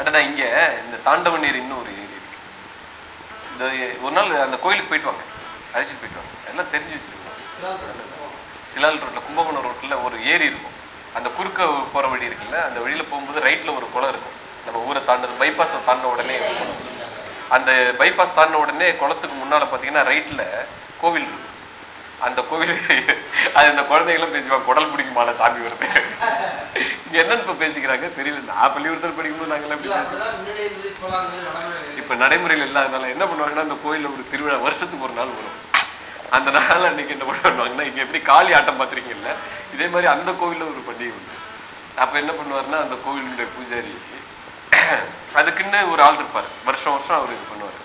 அடடா இங்கே இந்த தாண்டவ நீர் இன்னும் ஒரு ஏரி இருக்கு. இந்த ஒரு நாள் அந்த கோயிலுக்கு போயிட்டு வாங்க. அழைச்சிட்டு போயிட்டு வாங்க. எல்லாம் தெரிஞ்சு வச்சிருக்கோம். சிலால் ரோட்டில் கும்பகோணம் ரோட்டில் ஒரு ஏரி இருக்கும். அந்த குறுக்க போகிற வழி இருக்குல்ல அந்த வழியில் போகும்போது ரைட்டில் ஒரு குளம் இருக்கும். நம்ம ஊரை தாண்டது பைபாஸை தாண்ட உடனே ஒரு அந்த பைபாஸ் தாண்டின உடனே குளத்துக்கு முன்னால பாத்தீங்கன்னா ரைட்ல கோவில் இருக்கும் அந்த கோவில் அது இந்த குழந்தைகளும் பேசிப்பாங்க குடல் பிடிக்கும் மாலை சாமி வருது இங்க என்னன்னு இப்ப பேசிக்கிறாங்க? தெரியல. நான் பள்ளிக்கூடத்தில் படிக்கும்போது நாங்கெல்லாம் எப்படி இப்ப நடைமுறையில் இல்லாதனால என்ன பண்ணுவாங்கன்னா அந்த கோயில்ல ஒரு திருவிழா வருஷத்துக்கு ஒரு நாள் வரும். அந்த நாள் அன்னைக்கு என்ன பண்ணுவாங்கன்னா இங்க எப்படி காளி ஆட்டம் பார்த்திருக்கீங்கல்ல இதே மாதிரி அந்த கோவில்ல ஒரு பண்டிகை உண்டு. அப்ப என்ன பண்ணுவாருன்னா அந்த கோவிலுடைய பூஜாரி அதுக்குன்னு ஒரு ஆள் இருப்பாரு. வருஷம் வருஷம் அவர் இது பண்ணுவாரு.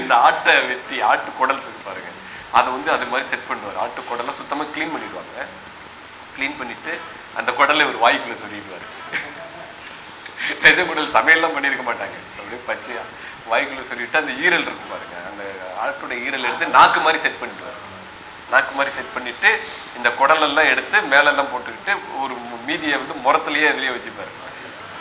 இந்த ஆட்டை வெட்டி ஆட்டு குடல் இருக்கு பாருங்க. அதை வந்து அது மாதிரி செட் பண்ணுவார். ஆட்டு குடலை சுத்தமாக க்ளீன் பண்ணிடுவாங்க. க்ளீன் பண்ணிட்டு அந்த குடலை ஒரு வாய்க்குள்ள சொல்லிடுவாரு. எது குடல் சமையல்லாம் பண்ணியிருக்க மாட்டாங்க. அப்படியே பச்சையா வாய்க்குள்ள சொல்லிட்டு அந்த ஈரல் இருக்கும் பாருங்க. அந்த ஆட்டோட ஈரல் எடுத்து நாக்கு மாதிரி செட் பண்ணிடுவாரு. நாக்கு மாதிரி செட் பண்ணிட்டு இந்த குடலெல்லாம் எடுத்து மேலெல்லாம் போட்டுக்கிட்டு ஒரு மீதியை வந்து முரத்துலயே இதுலயே வச்சுப்பாரு.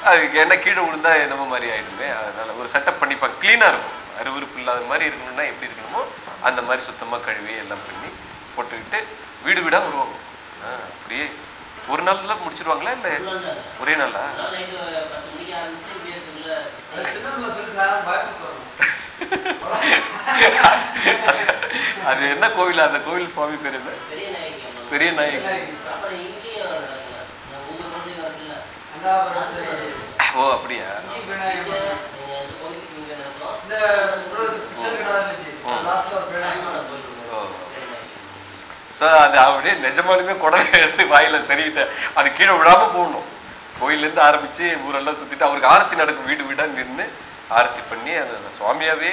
அதுக்கு என்ன கீழே விழுந்தா என்னமோ மாதிரி ஆயிடுமே. அதனால ஒரு செட்டப் பண்ணிப்பாங்க க்ளீனா இருக்கும். அருவருப்பு இல்லாத மாதிரி இருக்கணும்னா எப்படி இருக்கணுமோ அந்த மாதிரி சுத்தமா கழுவி எல்லாம் பண்ணி போட்டுக்கிட்டு வீடு வீடா வருவாங்க ஆ, அப்படியே ஒரு நாள்ல முடிச்சிருவாங்களா இல்ல ஒரே நாளா? அது அது என்ன கோவில்? அந்த கோவில் சுவாமி பேர் என்ன? பெரிய நாயகி அம்மா. பெரிய நாயகி அப்புறம் இங்கேயும் நடக்கல. நான் உங்க குழந்தைங்க இருக்குல்ல, அந்த படத்துல ஓ அப்படியா. ஸோ அது அப்படியே நிஜமாலுமே குடலை எடுத்து வாயில சரிக்கிட்ட அது கீழே விழாம போடணும். கோயில்ல இருந்து ஆரம்பிச்சு ஊரெல்லாம் சுத்திட்டு அவருக்கு ஆரத்தி நடக்கும் வீடு வீடா நின்று ஆரத்தி பண்ணி அந்த அந்த சுவாமியாவே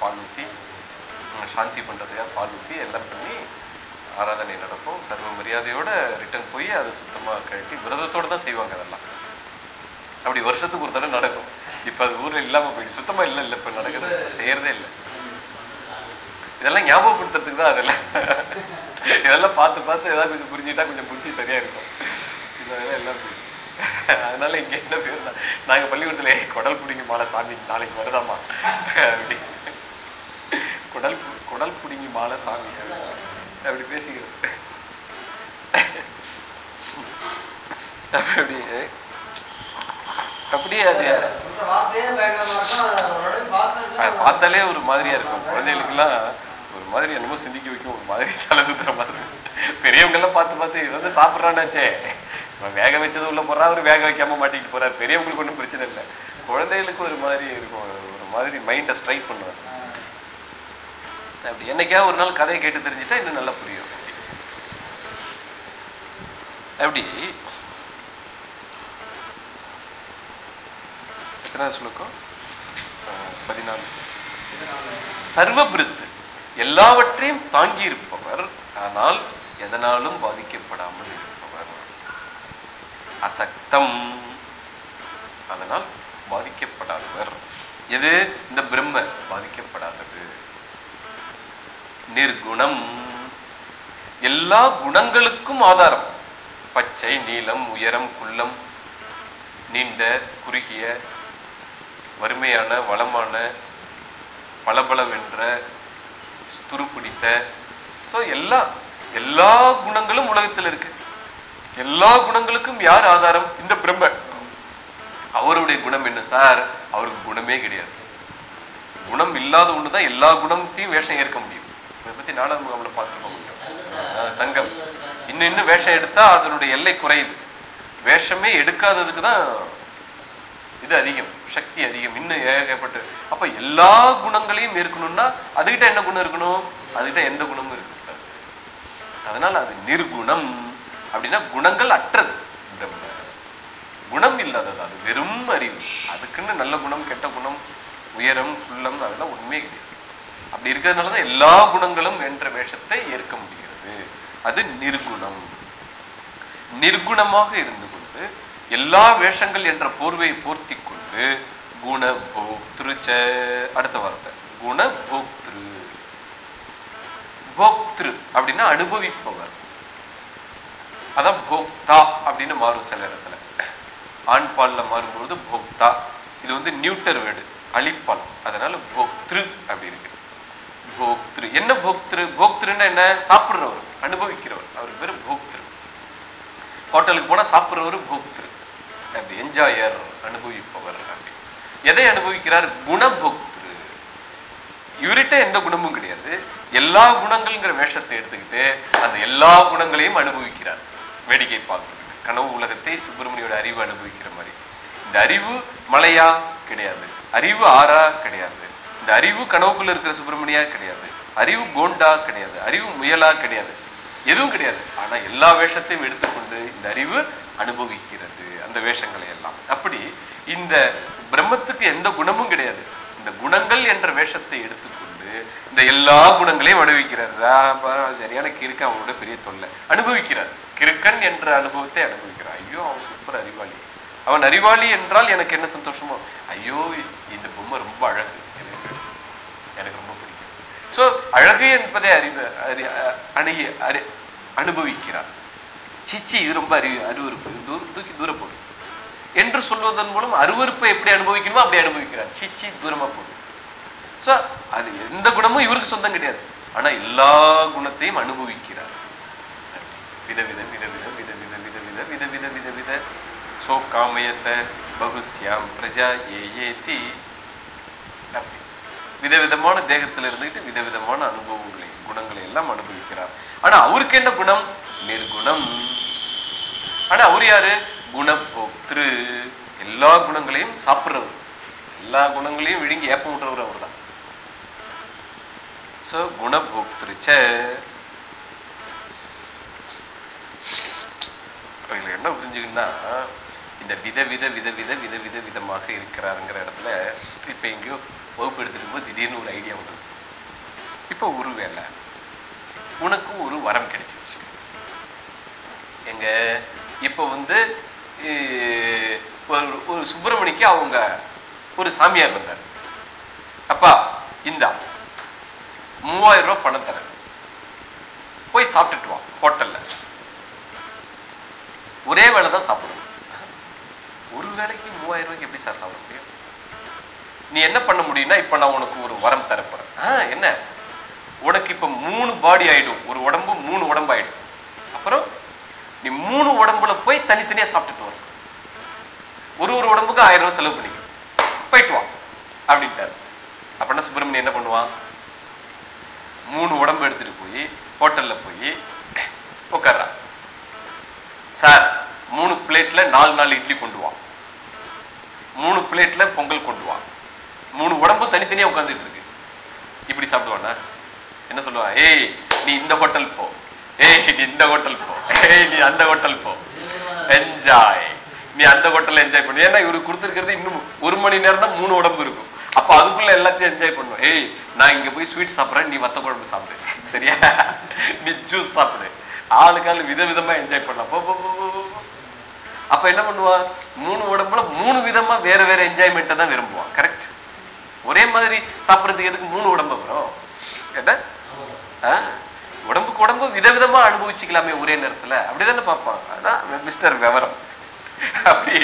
பால் ம், சாந்தி பண்றதுக்காக பால் ஊத்தி எல்லாம் பண்ணி ஆராதனை நடக்கும். சர்வ மரியாதையோட ரிட்டர்ன் போய் அதை சுத்தமா கழட்டி விரதத்தோட தான் செய்வாங்க அதெல்லாம். அப்படி வருஷத்துக்கு ஒரு தடவை நடக்கும். இப்ப அது ஊர்ல இல்லாம போயிடுச்சு சுத்தமா இல்ல இல்ல. இப்ப நடக்கிறது செய்யறதே இல்லை. இதெல்லாம் ஞாபகப்படுத்துறதுக்கு தான் அதெல்லாம். இதெல்லாம் பார்த்து பார்த்து ஏதாவது கொஞ்சம் புரிஞ்சுட்டா கொஞ்சம் புத்தி சரியா இருக்கும். இதெல்லாம் எல்லாம். அதனால இங்க என்ன பேர் நாங்க பள்ளிக்கூடத்துல "ஏய், குடல் பிடிங்க மாலை சாமி நாளைக்கு வருதாமா அப்படி. குடல் குடல் பிடிங்கி மாலை சாமி. அப்படி பேசிக்கிறது அப்படி அப்படியே அது. அதை பார்த்தாலே ஒரு மாதிரியா இருக்கும். குழந்தைகளுக்கெல்லாம் ஒரு மாதிரி என்னமோ சிந்திக்க வைக்கும். ஒரு மாதிரி தலை சுத்துற மாதிரி. பெரியவங்க எல்லாம் பார்த்து பார்த்து இது வந்து சாப்பிட்றான்னாச்சே இவன் வேக வச்சது உள்ள போறா அவர் வேக வைக்காம மாட்டிக்கிட்டு போறாரு. பெரியவங்களுக்கு ஒன்றும் பிரச்சனை இல்லை. குழந்தைகளுக்கு ஒரு மாதிரி இருக்கும். ஒரு மாதிரி மைண்டை ஸ்ட்ரைக் பண்ணுவார் அப்படி. என்னைக்காவது ஒரு நாள் கதையை கேட்டு தெரிஞ்சுட்டா இன்னும் நல்லா புரியும். அப்படி எத்தனை சொல்லுக்கும் பதினாலு. சர்வபிருத்து. எல்லாவற்றையும் தாங்கி இருப்பவர் ஆனால் எதனாலும் பாதிக்கப்படாமல் இருப்பவர். அசக்தம். அதனால் பாதிக்கப்படாதவர். எது? இந்த பிரம்ம பாதிக்கப்படாதது. நிர்குணம். எல்லா குணங்களுக்கும் ஆதாரம். பச்சை நீலம் உயரம் குள்ளம் நீண்ட குறுகிய வறுமையான வளமான பளபளவென்ற துருப்பிடித்த. ஸோ எல்லா எல்லா குணங்களும் உலகத்தில் இருக்கு. எல்லா குணங்களுக்கும் யார் ஆதாரம்? இந்த பிரம்ம அவருடைய குணம் என்ன சார்? அவருக்கு குணமே கிடையாது. குணம் இல்லாத ஒண்ணுதான் எல்லா குணத்தையும் வேஷம் ஏற்க முடியும். இதை பத்தி நாலாவது முகாமில் பார்த்துருக்க முடியும் தங்கம். இன்னும் இன்னும் வேஷம் எடுத்தா அதனுடைய எல்லை குறையுது. வேஷமே எடுக்காததுக்கு தான் இது அதிகம். சக்தி அதிகம். இன்னும் ஏகப்பட்டு அப்ப எல்லா குணங்களையும் இருக்கணும்னா அதுகிட்ட என்ன குணம் இருக்கணும்? அதுகிட்ட எந்த குணமும் இருக்கு அதனால அது நிர்குணம். அப்படின்னா குணங்கள் அற்றது. பிரம்ம. குணம் இல்லாதது. அது வெறும் அறிவு. அதுக்குன்னு நல்ல குணம் கெட்ட குணம் உயரம் உள்ளம் அதெல்லாம் உண்மையே கிடையாது. அப்படி இருக்கிறதுனால தான் எல்லா குணங்களும் என்ற வேஷத்தை ஏற்க முடிகிறது. அது நிர்குணம். நிர்குணமாக இருந்து கொண்டு எல்லா வேஷங்கள் என்ற போர்வையை போர்த்தி கொண்டு குண போக்திரு அடுத்த வார்த்தை. குண போக்திரு போக்திரு அப்படின்னா அனுபவிப்பவர். அதான் போக்தா அப்படின்னு மாறும் சில இடத்துல. ஆண் பால்ல மாறும்பொழுது போக்தா. இது வந்து நியூட்டர் வேர்டு. அழிப்பால். அதனால போக்திரு அப்படி இருக்கு. போக்திரு. என்ன போக்திரு? போக்திருன்னா என்ன? சாப்பிடுறவர் அனுபவிக்கிறவர். அவர் பேர் போக்திரு. ஹோட்டலுக்கு போனா சாப்பிடுறவர் போக்திரு. அப்படி என்ஜாயர் அனுபவிப்பவர் அப்படி. எதை அனுபவிக்கிறார்? குணபோக்திரு. இவர்கிட்ட எந்த குணமும் கிடையாது. எல்லா குணங்கள்ங்கிற வேஷத்தை எடுத்துக்கிட்டு அந்த எல்லா குணங்களையும் அனுபவிக்கிறார். வேடிக்கை பார்க்கறதுக்கு கனவு உலகத்தை சுப்பிரமணியோட அறிவு அனுபவிக்கிற மாதிரி. இந்த அறிவு மலையா கிடையாது. அறிவு ஆறா கிடையாது. இந்த அறிவு கனவுக்குள்ள இருக்கிற சுப்பிரமணியா கிடையாது. அறிவு கோண்டா கிடையாது. அறிவு முயலா கிடையாது. எதுவும் கிடையாது. ஆனா எல்லா வேஷத்தையும் எடுத்துக்கொண்டு இந்த அறிவு அனுபவிக்கிறது அந்த வேஷங்களை எல்லாம். அப்படி இந்த பிரம்மத்துக்கு எந்த குணமும் கிடையாது. இந்த குணங்கள் என்ற வேஷத்தை எடுத்துக்கொண்டு இந்த எல்லா குணங்களையும் அனுபவிக்கிறார். சரியான கிறுக்கு அவங்களோட பெரிய தொல்லை. அனுபவிக்கிறார். கிறுக்கன் என்ற அனுபவத்தை அனுபவிக்கிறார். ஐயோ அவன் சூப்பர் அறிவாளி. அவன் அறிவாளி என்றால் எனக்கு என்ன சந்தோஷமோ? ஐயோ இந்த பொம்மை ரொம்ப அழகு. சோ அழகு என்பதை அறிவு அறி அணுகி அறி அனுபவிக்கிறார் சிச்சி இது ரொம்ப அறிவு அருவறுப்பு தூர தூக்கி தூர போடும் என்று சொல்வதன் மூலம் அருவறுப்பை எப்படி அனுபவிக்கணுமோ அப்படி அனுபவிக்கிறார் சிச்சி தூரமாக போடும் சோ அது எந்த குணமும் இவருக்கு சொந்தம் கிடையாது ஆனா எல்லா குணத்தையும் அனுபவிக்கிறார் வித வித வித விதம் வித விதம் வித வித வித வித வித வித சோ காமயத்தை பகுஸ்யாம் பிரஜா ஏ ஏ தி அப்படி விதவிதமான தேகத்தில் இருந்துகிட்டு விதவிதமான அனுபவங்களை குணங்களை எல்லாம் அனுபவிக்கிறார். ஆனா அவருக்கு என்ன குணம்? நிர்குணம். ஆனா அவர் யாரு? குணப்போக்திரு எல்லா குணங்களையும் சாப்பிடுறவர். எல்லா குணங்களையும் விழுங்கி ஏப்பம் விட்டுறவர் அவர் தான் சோ குணபோக்திருச்ச இதுல என்ன புரிஞ்சுக்கணும்னா இந்த வித வித வித வித வித வித விதமாக இருக்கிறாருங்கிற இடத்துல இப்ப எங்கேயோ வகுப்பு எடுத்துட்டு போது திடீர்னு ஒரு ஐடியா வந்தது. இப்போ ஒரு வேலை உனக்கும் ஒரு வரம் கிடைச்சிருச்சு. எங்க இப்போ வந்து ஒரு ஒரு சுப்பிரமணிக்கு அவங்க ஒரு சாமியார் வந்தார். அப்பா இந்தா மூவாயிரம் ரூபாய் பணம் தரேன். போய் சாப்பிட்டுட்டு வா ஹோட்டல்ல. ஒரே வேலை தான் சாப்பிடுவோம் ஒரு வேலைக்கு மூவாயிரம் ரூபாய்க்கு எப்படி சார் சாப்பிட முடியும்? நீ என்ன பண்ண முடியும்னா இப்ப நான் உனக்கு ஒரு வரம் தரப்போறேன். ஆஹ் என்ன? உனக்கு இப்ப மூணு பாடி ஆயிடும். ஒரு உடம்பு மூணு உடம்பு ஆயிடும் அப்புறம் நீ மூணு மூணு உடம்புல போய் தனித்தனியா சாப்பிட்டுட்டு வரும் ஒரு ஒரு உடம்புக்கு ஆயிரம் ரூபாய் செலவு பண்ணிக்க. போயிட்டு வா அப்படின்ட்டாரு. அப்படின்னா சுப்பிரமணியம் என்ன பண்ணுவான்? மூணு உடம்பு எடுத்துட்டு போய் ஹோட்டல்ல போய் உட்கார்றான் சார் மூணு பிளேட்ல நாலு நாலு இட்லி கொண்டு வா. மூணு பிளேட்ல பொங்கல் கொண்டு வா. மூணு உடம்பு தனித்தனியா உட்காந்துட்டு இருக்கு. இப்படி சாப்பிடுவானா? என்ன சொல்லுவான் ஏய் நீ இந்த ஹோட்டல் போ. ஏய் நீ இந்த ஹோட்டல் போ. ஏய் நீ அந்த ஹோட்டல் போ. என்ஜாய் நீ அந்த ஹோட்டல்ல என்ஜாய் பண்ணு. ஏன்னா இவரு கொடுத்துருக்கிறது இன்னும் ஒரு மணி நேரம் தான் மூணு உடம்பு இருக்கும். அப்ப அதுக்குள்ள எல்லாத்தையும் என்ஜாய் பண்ணும். ஏய் நான் இங்க போய் ஸ்வீட் சாப்பிடுறேன். நீ வத்த குழம்பு சாப்பிடு. சரியா? நீ ஜூஸ் சாப்பிடு. ஆளுக்கு ஆளு விதவிதமா என்ஜாய் பண்ணலாம். போ, போ. அப்ப என்ன பண்ணுவா? மூணு உடம்புல மூணு விதமா வேற வேற என்ஜாய்மெண்ட்டை தான் விரும்புவான் கரெக்ட் ஒரே மாதிரி சாப்பிடுறதுக்கு எதுக்கு மூணு உடம்பு வரும்? என்ன? உடம்புக்கு உடம்பு விதவிதமா அனுபவிச்சுக்கலாமே ஒரே நேரத்துல. அப்படிதானே பார்ப்பான் அதான் மிஸ்டர் விவரம். அப்படி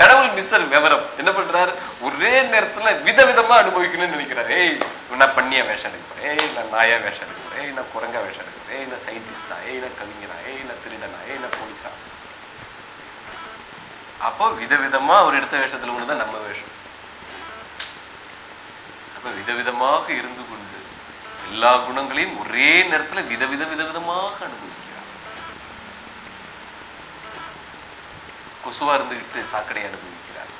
கடவுள் மிஸ்டர் விவரம். என்ன பண்றாரு? ஒரே நேரத்துல விதவிதமா அனுபவிக்கணும்னு நினைக்கிறாரு. ஏய் நான் பண்ணிய வேஷம் எடுக்கிறேன் ஏய் நான் நாயா வேஷம் எடுக்கிறேன் ஏய் நான் குரங்கா வேஷம் எடுக்கிறேன் ஏய் நான் சயின்டிஸ்டா? ஏய் நான் கவிஞரா? ஏய் நான் திருடனா? ஏய் நான் போலீஸா? அப்போ விதவிதமா அவர் எடுத்த வேஷத்துல ஒண்ணுதான் நம்ம வேஷம். அப்போ விதவிதமாக இருந்து கொண்டு எல்லா குணங்களையும் ஒரே நேரத்துல விதவித விதவிதமாக அனுபவிக்கிறார். கொசுவா இருந்துகிட்டு சாக்கடை அனுபவிக்கிறார்.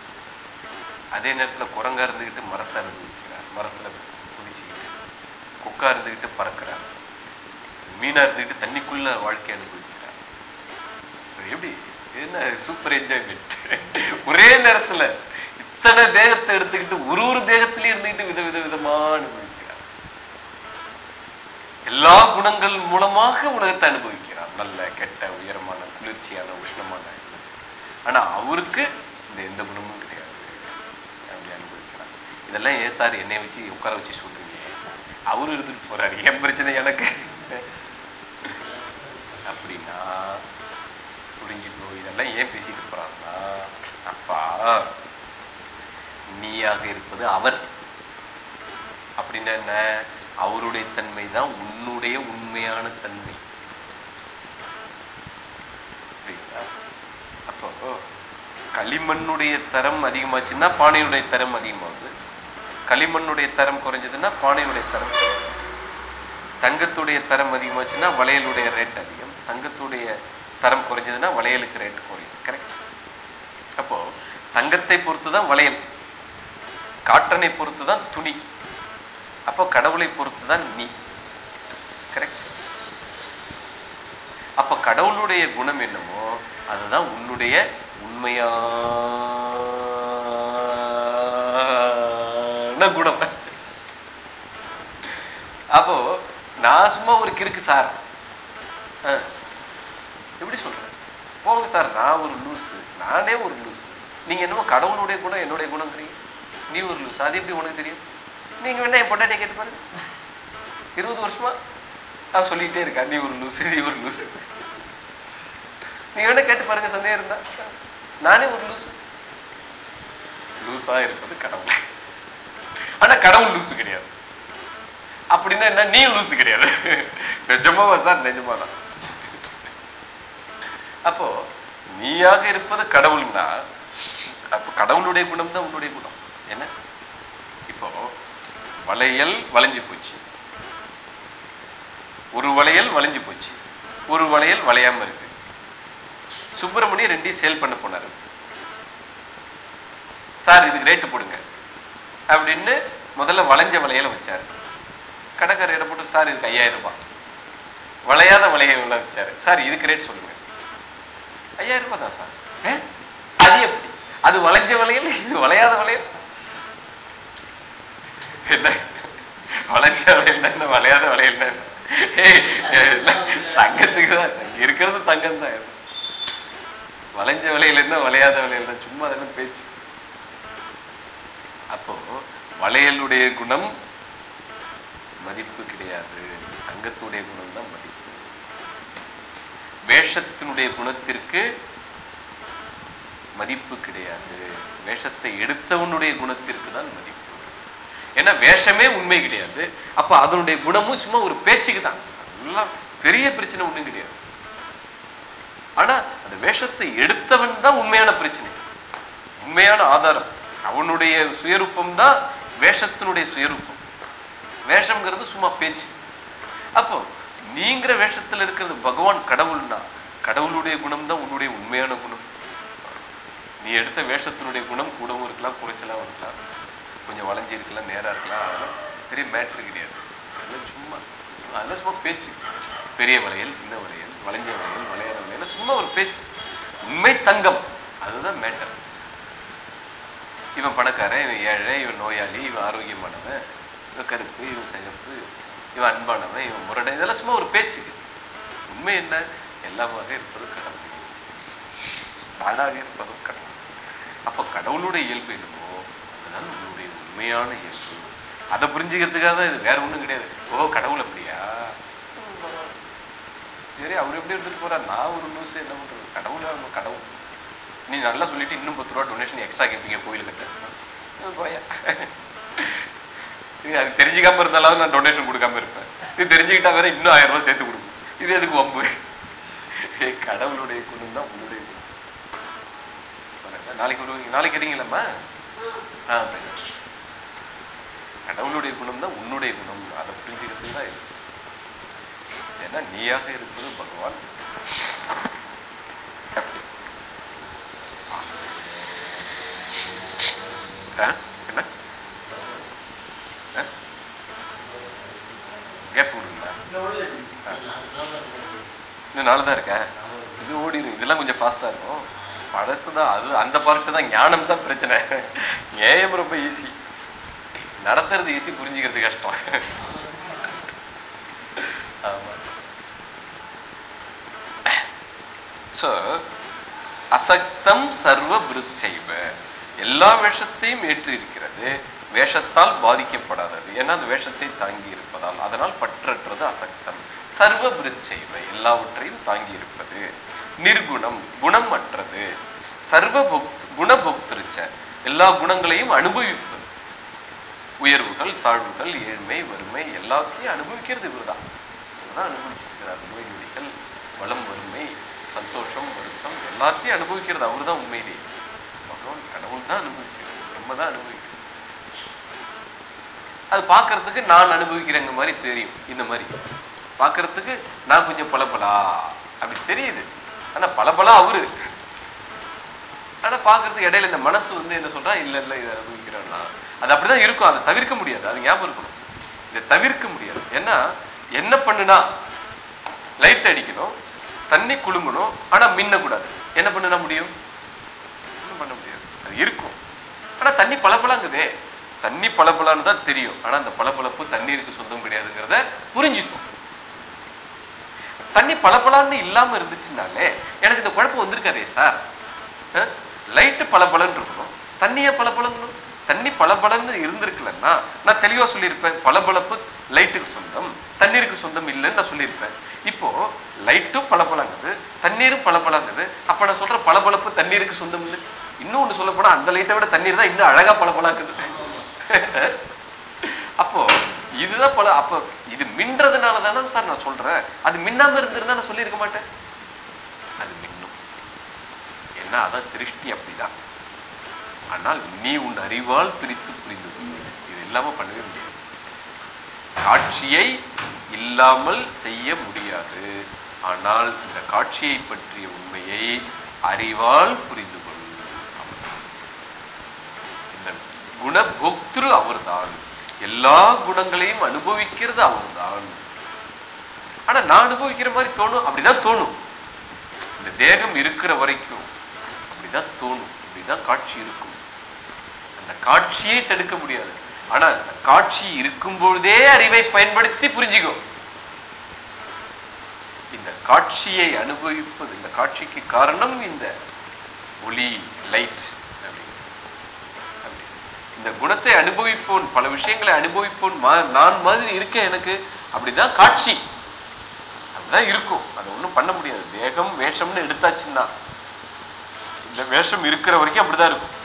அதே நேரத்துல குரங்கா இருந்துகிட்டு மரத்தை அனுபவிக்கிறார். மரத்துல குதிச்சுக்கிட்டு கொக்கா இருந்துகிட்டு பறக்கிறார். மீனா இருந்துகிட்டு தண்ணிக்குள்ள வாழ்க்கை அனுபவிக்கிறார். எப்படி? என்ன சூப்பர் என்ஜாய்மெண்ட் ஒரே நேரத்துல இத்தனை தேகத்தை எடுத்துக்கிட்டு ஒரு ஒரு தேகத்திலே இருந்துகிட்டு வித வித விதமா அனுபவிக்கிறார் எல்லா குணங்கள் மூலமாக உலகத்தை அனுபவிக்கிறார். நல்ல கெட்ட உயரமான குளிர்ச்சியான உஷ்ணமான. ஆனா அவருக்கு இந்த எந்த குணமும் கிடையாது. அப்படி அனுபவிக்கிறார். இதெல்லாம் ஏன் சார் என்னை வச்சு உட்கார வச்சு சொல்றீங்க? அவரு இருந்துட்டு போறாரு. என் பிரச்சனை எனக்கு? அப்படின்னா புரிஞ்சுக்கோ இதெல்லாம் ஏன் பேசிட்டு போறாங்கன்னா அப்பா நீயாக இருப்பது அவர். அப்படின்னா என்ன? அவருடைய தன்மை தான் உன்னுடைய உண்மையான தன்மை. அப்போ களிமண்ணுடைய தரம் அதிகமாச்சுன்னா பானையுடைய தரம் அதிகமாகுது. களிமண்ணுடைய தரம் குறைஞ்சதுன்னா பானையுடைய தரம் தங்கத்துடைய தரம் அதிகமாச்சுன்னா வளையலுடைய ரேட் அதிகம். தங்கத்துடைய தரம் குறைஞ்சதுன்னா வளையலுக்கு ரேட் குறையும். கரெக்ட் அப்போ தங்கத்தை பொறுத்து தான் வளையல். காற்றனை பொறுத்து தான் துணி. அப்போ கடவுளை பொறுத்து தான் நீ. கரெக்ட் அப்ப கடவுளுடைய குணம் என்னமோ அதுதான் உன்னுடைய உண்மையான குணம். அப்போ நான் சும்மா ஒரு கிறுக்கு சார் ஆ. எப்படி சொல்றேன் போங்க சார் நான் ஒரு லூஸு நானே ஒரு லூஸு நீங்க என்னமோ கடவுளுடைய குணம் என்னுடைய குணங்கிறீங்க நீ ஒரு லூஸ் அது எப்படி உனக்கு தெரியும்? நீங்க வேணா என் பொண்டாட்டியை கேட்டு பாருங்க. இருபது வருஷமா நான் சொல்லிட்டே இருக்கேன். நீ ஒரு லூஸ் நீ ஒரு லூஸ் நீ வேணா கேட்டு பாருங்க சந்தேகம் இருந்தா. நானே ஒரு லூசு. லூசா இருப்பது கடவுள். ஆனா கடவுள் லூசு கிடையாது. அப்படின்னா என்ன? நீ லூசு கிடையாது. நிஜமாவா சார்? நிஜமாதான் அப்போ நீயாக இருப்பது கடவுள்னா அப்ப கடவுளுடைய குணம் தான் உன்னுடைய குணம். என்ன? இப்போ வளையல் வளைஞ்சு போச்சு. ஒரு வளையல் வளைஞ்சு போச்சு. ஒரு வளையல் வளையாம இருக்கு. சுப்பிரமணியம் ரெண்டையும் சேல் பண்ண போனாரு. சார் இதுக்கு ரேட்டு போடுங்க. அப்படின்னு முதல்ல வளைஞ்ச வளையல வச்சாரு. கடைக்காரர் இடம் போட்டு சார் இதுக்கு ஐயாயிரம் ரூபாய். வளையாத வளையல வச்சாரு. சார் இதுக்கு ரேட் சொல்லுங்க. ஐயாயிரம் ரூபாய் தான் சார். அது எப்படி? அது வளைஞ்ச வளையல் இது வளையாத வளையல்? என்ன வளைஞ்ச வளையல் என்ன வளையாத வளையல் என்ன தங்கத்துக்கு தான் இருக்கிறது தங்கம் தான். வளைஞ்ச வளையல் என்ன வளையாத வளையல் தான் சும்மா அதெல்லாம் பேச்சு? அப்போ வளையலுடைய குணம் மதிப்பு கிடையாது. தங்கத்துடைய குணம் தான் மதிப்பு. வேஷத்தினுடைய குணத்திற்கு மதிப்பு கிடையாது. வேஷத்தை எடுத்தவனுடைய குணத்திற்கு தான் மதிப்பு. ஏன்னா வேஷமே உண்மை கிடையாது. அப்ப அதனுடைய குணமும் சும்மா ஒரு பேச்சுக்கு தான். பெரிய பிரச்சனை ஒண்ணும் கிடையாது. ஆனா அந்த வேஷத்தை எடுத்தவன் தான் உண்மையான பிரச்சனை. உண்மையான ஆதாரம். அவனுடைய சுயரூபம் தான் வேஷத்தினுடைய சுயரூபம். வேஷம்ங்கிறது சும்மா பேச்சு. அப்போ நீங்கிற வேஷத்துல இருக்கிறது பகவான் கடவுள்னா கடவுளுடைய குணம் தான் உன்னுடைய உண்மையான குணம். நீ எடுத்த வேஷத்தினுடைய குணம் கூடவும் இருக்கலாம் குறைச்சலாம் இருக்கலாம். கொஞ்சம் வளைஞ்சி இருக்கலாம் நேரா இருக்கலாம் அதெல்லாம் பெரிய மேட்ரு கிடையாது. அதெல்லாம் சும்மா அதெல்லாம் சும்மா பேச்சு. பெரிய வளையல் சின்ன வளையல் வளைஞ்ச வளையல் வளையாத வளையல் சும்மா ஒரு பேச்சு. உண்மை தங்கம் அதுதான் மேட்டர் இவன் பணக்காரன் இவன் ஏழை இவன் நோயாளி இவன் ஆரோக்கியமானவன் இவன் கருப்பு இவன் சிகப்பு இவன் அன்பானவன் இவன் முரடை இதெல்லாம் சும்மா ஒரு பேச்சுக்கு உண்மை என்ன? எல்லாமாக இருப்பது கடவுள். தானாக இருப்பதும் கடவுள். அப்ப கடவுளுடைய இயல்பு என்னமோ அதுதான் உண்மையான இயல்பு அதை புரிஞ்சுக்கிறதுக்காக தான் இது. வேற ஒண்ணும் கிடையாது. ஓ கடவுள் அப்படியா? சரி அவர் எப்படி எடுத்துட்டு போறார்? நான் ஒரு லூஸ் என்ன பண்றது? கடவுளா? நம்ம கடவுள். நீ நல்லா சொல்லிட்டு இன்னும் பத்து ரூபா டொனேஷன் எக்ஸ்ட்ரா கேட்பீங்க கோயிலுக்கிட்ட. போயா. அது தெரிஞ்சுக்காம இருந்தாலும் நான் டொனேஷன் கொடுக்காம இருப்பேன். இது தெரிஞ்சுக்கிட்டா வேற இன்னும் ஆயிரம் ரூபாய் சேர்த்து கொடுக்கும். இது எதுக்கு வம்பு கடவுளுடைய குணம் தான் உன்னுடைய குணம். நாளைக்கு வருவீங்க. நாளைக்கு வரீங்களாம்மா ஆ. கடவுளுடைய குணம் தான் உன்னுடைய குணம். அதை புரிஞ்சுக்கிறதுக்கு தான் இது. ஏன்னா நீயாக இருப்பது பகவான். ஆ? என்ன? கேப் விடுங்களா? இன்னும் நாலு தான் இருக்கேன் இது ஓடிடும் இதெல்லாம் கொஞ்சம் ஃபாஸ்ட்டாக இருக்கும். பழசு தான் அது அந்த பார்ட்டு தான். ஞானம் தான் பிரச்சனை. ஏஎம் ரொம்ப ஈஸி நடத்துறது ஈஸி புரிஞ்சுக்கிறது கஷ்டம். ஆமா. ஸோ அசக்தம் சர்வ விருச்சைவ. எல்லா வேஷத்தையும் ஏற்று இருக்கிறது வேஷத்தால் பாதிக்கப்படாதது. ஏன்னா அந்த வேஷத்தை தாங்கி இருப்பதால். அதனால் பற்றற்றது அசக்தம். சர்வ விருச்சைவ. எல்லாவற்றையும் தாங்கி இருப்பது. நிர்குணம் குணம் அற்றது சர்வ குணபோக்திருச்ச. எல்லா குணங்களையும் அனுபவிப்பது. உயர்வுகள் தாழ்வுகள் ஏழ்மை வறுமை எல்லாத்தையும் அனுபவிக்கிறது இவர்தான். இவர்தான் அனுபவிச்சிருக்கிறார். நோய் நொடிகள் வளம் வறுமை சந்தோஷம் வருத்தம் எல்லாத்தையும் அனுபவிக்கிறது. அவர் தான் உண்மையிலேயே பகவான் கடவுள் தான் அனுபவிக்கிறது நம்ம தான் அனுபவிக்கிறோம் அது பார்க்கறதுக்கு நான் அனுபவிக்கிறேங்க மாதிரி தெரியும். இந்த மாதிரி. பார்க்கறதுக்கு நான் கொஞ்சம் பளபளா அப்படி தெரியுது. ஆனா பளபளா அவரு. ஆனா பார்க்கறதுக்கு இடையில இந்த மனசு வந்து என்ன சொல்றா? இல்ல இல்ல இதை அனுபவிக்கிறேன்னா அது அப்படிதான் இருக்கும் அதை தவிர்க்க முடியாது. அது ஞாபகம் இருக்கணும். இதை தவிர்க்க முடியாது. ஏன்னா என்ன பண்ணுனா லைட் அடிக்கணும் தண்ணி குலுங்கணும் ஆனா மின்னக்கூடாது. என்ன பண்ணுனா முடியும்? பண்ண முடியாது. அது இருக்கும். ஆனா தண்ணி பளபளங்குதே. தண்ணி பளபளன்னு தான் தெரியும். ஆனா அந்த பளபளப்பு தண்ணீருக்கு சொந்தம் கிடையாதுங்கிறத புரிஞ்சுக்கும் தண்ணி பளபளன்னு இல்லாம இருந்துச்சுனாலே எனக்கு இந்த குழப்பம் வந்திருக்காதே சார். லைட்டு பளபளன்னு இருக்கணும். தண்ணியே பளபளங்கணும். தண்ணி பளபளன்னு இருந்திருக்கலன்னா நான் தெளிவா சொல்லியிருப்பேன் பளபளப்பு லைட்டுக்கு சொந்தம் தண்ணீருக்கு சொந்தம் இல்லைன்னு நான் சொல்லியிருப்பேன். இப்போ லைட்டும் பளபளங்குது தண்ணீரும் பளபளங்குது அப்ப நான் சொல்ற பளபளப்பு தண்ணீருக்கு சொந்தம் இல்லை. இன்னும் சொல்ல போனா அந்த லைட்டை விட தண்ணீர் தான் இன்னும் அழகா பளபளாக்குது. அப்போ இதுதான் பல அப்போ இது மின்றதுனால தானே சார் நான் சொல்றேன். அது மின்னாம இருந்திருந்தா நான் சொல்லியிருக்க மாட்டேன். அது மின்னும். ஏன்னா அதான் சிருஷ்டி அப்படிதான். ஆனால் நீ உன் அறிவால் பிரித்து புரிந்து இது இல்லாம பண்ணவே முடியாது. காட்சியை இல்லாமல் செய்ய முடியாது. ஆனால் இந்த காட்சியை பற்றிய உண்மையை அறிவால் புரிந்து கொள். இந்த குணபோக்திரு அவர்தான். எல்லா குணங்களையும் அனுபவிக்கிறது அவர்தான். ஆனா நான் அனுபவிக்கிற மாதிரி தோணும் அப்படிதான் தோணும். இந்த தேகம் இருக்கிற வரைக்கும் அப்படிதான் தோணும். அப்படிதான் காட்சி இருக்கும். அந்த காட்சியை தடுக்க முடியாது. ஆனா அந்த காட்சி இருக்கும் பொழுதே அறிவை பயன்படுத்தி புரிஞ்சுக்கோ. இந்த காட்சியை அனுபவிப்பது இந்த காட்சிக்கு காரணம் இந்த ஒளி லைட் இந்த குணத்தை அனுபவிப்போன் பல விஷயங்களை அனுபவிப்போன் நான் மாதிரி இருக்கேன் எனக்கு அப்படிதான் காட்சி. அதுதான் இருக்கும். அதை ஒன்றும் பண்ண முடியாது. தேகம் வேஷம்னு எடுத்தாச்சுன்னா. இந்த வேஷம் இருக்கிற வரைக்கும் அப்படிதான் இருக்கும்.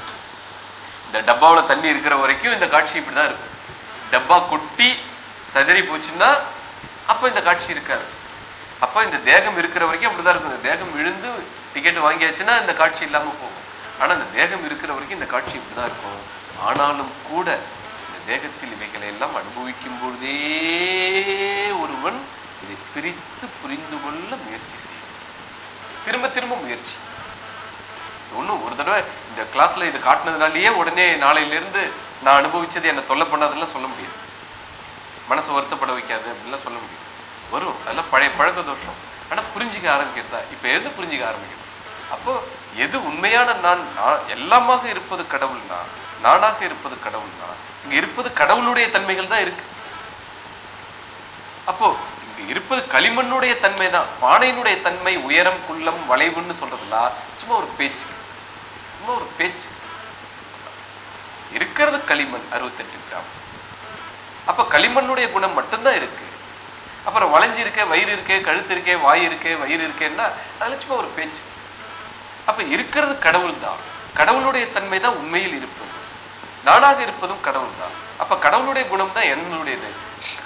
இந்த டப்பாவில் தண்ணி இருக்கிற வரைக்கும் இந்த காட்சி இப்படி தான் இருக்கும். டப்பா கொட்டி சதறி போச்சுன்னா அப்போ இந்த காட்சி இருக்காது. அப்போ இந்த தேகம் இருக்கிற வரைக்கும் அப்படிதான் இருக்கும். இந்த தேகம் விழுந்து டிக்கெட் வாங்கியாச்சுன்னா இந்த காட்சி இல்லாமல் போகும். ஆனால் இந்த தேகம் இருக்கிற வரைக்கும் இந்த காட்சி இப்படி தான் இருக்கும். ஆனாலும் கூட இந்த தேகத்தில் இவைகளை எல்லாம் அனுபவிக்கும் பொழுதே ஒருவன் இதை பிரித்து புரிந்து கொள்ள முயற்சி செய்யும் திரும்ப திரும்ப முயற்சி. ஒன்றும் ஒரு தடவை இந்த கிளாஸில் இது காட்டினதுனாலேயே உடனே நாளையில இருந்து நான் அனுபவிச்சது என்னை தொல்லை பண்ணாதெல்லாம் சொல்ல முடியாது. மனசு வருத்தப்பட வைக்காது அப்படின்லாம் சொல்ல முடியாது. வரும். அதெல்லாம் பழைய பழக்க தோஷம். ஆனா புரிஞ்சுக்க ஆரம்பிக்கிறதா? இப்ப எது புரிஞ்சுக்க ஆரம்பிக்கிறது அப்போ எது உண்மையான நான் நான் எல்லாமாக இருப்பது கடவுள்னா நானாக இருப்பது கடவுள்னா இங்க இருப்பது கடவுளுடைய தன்மைகள் தான் இருக்கு. அப்போ இங்க இருப்பது களிமண்ணுடைய தன்மை தான் பானையினுடைய தன்மை உயரம் குள்ளம் வளைவுன்னு சொல்றதுலாம் சும்மா ஒரு பேச்சு சும்மா ஒரு பேச்சு இருக்கிறது களிமண் அறுபத்தெட்டு கிராம். அப்ப களிமண்ணுடைய குணம் மட்டும்தான் இருக்கு. அப்புறம் வளைஞ்சு இருக்கே வயிறு இருக்கே கழுத்து இருக்கே வாய் இருக்கே வயிறு இருக்கேன்னா அதுல சும்மா ஒரு பேச்சு அப்ப இருக்கிறது கடவுள் தான். கடவுளுடைய தன்மை தான் உண்மையில் இருப்பது. நானாக இருப்பதும் கடவுள் தான். அப்ப கடவுளுடைய குணம் தான் என்னுடையது.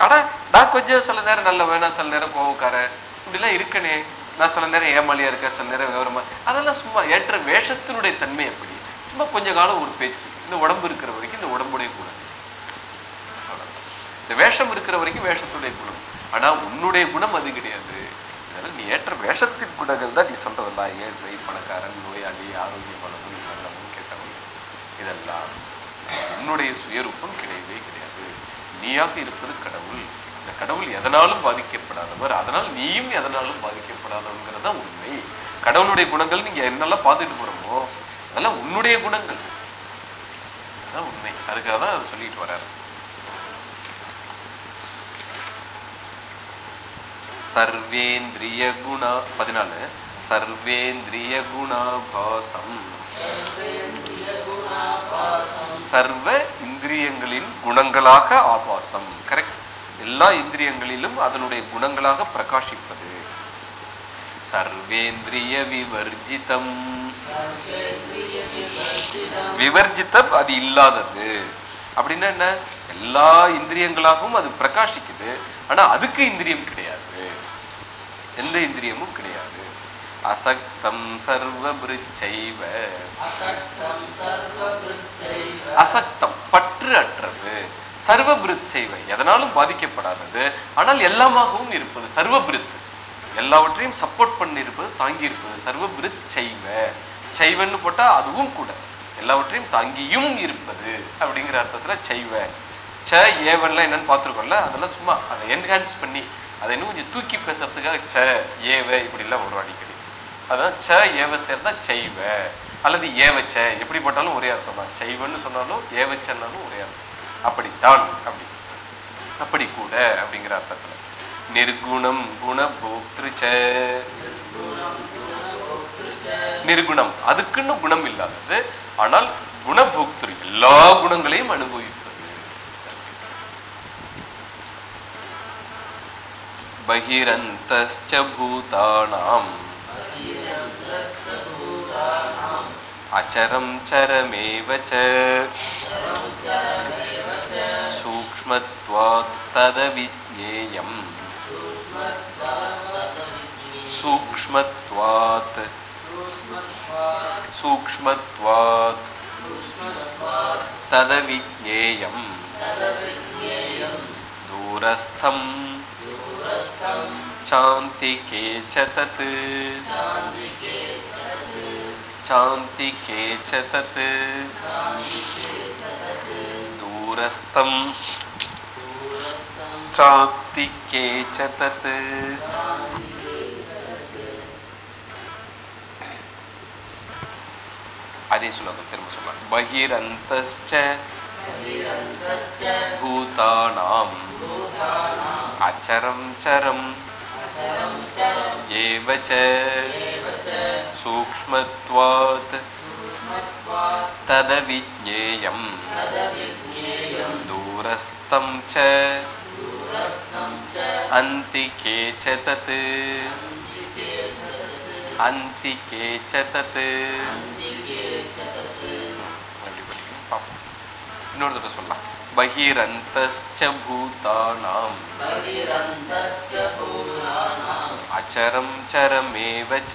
ஆனா நான் கொஞ்சம் சில நேரம் நல்ல வேணாம் சில நேரம் கோவக்காரன் இப்படிலாம் இருக்கனே. நான் சில நேரம் ஏமாளியா இருக்கேன் சில நேரம் விவரமா அதெல்லாம் சும்மா ஏற்ற வேஷத்தினுடைய தன்மை எப்படி? சும்மா கொஞ்ச காலம் ஒரு பேச்சு. இந்த உடம்பு இருக்கிற வரைக்கும் இந்த உடம்புடைய குணம். இந்த வேஷம் இருக்கிற வரைக்கும் வேஷத்துடைய குணம். ஆனா உன்னுடைய குணம் அது கிடையாது. அதனால் நீ ஏற்ற வேஷத்தின் குணங்கள் தான் நீ சொல்றதெல்லாம் ஏழ்மை பணக்காரன் நோயாளி ஆரோக்கியமானவன் நல்லவன் கெட்டவன் இதெல்லாம் உன்னுடைய சுயரூபம் கிடையவே கிடையாது. நீயாக இருப்பது கடவுள். கடவுள் எதனாலும் பாதிக்கப்படாதவர் அதனால் நீயும் எதனாலும் பாதிக்கப்படாதவங்கிறதா உண்மை. கடவுளுடைய குணங்கள் நீங்க என்னெல்லாம் பார்த்துட்டு போறோமோ அதெல்லாம் உன்னுடைய குணங்கள். அதான் உண்மை. அதுக்காக தான் அதை சொல்லிட்டு வர்றாரு சர்வேந்திரிய குணா பதினாலு. சர்வேந்திரிய குணாபாசம் சர்வ இந்திரியங்களின் குணங்களாக ஆபாசம். கரெக்ட் எல்லா இந்திரியங்களிலும் அதனுடைய குணங்களாக பிரகாசிப்பது சர்வேந்திரிய விவர்ஜிதம். விவர்ஜிதம் அது இல்லாதது. அப்படின்னா என்ன? எல்லா இந்திரியங்களாகவும் அது பிரகாசிக்குது ஆனா அதுக்கு இந்திரியம் கிடையாது. எந்த இந்திரியமும் கிடையாது. அசக்தம் சர்வபிருச்சைவ. அசக்தம் பற்று அற்றது. சர்வபிருச்சைவ எதனாலும் பாதிக்கப்படாதது. ஆனால் எல்லாமாகவும் இருப்பது சர்வபிருத். எல்லாவற்றையும் சப்போர்ட் பண்ணியிருப்பது தாங்கி இருப்பது சர்வபிருத் செய்வ செய்வன்னு போட்டா அதுவும் கூட. எல்லாவற்றையும் தாங்கியும் இருப்பது அப்படிங்கிற அர்த்தத்துல செய்வ ச ஏவன்லாம் என்னன்னு பார்த்துருக்கோம்ல அதெல்லாம் சும்மா அதை என்ஹான்ஸ் பண்ணி அதை இன்னும் கொஞ்சம் தூக்கி பேசுறதுக்காக ச ஏவ இப்படிலாம் வரும் அடிக்கடி. அதான் ச ஏவ சேர்ந்தா செய்வ அல்லது ஏவச்ச எப்படி போட்டாலும் ஒரே அர்த்தம் தான் செய்வன்னு சொன்னாலும் ஏவச்சன்னாலும் ஒரே அர்த்தம். அப்படித்தான் அப்படி. அப்படி கூட அப்படிங்கிற அர்த்தத்துல. நிர்குணம் குணபோக்திருச்ச. நிர்குணம். அதுக்குன்னு குணம் இல்லாதது. ஆனால் குணபோக்திரு எல்லா குணங்களையும் அனுபவிப்பது. பகிரந்த பூதானாம். अचरं चरमेव च। सूक्ष्मत्वात्तदविज्ञेयम्। सूक्ष्मत्वात्। सूक्ष्मत्वात्। तदविज्ञेयम्। दूरस्थं चान्तिके च तत्। चान्तिके च तत् दूरस्थं चान्तिके च तत् அதே ஸ்லோகம் திரும்ப சொல்லலாம் பகிரந்தஸ்ச भूतानाम् अचरं चरम् एव च सूक्ष्मत्वात् तदविज्ञेयं दूरस्थं च अन्तिके च तत् अन्तिके च तत् அப்படி படிக்கணும் பார்ப்போம் இன்னொரு தடவை சொல்லலாம் बहिरन्तश्च भूतानाम् अचरं चरमेव च।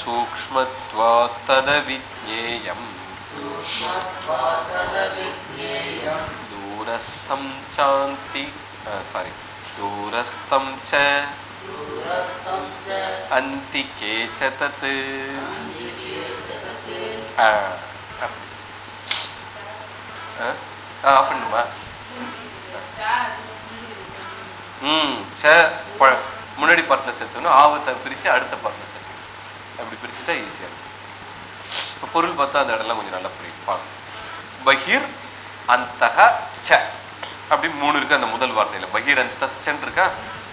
सूक्ष्मत्वात्तदविज्ञेयं चान्ति सारि दूरस्थं च। अन्तिके च तत्। ஆ, ம் ச ப- முன்னாடி பார்ட்டில் சேர்த்தணும் ஆபத்தை பிரித்து அடுத்த பார்ட்டில் சேர்த்தணும் அப்படி பிரிச்சுட்டா ஈஸியாக இருக்கும். இப்போ பொருள் பார்த்தா அந்த இடம்லாம் கொஞ்சம் நல்லா புரியும் பாருங்க. பகீர் அந்தக ச. அப்படி மூணு இருக்கு அந்த முதல் வார்த்தையில. பகீர் அந்த இருக்கா?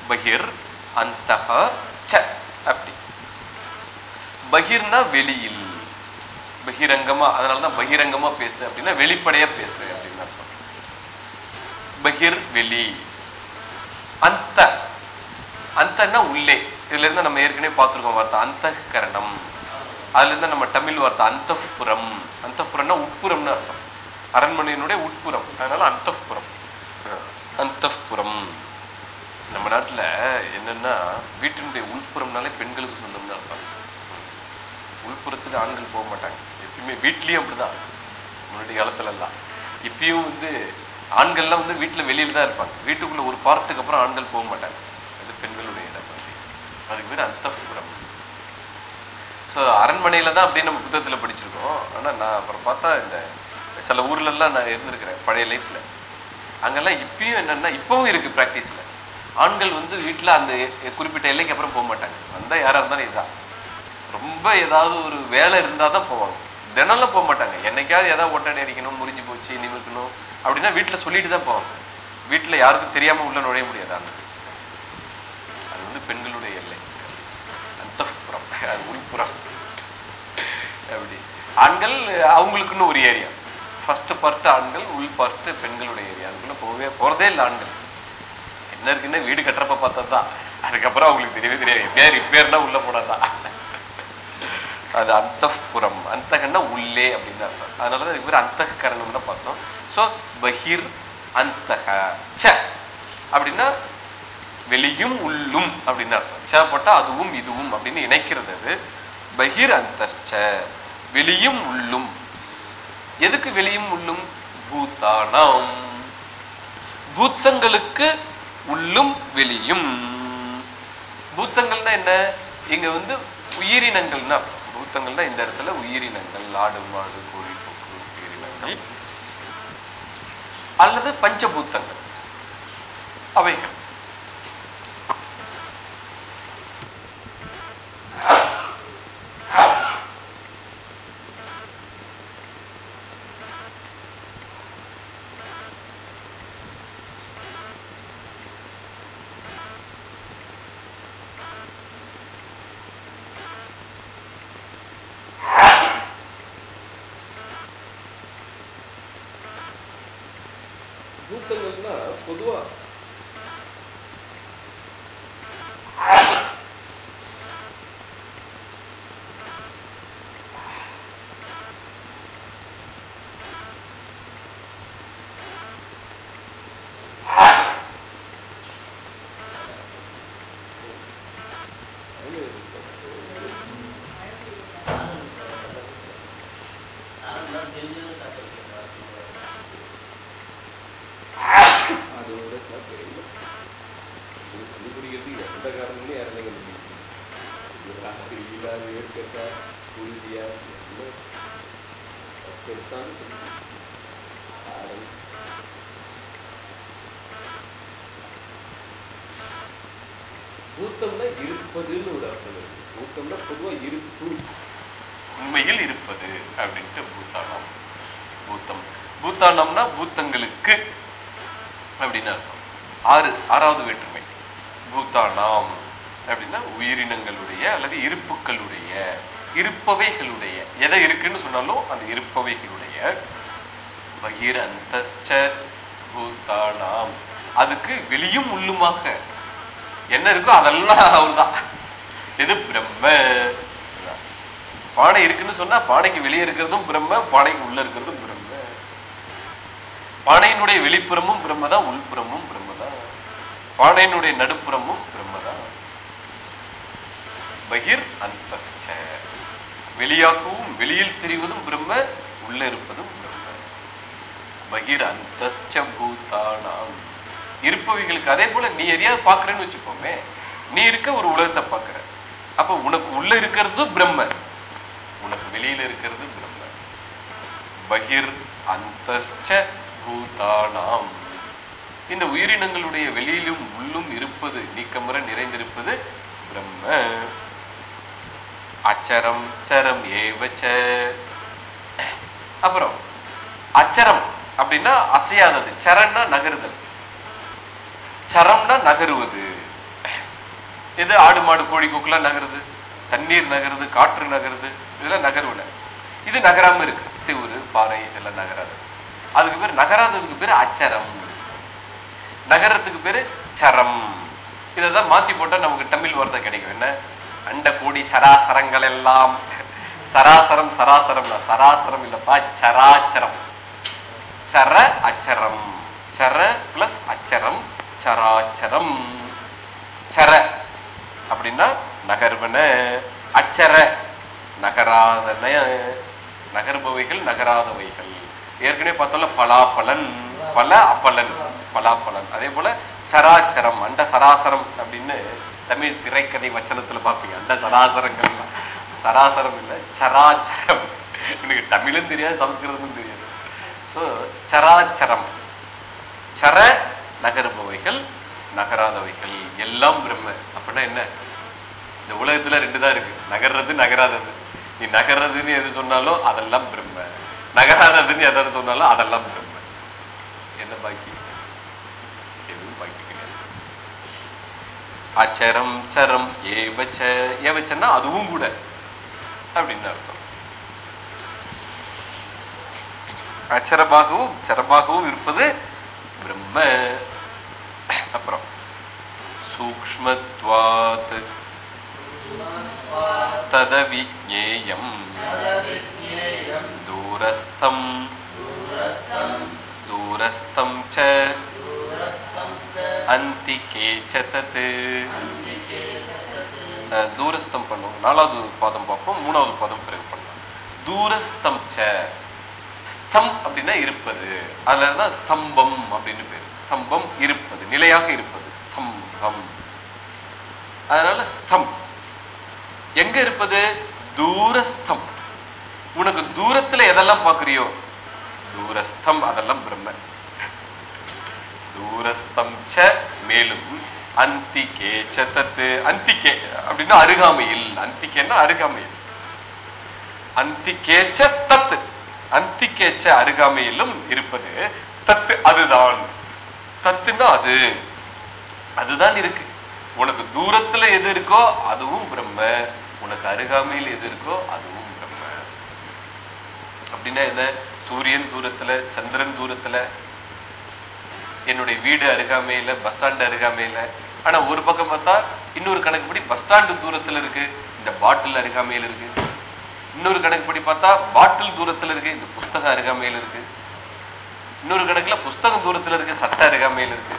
பகிர் அந்தக ச. அப்படி. பகீர்னா வெளியில். பகிரங்கமா அதனாலதான் பகிரங்கமா பேசு அப்படின்னா வெளிப்படையா பேசு அப்படின்னு அர்த்தம். பகிர் வெளி. அந்த அந்தன்னா உள்ளே. இதுல இருந்து நம்ம ஏற்கனவே பார்த்திருக்கோம் வார்த்தை அந்த கரணம் அதுல இருந்து நம்ம தமிழ் வார்த்தை அந்தப்புறம். அந்தப்புறம்னா உட்புறம்னு அர்த்தம். அரண்மனையினுடைய உட்புறம். அதனால அந்தப்புறம். அந்தப்புறம். நம்ம நாட்டுல என்னன்னா வீட்டினுடைய உள்புறம்னாலே பெண்களுக்கு சொந்தம்னு அர்த்தம். உள்புறத்துக்கு ஆண்கள் போக மாட்டாங்க. எப்பயுமே வீட்லேயும் அப்படிதான். முன்னாடி காலத்துல எல்லாம் இப்பயும் வந்து ஆண்கள்லாம் வந்து வீட்டுல வெளியில் தான் இருப்பாங்க. வீட்டுக்குள்ள ஒரு பாரத்துக்கு அப்புறம் ஆண்கள் போக மாட்டாங்க. அது பெண்களுடைய இடம் அதுக்கு பேர் அந்தபுரம் ஸோ அரண்மனையில தான் அப்படியே நம்ம புத்தகத்துல படிச்சிருக்கோம். ஆனா நான் அப்புறம் பார்த்தா இந்த சில ஊர்ல எல்லாம் நான் இருந்திருக்கிறேன் பழைய லைஃப்ல அங்கெல்லாம் இப்பயும் என்னன்னா இப்பவும் இருக்கு ப்ராக்டிஸில் ஆண்கள் வந்து வீட்டுல அந்த குறிப்பிட்ட எல்லைக்கு அப்புறம் போக மாட்டாங்க. வந்தா யாரா இருந்தாலும் இதுதான். ரொம்ப ஏதாவது ஒரு வேலை இருந்தால் தான் போவாங்க. தினம்லாம் போக மாட்டாங்க. என்னைக்காவது ஏதாவது ஒட்டடை அடிக்கணும் முறிஞ்சு போச்சு நிமிக்கணும் அப்படின்னா வீட்டில் சொல்லிட்டு தான் போவாங்க. வீட்டில் யாருக்கும் தெரியாம உள்ள நுழைய முடியாது அந்த அது வந்து பெண்களுடைய எல்லை. அந்தப்புறம் அது உள்புறம் அப்படி. ஆண்கள் அவங்களுக்குன்னு ஒரு ஏரியா. ஃபர்ஸ்ட் பார்ட் ஆண்கள் உள் பார்ட் பெண்களுடைய ஏரியா. அதுக்குள்ள போகவே போறதே இல்லை ஆண்கள். என்ன இருக்குன்னு வீடு கட்டுறப்ப பார்த்தா தான் அதுக்கப்புறம் அவங்களுக்கு தெரியவே தெரியாது. எப்படியா ரிப்பேர்னா உள்ள போனதான் அது அந்தப்புறம் அந்தகன்னா உள்ளே அப்படின்னு அர்த்தம். அதனாலதான் இதுக்கு பேர் அந்தகரணம் தான் பார்த்தோம். ஸோ பஹிர் அந்தக ச அப்படின்னா வெளியும் உள்ளும் அப்படின்னு அர்த்தம். ச போட்டால் அதுவும் இதுவும் அப்படின்னு இணைக்கிறது அது. பஹிர் அந்தச்ச வெளியும் உள்ளும். எதுக்கு வெளியும் உள்ளும்? பூத்தானாம் பூத்தங்களுக்கு உள்ளும் வெளியும். பூத்தங்கள்னா என்ன? இங்க வந்து உயிரினங்கள்னா அர்த்தம். பூத்தங்கள்னா இந்த இடத்துல உயிரினங்கள் ஆடு மாடு கோழி கொக்கு உயிரினங்கள் அல்லது பஞ்சபூத்தங்கள். அவைகள். இருப்பதுன்னு ஒரு அர்த்தம் இருக்கு. பூத்தம்னா பொதுவா இருப்பு. உண்மையில் இருப்பது அப்படின்ட்டு பூத்தானம் பூத்தம். பூத்தானம்னா பூத்தங்களுக்கு அப்படின்னு அர்த்தம். ஆறு ஆறாவது வேற்றுமை. பூத்தானாம் அப்படின்னா உயிரினங்களுடைய அல்லது இருப்புக்களுடைய இருப்பவைகளுடைய. எதை இருக்குன்னு சொன்னாலும் அந்த இருப்பவைகளுடைய பகிர் அந்த பூத்தானாம் அதுக்கு வெளியும் உள்ளுமாக என்ன இருக்கோ அதெல்லாம் அவள்தான். இது பிரம்ம. பானை இருக்குன்னு சொன்னா பானைக்கு வெளியே இருக்கிறதும் பிரம்ம பானைக்கு உள்ள இருக்கிறதும் பிரம்ம. பானையினுடைய வெளிப்புறமும் பிரம்மதான் உள்புறமும் பிரம்மதான். பானையினுடைய நடுப்புறமும் பிரம்மதான். பகிர் அந்தஸ்ச வெளியாகவும் வெளியில் தெரிவதும் பிரம்ம உள்ள இருப்பதும் பிரம்ம. பகிர் அந்தஸ்ச பூதானாம். இருப்பவைகளுக்கு அதே போல நீ எதையாவது பாக்குறேன்னு வச்சுப்போமே நீ இருக்க ஒரு உலகத்தை பாக்குற அப்ப உனக்கு உள்ள இருக்கிறது பிரம்ம. உனக்கு வெளியில இருக்கிறது பிரம்ம. பகிர் அந்தஸ்ச பூதானாம். இந்த உயிரினங்களுடைய வெளியிலும் உள்ளும் இருப்பது நீக்கமுற நிறைந்திருப்பது பிரம்ம. அச்சரம் சரம் ஏவச்ச. அப்புறம் அச்சரம் அப்படின்னா அசையாதது. சரம்னா நகருதல். சரம்னா நகருவது. எது ஆடு மாடு கோழி கூக்கெல்லாம் நகருது? தண்ணீர் நகருது காற்று நகருது இதெல்லாம் நகர்வுல. இது நகராம இருக்கு. சிவரு பாறை இதெல்லாம் நகராது. அதுக்கு பேர் நகராததுக்கு பேர் அச்சரம். நகரத்துக்கு பேரு சரம். இதைதான் மாத்தி போட்டா நமக்கு தமிழ் வார்த்தை கிடைக்கும். என்ன? அண்ட கோடி சராசரங்கள் எல்லாம். சராசரம் சராசரம் சராசரம் இல்லப்பா சராச்சரம். சர அச்சரம். சர பிளஸ் அச்சரம் சராச்சரம். சர. அப்படின்னா நகர்வன அச்சர நகராதன நகர்பவைகள் நகராதவைகள். ஏற்கனவே பார்த்தோம்ல பலாப்பலன் பல அப்பலன் பலாப்பலன் அதே போல சராச்சரம் அண்ட சராசரம் அப்படின்னு தமிழ் திரைக்கதை வச்சனத்துல பார்ப்பீங்க. அண்ட சராசரங்கள் சராசரம் இல்ல சராச்சரம். எனக்கு தமிழும் தெரியாது சம்ஸ்கிருதமும் தெரியாது. சோ சராச்சரம். சர நகர்பவைகள் நகராதவைகள். எல்லாம் பிரம்ம. அப்படின்னா என்ன? இந்த உலகத்துல ரெண்டு தான் இருக்கு. நகர்றது நகராதது. நீ நகர்றதுன்னு எது சொன்னாலும் அதெல்லாம் பிரம்ம. நகராததுன்னு எதாவது சொன்னாலும் அதெல்லாம் பிரம்ம. என்ன பாக்கி? எதுவும் பாக்கி கிடையாது. அச்சரம் சரம் ஏவச்ச. ஏவச்சன்னா அதுவும் கூட. அப்படின்னு அர்த்தம். அச்சரமாகவும் சரமாகவும் இருப்பது பிரம்ம. அப்புறம் சூக்ஷ்மத்வாத் ததவிஜேயம் தூரஸ்தம் தூரஸ்தம் ச அந்திகே ச தூரஸ்தம் பண்ணுவோம். நாலாவது பாதம் பார்ப்போம். மூணாவது பாதம் பிறகு பண்ணலாம் தூரஸ்தம் ச ஸ்தம் அப்படின்னா இருப்பது. அதுல தான் ஸ்தம்பம் அப்படின்னு பேர். ஸ்தம்பம் இருப்பது நிலையாக இருப்பது. ஸ்தம்பம். அதனால ஸ்தம். எங்க இருப்பது? தூரஸ்தம் உனக்கு தூரத்துல எதெல்லாம் பாக்குறியோ? தூரஸ்தம் அதெல்லாம் பிரம்ம. தூரஸ்தம் ச மேலும் அந்திகே சத்தத்து தத்து அந்திகே அப்படின்னா அருகாமையில். அந்திகேன்னா அருகாமையில். அந்திகேச்ச தத்து. அந்திகேச்ச அருகாமையிலும் இருப்பது தத்து அதுதான். தத்துன்னா அது. அதுதான் இருக்கு. உனக்கு தூரத்துல எது இருக்கோ அதுவும் பிரம்ம. உனக்கு அருகாமையில் எது இருக்கோ அதுவும் பிரம்ம. அப்படின்னா என்ன? சூரியன் தூரத்துல சந்திரன் தூரத்துல என்னுடைய வீடு அருகாமையில பஸ் ஸ்டாண்ட் அருகாமையில. ஆனா ஒரு பக்கம் பார்த்தா இன்னொரு கணக்குப்படி பஸ் ஸ்டாண்டு தூரத்துல இருக்கு இந்த பாட்டில் அருகாமையில் இருக்கு. இன்னொரு கணக்குப்படி பார்த்தா பாட்டில் தூரத்துல இருக்கு இந்த புஸ்தகம் அருகாமையில் இருக்கு. இன்னொரு கணக்குல புஸ்தகம் தூரத்துல இருக்கு சட்ட அருகாமையில் இருக்கு.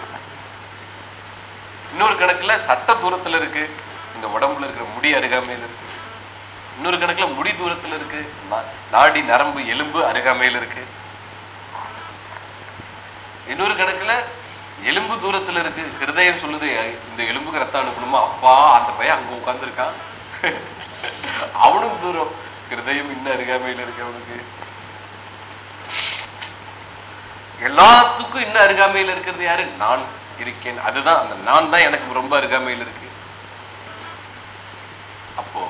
இன்னொரு கணக்குல சட்ட தூரத்துல இருக்கு இந்த உடம்புல இருக்கிற முடி அருகாமையில் இருக்கு. இன்னொரு கணக்குல முடி தூரத்துல இருக்கு நா- நாடி நரம்பு எலும்பு அருகாமையில் இருக்கு. இன்னொரு கணக்குல எலும்பு தூரத்துல இருக்கு ஹிருதயம் சொல்லுது இந்த எலும்புக்கு ரத்தம் அனுப்பணுமா? அப்பா அந்த பையன் அங்க உட்கார்ந்துருக்கான். அவனும் தூரம் ஹிருதயம் இன்னும் அருகாமையில் இருக்கு அவனுக்கு. எல்லாத்துக்கும் இன்னும் அருகாமையில் இருக்கிறது யாரு? நான் இருக்கேன். அதுதான் அந்த நான் தான் எனக்கு ரொம்ப அருகாமையில் இருக்கு. அப்போ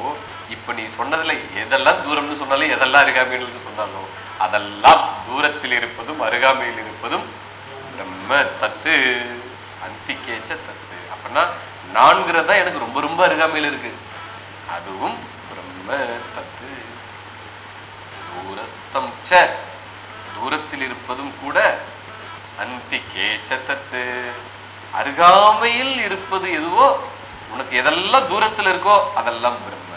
இப்ப நீ சொன்னதுல எதெல்லாம் தூரம்னு சொன்னாலும் எதெல்லாம் அருகாமையில் சொன்னாலும் அதெல்லாம் தூரத்தில் இருப்பதும் அருகாமையில் இருப்பதும் பிரம்ம தத்து அந்திக்கேச்ச தத்து. அப்படின்னா நான்கிறதா எனக்கு ரொம்ப ரொம்ப அருகாமையில் இருக்கு. அதுவும் பிரம்ம தத்து. தூரஸ்தம் ச தூரத்தில் இருப்பதும் கூட அந்திகேச்ச தத்து அருகாமையில் இருப்பது எதுவோ? உனக்கு எதெல்லாம் தூரத்துல இருக்கோ அதெல்லாம் பிரம்ம.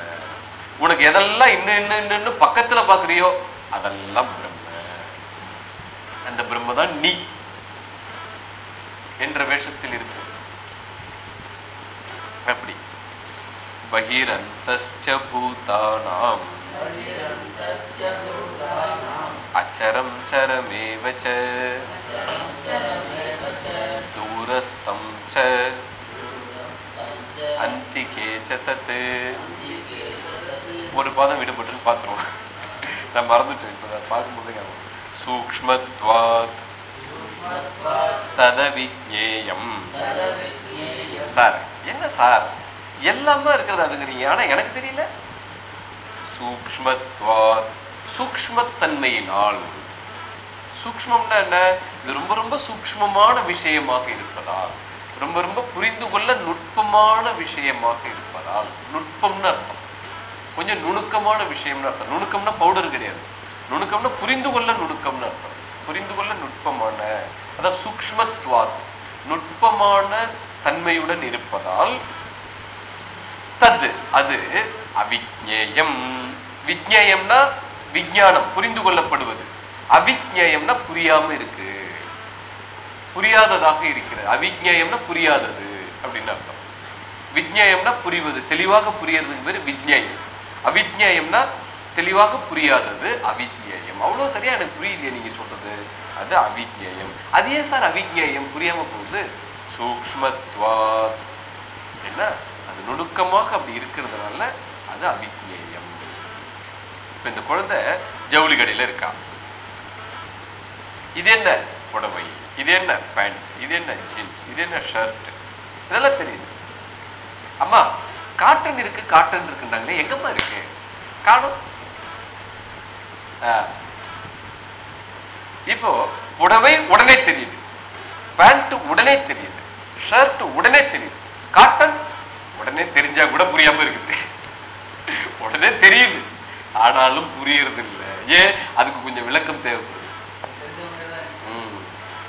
உனக்கு எதெல்லாம் இன்னும் இன்னும் இன்னும் பக்கத்துல பாக்குறியோ அதெல்லாம் பிரம்ம. அந்த பிரம்ம தான் நீ என்ற வேஷத்தில் இருக்கு. அப்படி பகிரந்த பூதானாம். அச்சரம் சரமேவ ச தூரஸ்தம் ச. அந்திகே ச ஒரு பாதம் விடுபட்டு பார்த்துருவோம். நான் மறந்துட்டேன் இப்போ நான் பார்க்கும்போது ஞாபகம். சூக்ஷ்மத்வாத். ததவிஜேயம் சார் என்ன சார்? எல்லாமே இருக்கிறது அதுங்கிறீங்க. ஆனா எனக்கு தெரியல. சூக்மத்வாத் சூக்மத்தன்மையினால் சூக்ஷ்மம்னா என்ன? இது ரொம்ப ரொம்ப சூக்ஷ்மமான விஷயமாக இருப்பதால் ரொம்ப ரொம்ப புரிந்து கொள்ள நுட்பமான விஷயமாக இருப்பதால் நுட்பம்னு அர்த்தம். கொஞ்சம் நுணுக்கமான விஷயம்னு அர்த்தம். நுணுக்கம்னா பவுடர் கிடையாது. நுணுக்கம்னா புரிந்து கொள்ள நுணுக்கம்னு அர்த்தம். புரிந்து கொள்ள நுட்பமான அதான் சூக்மத்வாத் நுட்பமான தன்மையுடன் இருப்பதால் தது அது அவிஜ்நேயம் விஜ்ஞேயம்னா விஞ்ஞானம் புரிந்து கொள்ளப்படுவது அவிஜ்நேயம்னா புரியாம இருக்கு. புரியாததாக இருக்கிறது. அவிஜ்நேயம்னா புரியாதது அப்படின்னு அர்த்தம். விஜ்ஞேயம்னா புரிவது. தெளிவாக புரியறதுக்கு பேர் விஜ்ஞேயம். அவிஜ்நேயம்னா தெளிவாக புரியாதது அவிஜ்நேயம் அவ்வளவு சரியா எனக்கு புரியலையே நீங்க சொல்றது. அது அவிஜ்நேயம் அது ஏன் சார் அவிஜ்நேயம் புரியாம போகுது. சூக்ஷ்மத்வாத். என்ன? அது நுணுக்கமாக அப்படி இருக்கிறதுனால அது அவிஜ்ஞேயம் இப்ப இந்த குழந்தை ஜவுளி கடையில இருக்கா? இது என்ன புடவை? இது என்ன பேண்ட் இது என்ன ஜீன்ஸ் இது என்ன ஷர்ட் இதெல்லாம் தெரியுது. அம்மா காட்டன் இருக்கு காட்டன் இருக்குன்றாங்களே எங்கம்மா இருக்கு? காணும். இப்போ புடவை உடனே தெரியுது. பேண்ட் உடனே தெரியுது. ஷர்ட் உடனே தெரியுது. காட்டன் உடனே தெரிஞ்சா கூட புரியாம இருக்குது. உடனே தெரியுது. ஆனாலும் புரியறது இல்லை ஏன்? அதுக்கு கொஞ்சம் விளக்கம் தேவைப்படுது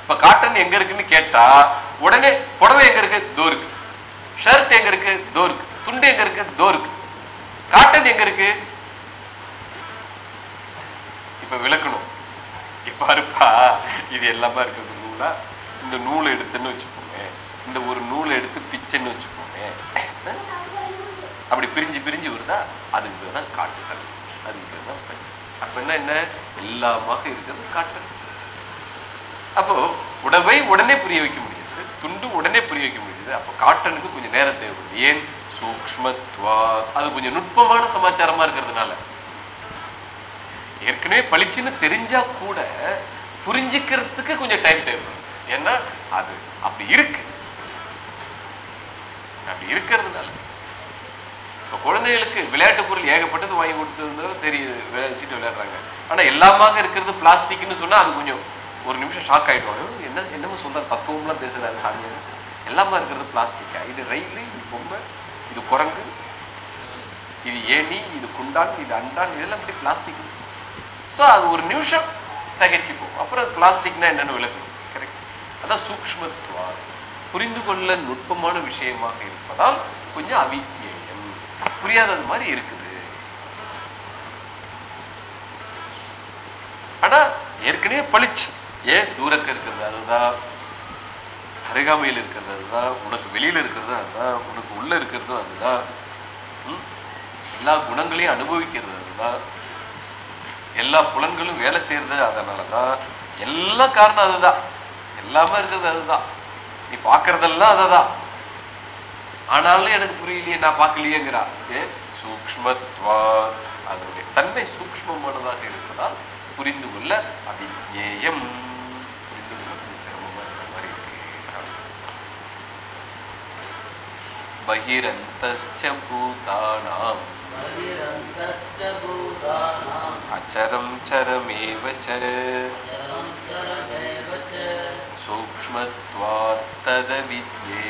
இப்ப காட்டன் எங்க இருக்குன்னு கேட்டா உடனே புடவை எங்க இருக்கு? தோ இருக்கு. ஷர்ட் எங்க இருக்கு? தோ இருக்கு. துண்டு எங்க இருக்கு? தோ இருக்கு. காட்டன் எங்க இருக்கு? இப்ப விளக்கணும். இப்ப இருப்பா இது எல்லாமே இருக்கிறது நூலா? இந்த நூலை எடுத்துன்னு வச்சுக்கோங்க இந்த ஒரு நூலை எடுத்து பிச்சைன்னு வச்சுக்கோங்க அப்படி பிரிஞ்சு பிரிஞ்சு வருதா? அதுக்கு பேர் தான் காட்டுதல். அதுக்கு பேர் தான் பஞ்சு. அப்ப என்ன என்ன? எல்லாமாக இருக்கிறது காட்டுதல். அப்போ உடவை உடனே புரிய வைக்க முடியுது. துண்டு உடனே புரிய வைக்க முடியுது. அப்போ காட்டனுக்கு கொஞ்சம் நேரம் தேவைப்படுது ஏன்? சூக்ஷ்மத்வா. அது கொஞ்சம் நுட்பமான சமாச்சாரமா இருக்கிறதுனால. ஏற்கனவே பளிச்சுன்னு தெரிஞ்சா கூட புரிஞ்சுக்கிறதுக்கு கொஞ்சம் டைம் தேவைப்படும். ஏன்னா அது அப்படி இருக்கு. அப்படி இருக்கிறதுனால. இப்போ குழந்தைகளுக்கு விளையாட்டு பொருள் ஏகப்பட்டது வாங்கி கொடுத்தது தெரியுது. வச்சுட்டு விளையாடுறாங்க. ஆனால் எல்லாமாக இருக்கிறது பிளாஸ்டிக்னு சொன்னால் அது கொஞ்சம் ஒரு நிமிஷம் ஷாக் ஆயிடுவாங்க என்ன என்னமோ சொல்கிறார் தத்துவம்லாம் பேசுகிறாரு சாமியார். எல்லாமா இருக்கிறது பிளாஸ்டிக்கா இது ரயில் இது பொம்மை இது குரங்கு இது ஏணி இது குண்டான் இது அண்டான் இதெல்லாம் அப்படி பிளாஸ்டிக். ஸோ அது ஒரு நிமிஷம் தகைச்சிப்போம் அப்புறம் பிளாஸ்டிக்னா என்னென்னு விளக்கணும். கரெக்ட் அதான் சூக்மத்துவம் புரிந்து கொள்ள நுட்பமான விஷயமாக இருப்பதால் கொஞ்சம் அவி புரியாதது மாதிரி இருக்குது. ஆனா ஏற்கனவே பளிச்சு. ஏன் தூரக்க இருக்கிறது அதுதான்? அருகாமையில் இருக்கிறது அதுதான்? உனக்கு வெளியில இருக்கிறது அதுதான்? உனக்கு உள்ள இருக்கிறதும் அதுதான்? எல்லா குணங்களையும் அனுபவிக்கிறது அதுதான். எல்லா புலன்களும் வேலை செய்யறது அதனாலதான். எல்லா காரணம் அதுதான். எல்லாமே இருக்கிறது அதுதான். நீ பார்க்கறதெல்லாம் அததான். ஆனாலும் எனக்கு புரியலையே நான் பார்க்கலையேங்கிறா. ஏ சூக்ஷ்மத்வா. அதனுடைய தன்மை சூக்ஷ்மமானதாக இருப்பதால் புரிந்து கொள்ள அவிஜேயம் புரிந்து கொள்ள கொஞ்சம் மாதிரி பூதானாம். அச்சரம் சரமேவ சூக்மத்வாத்தத வித்யே.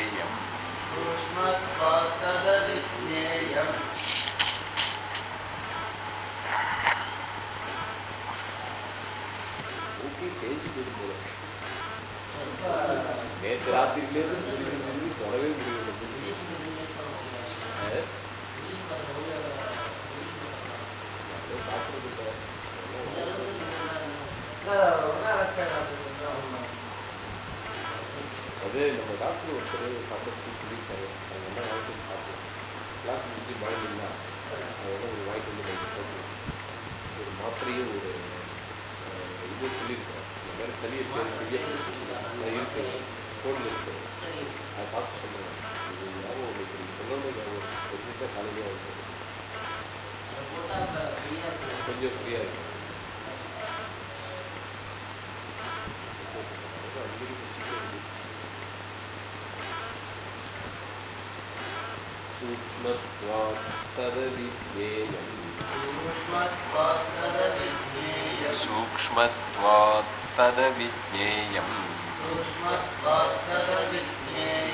நேற்று சொல்லி தொடவே முடியல அது நம்ம டாக்டர் ஒருத்தர் சாப்பிட்டு சுற்றி வாழ்ந்தீங்கன்னா அதோட ஒரு வாய்ப்பு வந்து கைக்கு போட்டு ஒரு மாத்திரையும் ஒரு இது சொல்லியிருக்கிறேன் இந்த மாதிரி சளி இருக்கு அது இருக்கு. ஃபோனில் இருக்கு. அதை பார்த்து சொல்லுவேன் இது ஞாபகம் உங்களுக்கு நீங்கள் சொல்லணும் ஞாபகம் ஒரு நிமிஷம் காலையிலேயே இருக்கும் கொஞ்சம் ஃப்ரீயாக இருக்கும் அடிக்கடி குடிச்சிட்டே இருக்கு. சூக்மத்வாத்ததவிஜேயம்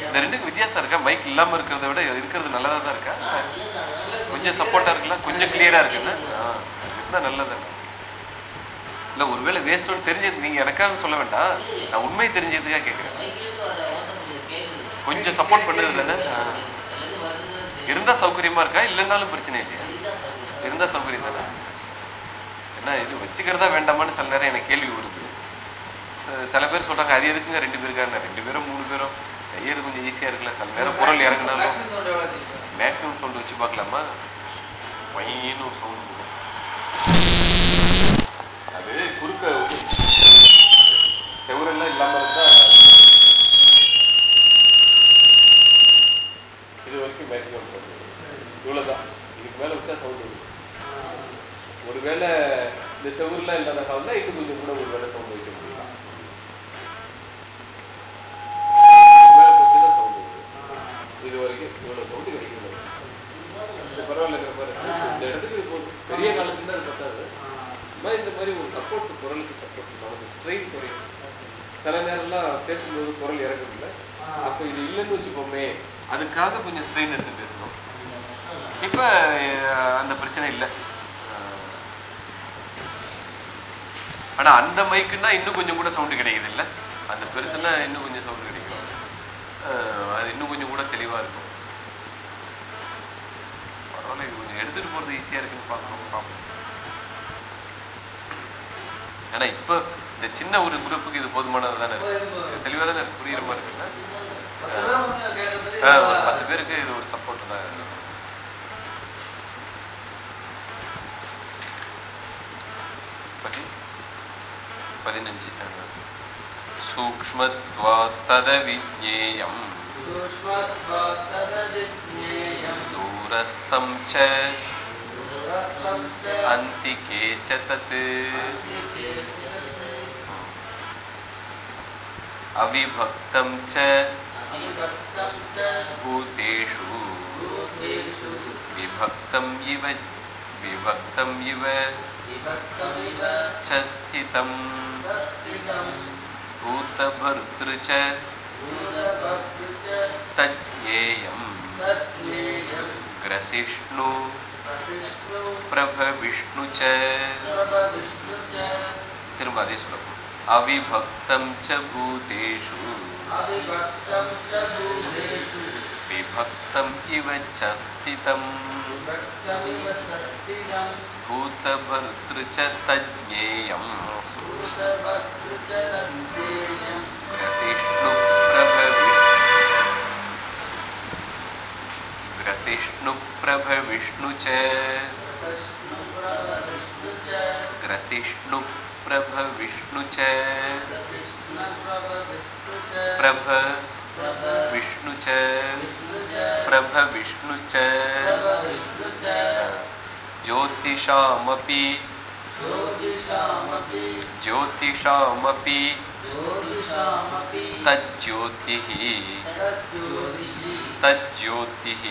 இந்த ரெண்டுக்கு வித்தியாசம் இருக்கா? மைக் இல்லாம இருக்கிறத விட இருக்கிறது நல்லதா தான் இருக்கா கொஞ்சம் சப்போர்ட்டா இருக்குல்ல? கொஞ்சம் கிளியரா இருக்குல்ல? இருந்தா நல்லது. இல்ல ஒருவேளை வேஸ்ட்னு தெரிஞ்சது நீங்க எனக்காக சொல்ல வேண்டாம். நான் உண்மையை தெரிஞ்சதுக்காக கேட்கிறேன் கொஞ்சம் சப்போர்ட் பண்ணுறது தானே? இருந்தா சௌகரியமா இருக்கா? இல்லைன்னாலும் பிரச்சனை இல்லையா? இருந்தா சௌகரியம் தானே? இது வச்சுக்கிறதா வேண்டாமான்னு சில நேரம் எனக்கு கேள்வி வருது. ச- சில பேர் சொல்றாங்க அது எதுக்குங்க? ரெண்டு பேருக்கான ரெண்டு பேரும் மூணு பேரும். செய்யறது கொஞ்சம் ஈஸியா இருக்குல்ல. சில நேரம் குரல் இறங்கினாலும் மேக்ஸிமம் சவுண்ட் வச்சு பார்க்கலாமா? பையன்னு ஒரு சவுண்ட் அது குறுக்க செவரெல்லாம் இல்லாம இருந்தா இது வரைக்கும் மேக்ஸிமம் சவுண்ட் இவ்வளவுதான். இதுக்கு மேல வச்சா சவுண்ட் வரும். ஒருவேளை இந்த செவுர்லாம் இல்லாத காலம்னா இன்னும் கொஞ்சம் கூட ஒரு வேலை சவுண்ட் வைக்க வரும். இது வரைக்கும் இவ்வளவு சவுண்ட் கிடைக்கிறது பரவாயில்ல பாரு இந்த இடத்துக்கு இது பெரிய காலத்துல தான் பத்தாது. இந்த மாதிரி ஒரு சப்போர்ட் குரலுக்கு சப்போர்ட் நமக்கு ஸ்ட்ரெயின் குறையும். சில நேரம்லாம் பேசும்போது குரல் இறங்குறதில்ல அப்போ இது இல்லைன்னு வச்சுப்போமே அதுக்காக கொஞ்சம் ஸ்ட்ரெயின் எடுத்து பேசணும் இப்போ அந்த பிரச்சனை இல்லை. ஆனா அந்த மைக்குன்னா இன்னும் கொஞ்சம் கூட சவுண்டு கிடைக்குது இல்ல? அந்த பெருசுன்னா இன்னும் கொஞ்சம் சவுண்டு கிடைக்கும். அது இன்னும் கொஞ்சம் கூட தெளிவா இருக்கும். பரவாயில்ல இது கொஞ்சம் எடுத்துட்டு போறது ஈஸியா இருக்குன்னு பார்க்கணும் பார்ப்போம். ஏன்னா இப்போ இந்த சின்ன ஒரு குரூப்புக்கு இது போதுமானது தானே தெளிவாக தானே இருக்கு, புரியுற மாதிரி இருக்குல்ல? ஒரு பத்து பேருக்கு இது ஒரு சப்போர்ட் தான். பதி பதினஞ்சு சூக்ஷ்மத்வாத் ததவிஜ்ஞேயம் தூரஸ்தம் ச அந்திகே ச தத் அவிபக்தம் ச பூதேஷு விபக்தம் இவ விபக்தம் இவ च स्थितं ग्रसिष्णु। प्रभविष्णु च। तिरुपति श्लोकम्। अविभक्तं च भूतेषु। भक्तम् इव च स्थितम् भूतभर्तृ च तज्ज्ञेयम् ग्रसिष्णुप्रभविष्णु च। ग्रसिष्णुप्रभविष्णु च। प्रभ विष्णु च। प्रभविष्णु च ज्योतिषामपि। ज्योतिषामपि। तज्ज्योतिः। तज्ज्योतिः।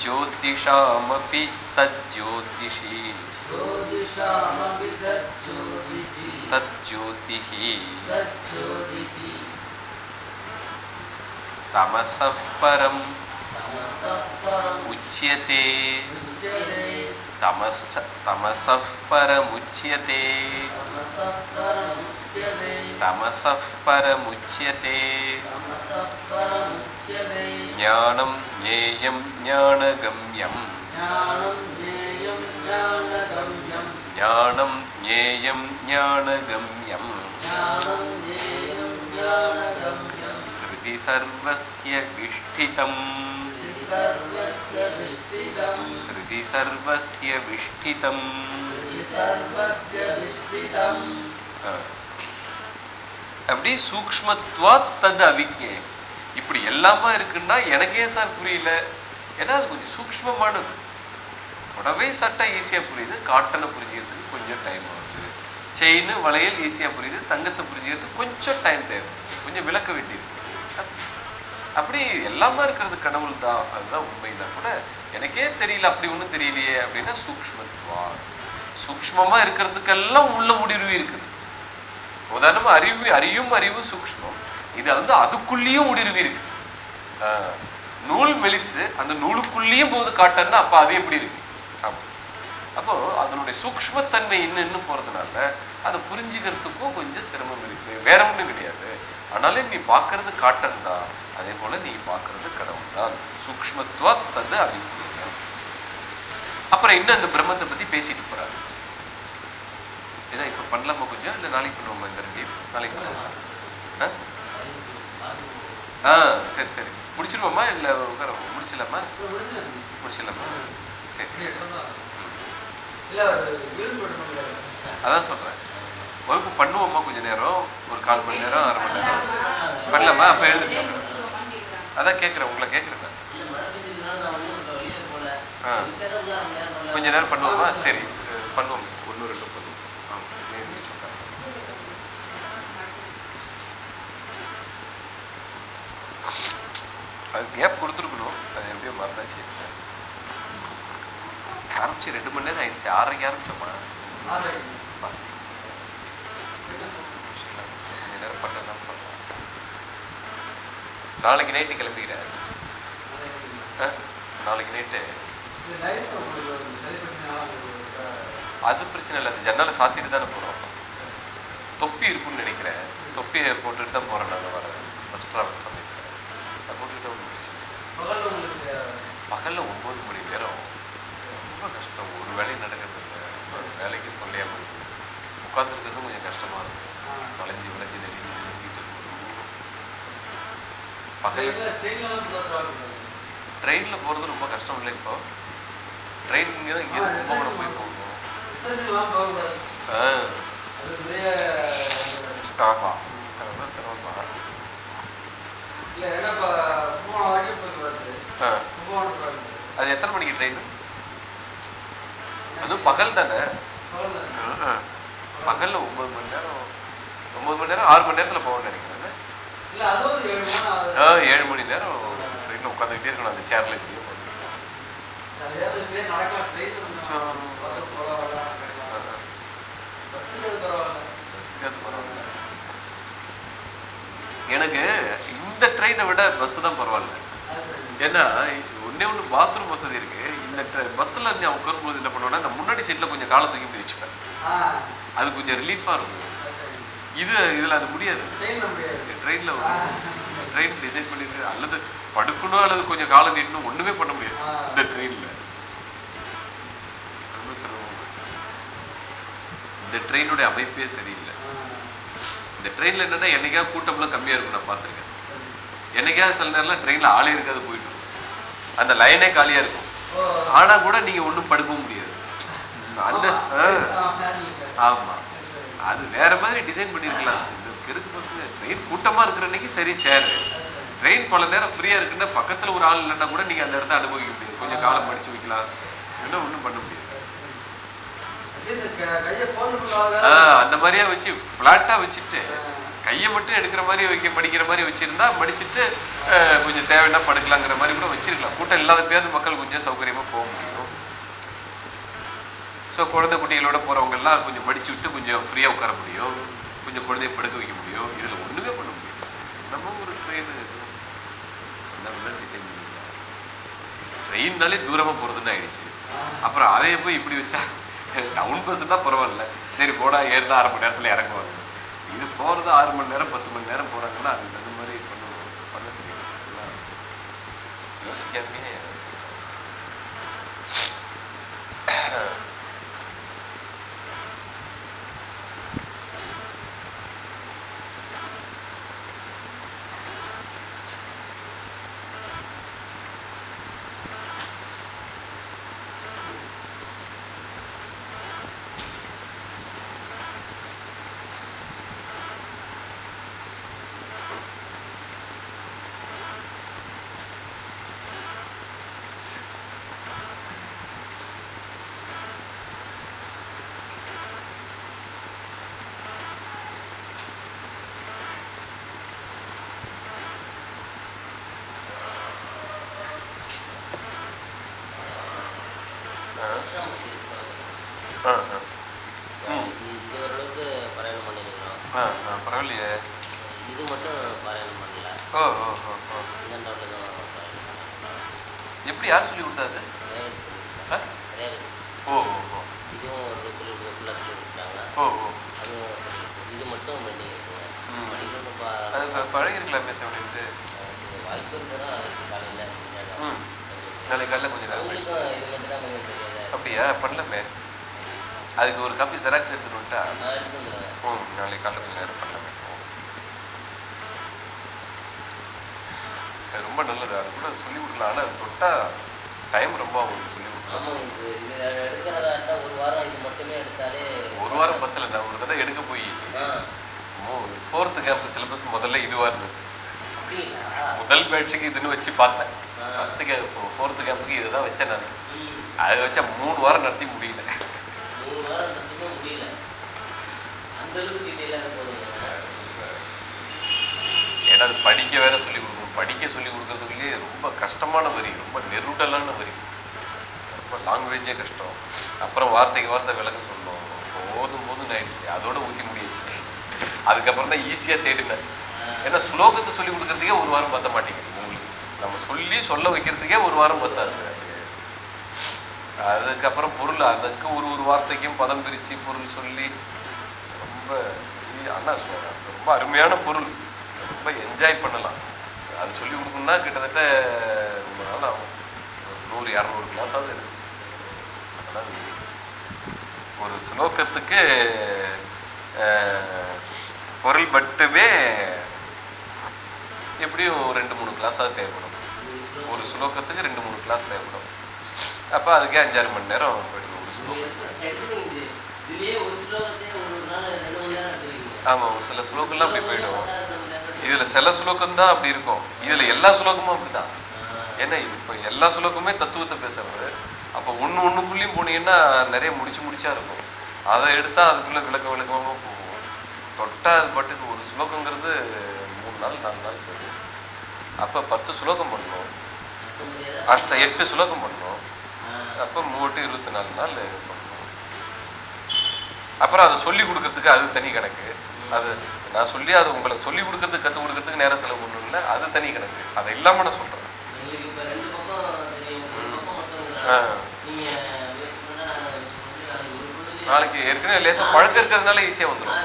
ज्योतिषामपि तज्ज्योतिषी तज्ज्योतिः। तमसः परम् उच्यते तमश्च तमसः परमुच्यते तमसः परमुच्यते ज्ञानं ज्ञेयं ज्ञानगम्यं ज्ञानं ज्ञेयं ज्ञानगम्यं हृदि सर्वस्य विष्ठितम् सर्वस्य विष्टितम् ஹிருதி சர்வஸ்ய விஷ்டிதம் सर्वस्य विष्टितम् அப்படி சூக்ஷ்மத்வா தது அவிஜ்ஞேயம் இப்படி எல்லாமா இருக்குன்னா எனக்கே சார் புரியல ஏன்னா அது கொஞ்சம் சூக்ஷ்மமானது புடவை சட்டை ஈஸியா புரியுது காட்டனை புரிஞ்சுக்கிறதுக்கு கொஞ்சம் டைம் ஆகுது செயின் வளையல் ஈஸியா புரியுது தங்கத்தை புரிஞ்சுக்கிறதுக்கு கொஞ்சம் டைம் தேவை கொஞ்சம் விளக்க வேண்டியிருக்கு அப்படி எல்லாமே இருக்கிறது கடவுள் தான் அதுதான் உண்மைதான். கூட எனக்கே தெரியல அப்படி ஒண்ணும் தெரியலையே அப்படின்னா சூக்மத்துவா சூக்ஷ்மமா இருக்கிறதுக்கெல்லாம் உள்ள முடிவு இருக்குது. உதாரணமா அறிவு அறியும் அறிவு சூக்ஷ்மம். இது வந்து அதுக்குள்ளேயும் ஊடுருவி இருக்கு ஆஹ், நூல் மெலிச்சு அந்த நூலுக்குள்ளேயும் போது காட்டன்னா அப்ப அது எப்படி இருக்கு? அப்போ அதனுடைய சூக்ஷ்மத்தன்மை இன்னும் இன்னும் போறதுனால அதை புரிஞ்சுக்கிறதுக்கும் கொஞ்சம் சிரமம் இருக்கு. வேற ஒண்ணும் கிடையாது. ஆனாலும் நீ பார்க்கிறது காட்டன் தான் அதே போல நீ பார்க்கிறது கடவுள் தான் சூக்ஷ்மத்துவா தது அபிப்பிராயம் அப்புறம் இன்னும் இந்த பிரம்மத்தை பத்தி பேசிட்டு போறாரு. இதான் இப்ப பண்ணலாமா கொஞ்சம்? இல்ல நாளைக்கு பண்ணுவோமா இந்த ரெண்டையும்? நாளைக்கு பண்ணுவோமா ஆ? ஆ சரி சரி. முடிச்சிருவோமா? இல்ல உட்கார முடிச்சிடலாமா? முடிச்சிடலாமா? சரி. அதான் சொல்றேன். வகுப்பு பண்ணுவோமா கொஞ்ச நேரம்? ஒரு கால் மணி நேரம் அரை மணி நேரம். பண்ணலாமா? அப்ப எழுதுங்க அதான் கேட்குறேன் உங்களை கேட்குறேன் ஆ. கொஞ்ச நேரம் பண்ணுவோமா? சரி. பண்ணுவோம். ஒன்று ரெண்டு பண்ணுவோம் அது கேப் கொடுத்துருக்கணும். அது எப்படியோ மறந்தாச்சு. ஆரம்பிச்சு ரெண்டு மணி நேரம் ஆயிடுச்சு. ஆறரைக்கு ஆரம்பிச்சோம்மா ஆறு வா. கொஞ்ச நேரம் பண்ணலாம் பண்ணலாம் நாளைக்கு நைட்டு கிளம்பிக்கிறேன்? நாளைக்கு நைட்டு அது பிரச்சனை இல்லை. அது ஜன்னலை சாத்திட்டு தானே போகிறோம் தொப்பி இருக்கும்னு நினைக்கிறேன். தொப்பியை போட்டுட்டு தான் போகிறேன் நான் வரேன் பஸ் ட்ராவல் சமயத்தில் அதை போட்டுக்கிட்ட ஒன்றும் பிரச்சனை. பகல்ல ஒன்பது மணி நேரம். ரொம்ப கஷ்டம். ஒரு வேலையும் நடக்கிறது இல்லை. வேலைக்கு தொல்லையாக இருக்கு உட்காந்துருக்கிறதும் கொஞ்சம் கஷ்டமா இருக்கும் வளைஞ்சு விளைஞ்சு நெளிஞ்சு நெளிஞ்சிட்டு இருக்கும். பகல் ட்ரெயின்ல போகிறது ரொம்ப கஷ்டம் இல்லை இப்போ. ட்ரெயின் இங்கே தான் இங்கே கும்பகோணம் போய் போகணும் ஆமாம் அது எத்தனை மணிக்கு ட்ரெயின் அதுவும் பகல் தானே? பகல்ல ஒன்பது மணி நேரம் ஒன்பது மணி நேரம் ஆறு மணி நேரத்துல போகணும்னு நினைக்கிறேன். ஏழு மணி நேரம் ட்ரெயினில் உட்காந்துக்கிட்டே இருக்கணும் அந்த சேர்ல இப்படியே. எனக்கு இந்த ட்ரெயினை விட பஸ் தான் பரவாயில்ல. ஏன்னா ஒண்ணே ஒன்று பாத்ரூம் வசதி இருக்கு. இந்த பஸ்ஸில் நான் உட்காரும்போது என்ன பண்ணுவேன்னா நான் முன்னாடி சீட்டில் கொஞ்சம் காலை தூக்கி இப்படி வச்சுப்பேன். அது கொஞ்சம் ரிலீஃபாக இருக்கும். இது இதில் அது முடியாது. ட்ரெயின்ல. ட்ரெயின் டிசைன் பண்ணிருக்கு அல்லது படுக்கணும் அல்லது கொஞ்சம் காலம் நீட்டணும் ஒண்ணுமே பண்ண முடியாது. இந்த ட்ரெயின்ல. ரொம்ப சிரமம். இந்த ட்ரெயினுடைய அமைப்பே சரியில்லை. இந்த ட்ரெயின்ல என்னன்னா என்னைக்கா கூட்டம்லாம் கம்மியா இருக்கும் நான் பார்த்திருக்கேன். சரி. என்னைக்காவது சில நேரம்லாம் ட்ரெயின்ல ஆளே இருக்காது போயிட்டு. அந்த லைனே காலியா இருக்கும். ஓ. ஆனா கூட நீங்க ஒண்ணும் படுக்கவும் முடியாது. அந்த ஆ, அது வேற மாதிரி டிசைன் பண்ணிருக்கலாம். இந்த கிறுக்கு ட்ரெயின் கூட்டமா இருக்கிற அன்னைக்கு சரி சேரு ட்ரெயின் பல நேரம் ஃப்ரீயா இருக்குன்னா பக்கத்துல ஒரு ஆள் இல்லைன்னா கூட நீங்க அந்த இடத்த அனுபவிக்க முடியும். கொஞ்சம் காலம் படிச்சு வைக்கலாம். என்ன ஒண்ணும் பண்ண முடியாது. ஆஹ் அந்த மாதிரியா வச்சு ஃப்ளாட்டா வச்சுட்டு கையை மட்டும் எடுக்கிற மாதிரி வைக்க படிக்கிற மாதிரி வச்சிருந்தா மடிச்சிட்டு கொஞ்சம் தேவைன்னா படுக்கலாங்கிற மாதிரி கூட வச்சிருக்கலாம். கூட்டம் இல்லாத பேருந்து மக்கள் கொஞ்சம் சௌகரியமா போக முடியும். ஸோ குழந்தை குட்டிகளோட போறவங்க எல்லாம் கொஞ்சம் மடிச்சு விட்டு கொஞ்சம் ஃப்ரீயாக உட்கார முடியும். கொஞ்சம் குழந்தைய படுக்க வைக்க முடியும். இதில் ஒண்ணுமே பண்ண முடியாது. நம்ம ஒரு ட்ரெயின் டிசைன் ட்ரெயின்னாலே தூரமாக போறதுன்னு ஆயிடுச்சு. அப்புறம் அதையே போய் இப்படி வச்சா டவுன் பஸ்ஸுன்னா பரவாயில்ல. சரி போடா ஏறினா அரை மணி நேரத்துல இறங்குவாங்க இது போறது ஆறு மணி நேரம் பத்து மணி நேரம் போகிறாங்கன்னா அது அந்த மாதிரி பண்ணுவோம். பண்ண தெரியும் யோசிக்காமே பரவாயில்லையே இது மட்டும் பாராயணம் பண்ணல. ஓ ஓ ஓ ஓ. எப்படி யார் சொல்லி கொடுத்தாது? ஓ ஓ ஓ. இதுவும் ஒரு சொல்லி ஃபுல்லாக சொல்லி கொடுத்தாங்க. ஓ ஓ. அதுவும் இது மட்டும் பண்ணியிருக்கோங்க ம். படிக்கணும் அது ப- பழகிருக்கலாமே அப்படின்ட்டு வாய்ப்பு அதுக்கு காலையில் ம். நாளைக்கு காலையில் கொஞ்சம் நேரம் அப்படியா? பண்ணலாமே. அதுக்கு ஒரு காப்பி ஜெராக்ஸ் எடுத்துட்டு வந்துட்டா? ம் நாளைக்கு காலையில் கொஞ்சம் நேரம் பண்ணலாமே அது ரொம்ப நல்லது. அது கூட சொல்லி கொடுக்கலாம். ஆனால் அது தொட்டா டைம் ரொம்ப ஆகும். சொல்லி கொடுக்கலாம். ஒரு வாரம் இது மட்டுமே எடுத்தாலே ஒரு வாரம் பத்தல. நான் ஒரு கதை எடுக்க போய் ஃபோர்த்து கேம்ப் சிலபஸ் முதல்ல இதுவா இருந்தது. முதல் பேட்சுக்கு இதுன்னு வச்சு பார்த்தேன். ஃபர்ஸ்ட் கேம்ப் ஃபோர்த்து கேம்புக்கு இதுதான் வச்சேன் நான். அதை வச்சா மூணு வாரம் நடத்தி முடியல. மூணு வாரம் நடத்தவே முடியல. அந்த அளவுக்கு டீட்டெயிலாக போதுங்க ஏன்னா அது படிக்க வேற சொல்லி படிக்க சொல்லி கொடுக்கறதுக்குள்ளேயே ரொம்ப கஷ்டமான வரி ரொம்ப நெருடலான வரி. ரொம்ப லாங்குவேஜே கஷ்டம். அப்புறம் வார்த்தைக்கு வார்த்தை விளக்க சொல்லணும் போதும் போதும் ஆயிடுச்சு. அதோட ஊற்றி முடியாச்சு அதுக்கப்புறம் தான் ஈஸியாக தேடினேன். ஏன்னா ஸ்லோகத்தை சொல்லி கொடுக்கறதுக்கே ஒரு வாரம் பத்த மாட்டேங்குது உங்களுக்கு. நம்ம சொல்லி சொல்ல வைக்கிறதுக்கே ஒரு வாரம் பத்தாது. அதுக்கப்புறம் பொருள் அதுக்கு ஒரு ஒரு வார்த்தைக்கும் பதம் பிரித்து பொருள் சொல்லி ரொம்ப இ- அண்ணா ரொம்ப அருமையான பொருள். ரொம்ப என்ஜாய் பண்ணலாம். அது சொல்லி கொடுக்கணும்னா கிட்டத்தட்ட ரொம்ப நாள் ஆகும். ஒரு நூறு இரநூறு கிளாஸாவது இருக்கு அதெல்லாம் ஒரு ஸ்லோகத்துக்கு பொருள் மட்டுமே எப்படியும் ரெண்டு மூணு கிளாஸாவது தேவைப்படும். ஒரு ஸ்லோகத்துக்கு ரெண்டு மூணு கிளாஸ் தேவைப்படும். அப்போ அதுக்கே அஞ்சாறு மணி நேரம் போயிடும் ஒரு ஸ்லோகம் ஆமாம் ஒரு சில ஸ்லோகம்லாம் அப்படி போயிடும். இதுல சில சுலோகம் தான் அப்படி இருக்கும். இதுல எல்லா சுலோகமும் அப்படிதான். ஏன்னா இப்போ எல்லா சுலோகமே தத்துவத்தை பேசுறது. அப்போ ஒன்று ஒன்றுக்குள்ளேயும் போனீங்கன்னா நிறைய முடிச்சு முடிச்சா இருக்கும். அதை எடுத்தா அதுக்குள்ள விளக்க விளக்கமாக போகும். தொட்டா அது பாட்டுக்கு ஒரு ஸ்லோகங்கிறது மூணு நாள் நாலு நாள் போகும் அப்போ பத்து ஸ்லோகம் பண்ணணும் அஷ்ட எட்டு ஸ்லோகம் பண்ணணும் அப்போ மூட்டு இருபத்தி நாலு நாள் பண்ணணும் அப்புறம் அதை சொல்லி கொடுக்கறதுக்கு அது தனி கணக்கு. அது நான் சொல்லி அது உங்களுக்கு சொல்லி கொடுக்கறதுக்கு கற்றுக் கொடுக்கறதுக்கு நேரம் செலவு பண்ணணும்ல அது தனி கணக்கு. அதை இல்லாம நான் வந்து நாளைக்கு ஏற்கனவே லேசா பழக்கம் இருக்கிறதுனால ஈஸியா வந்துடும்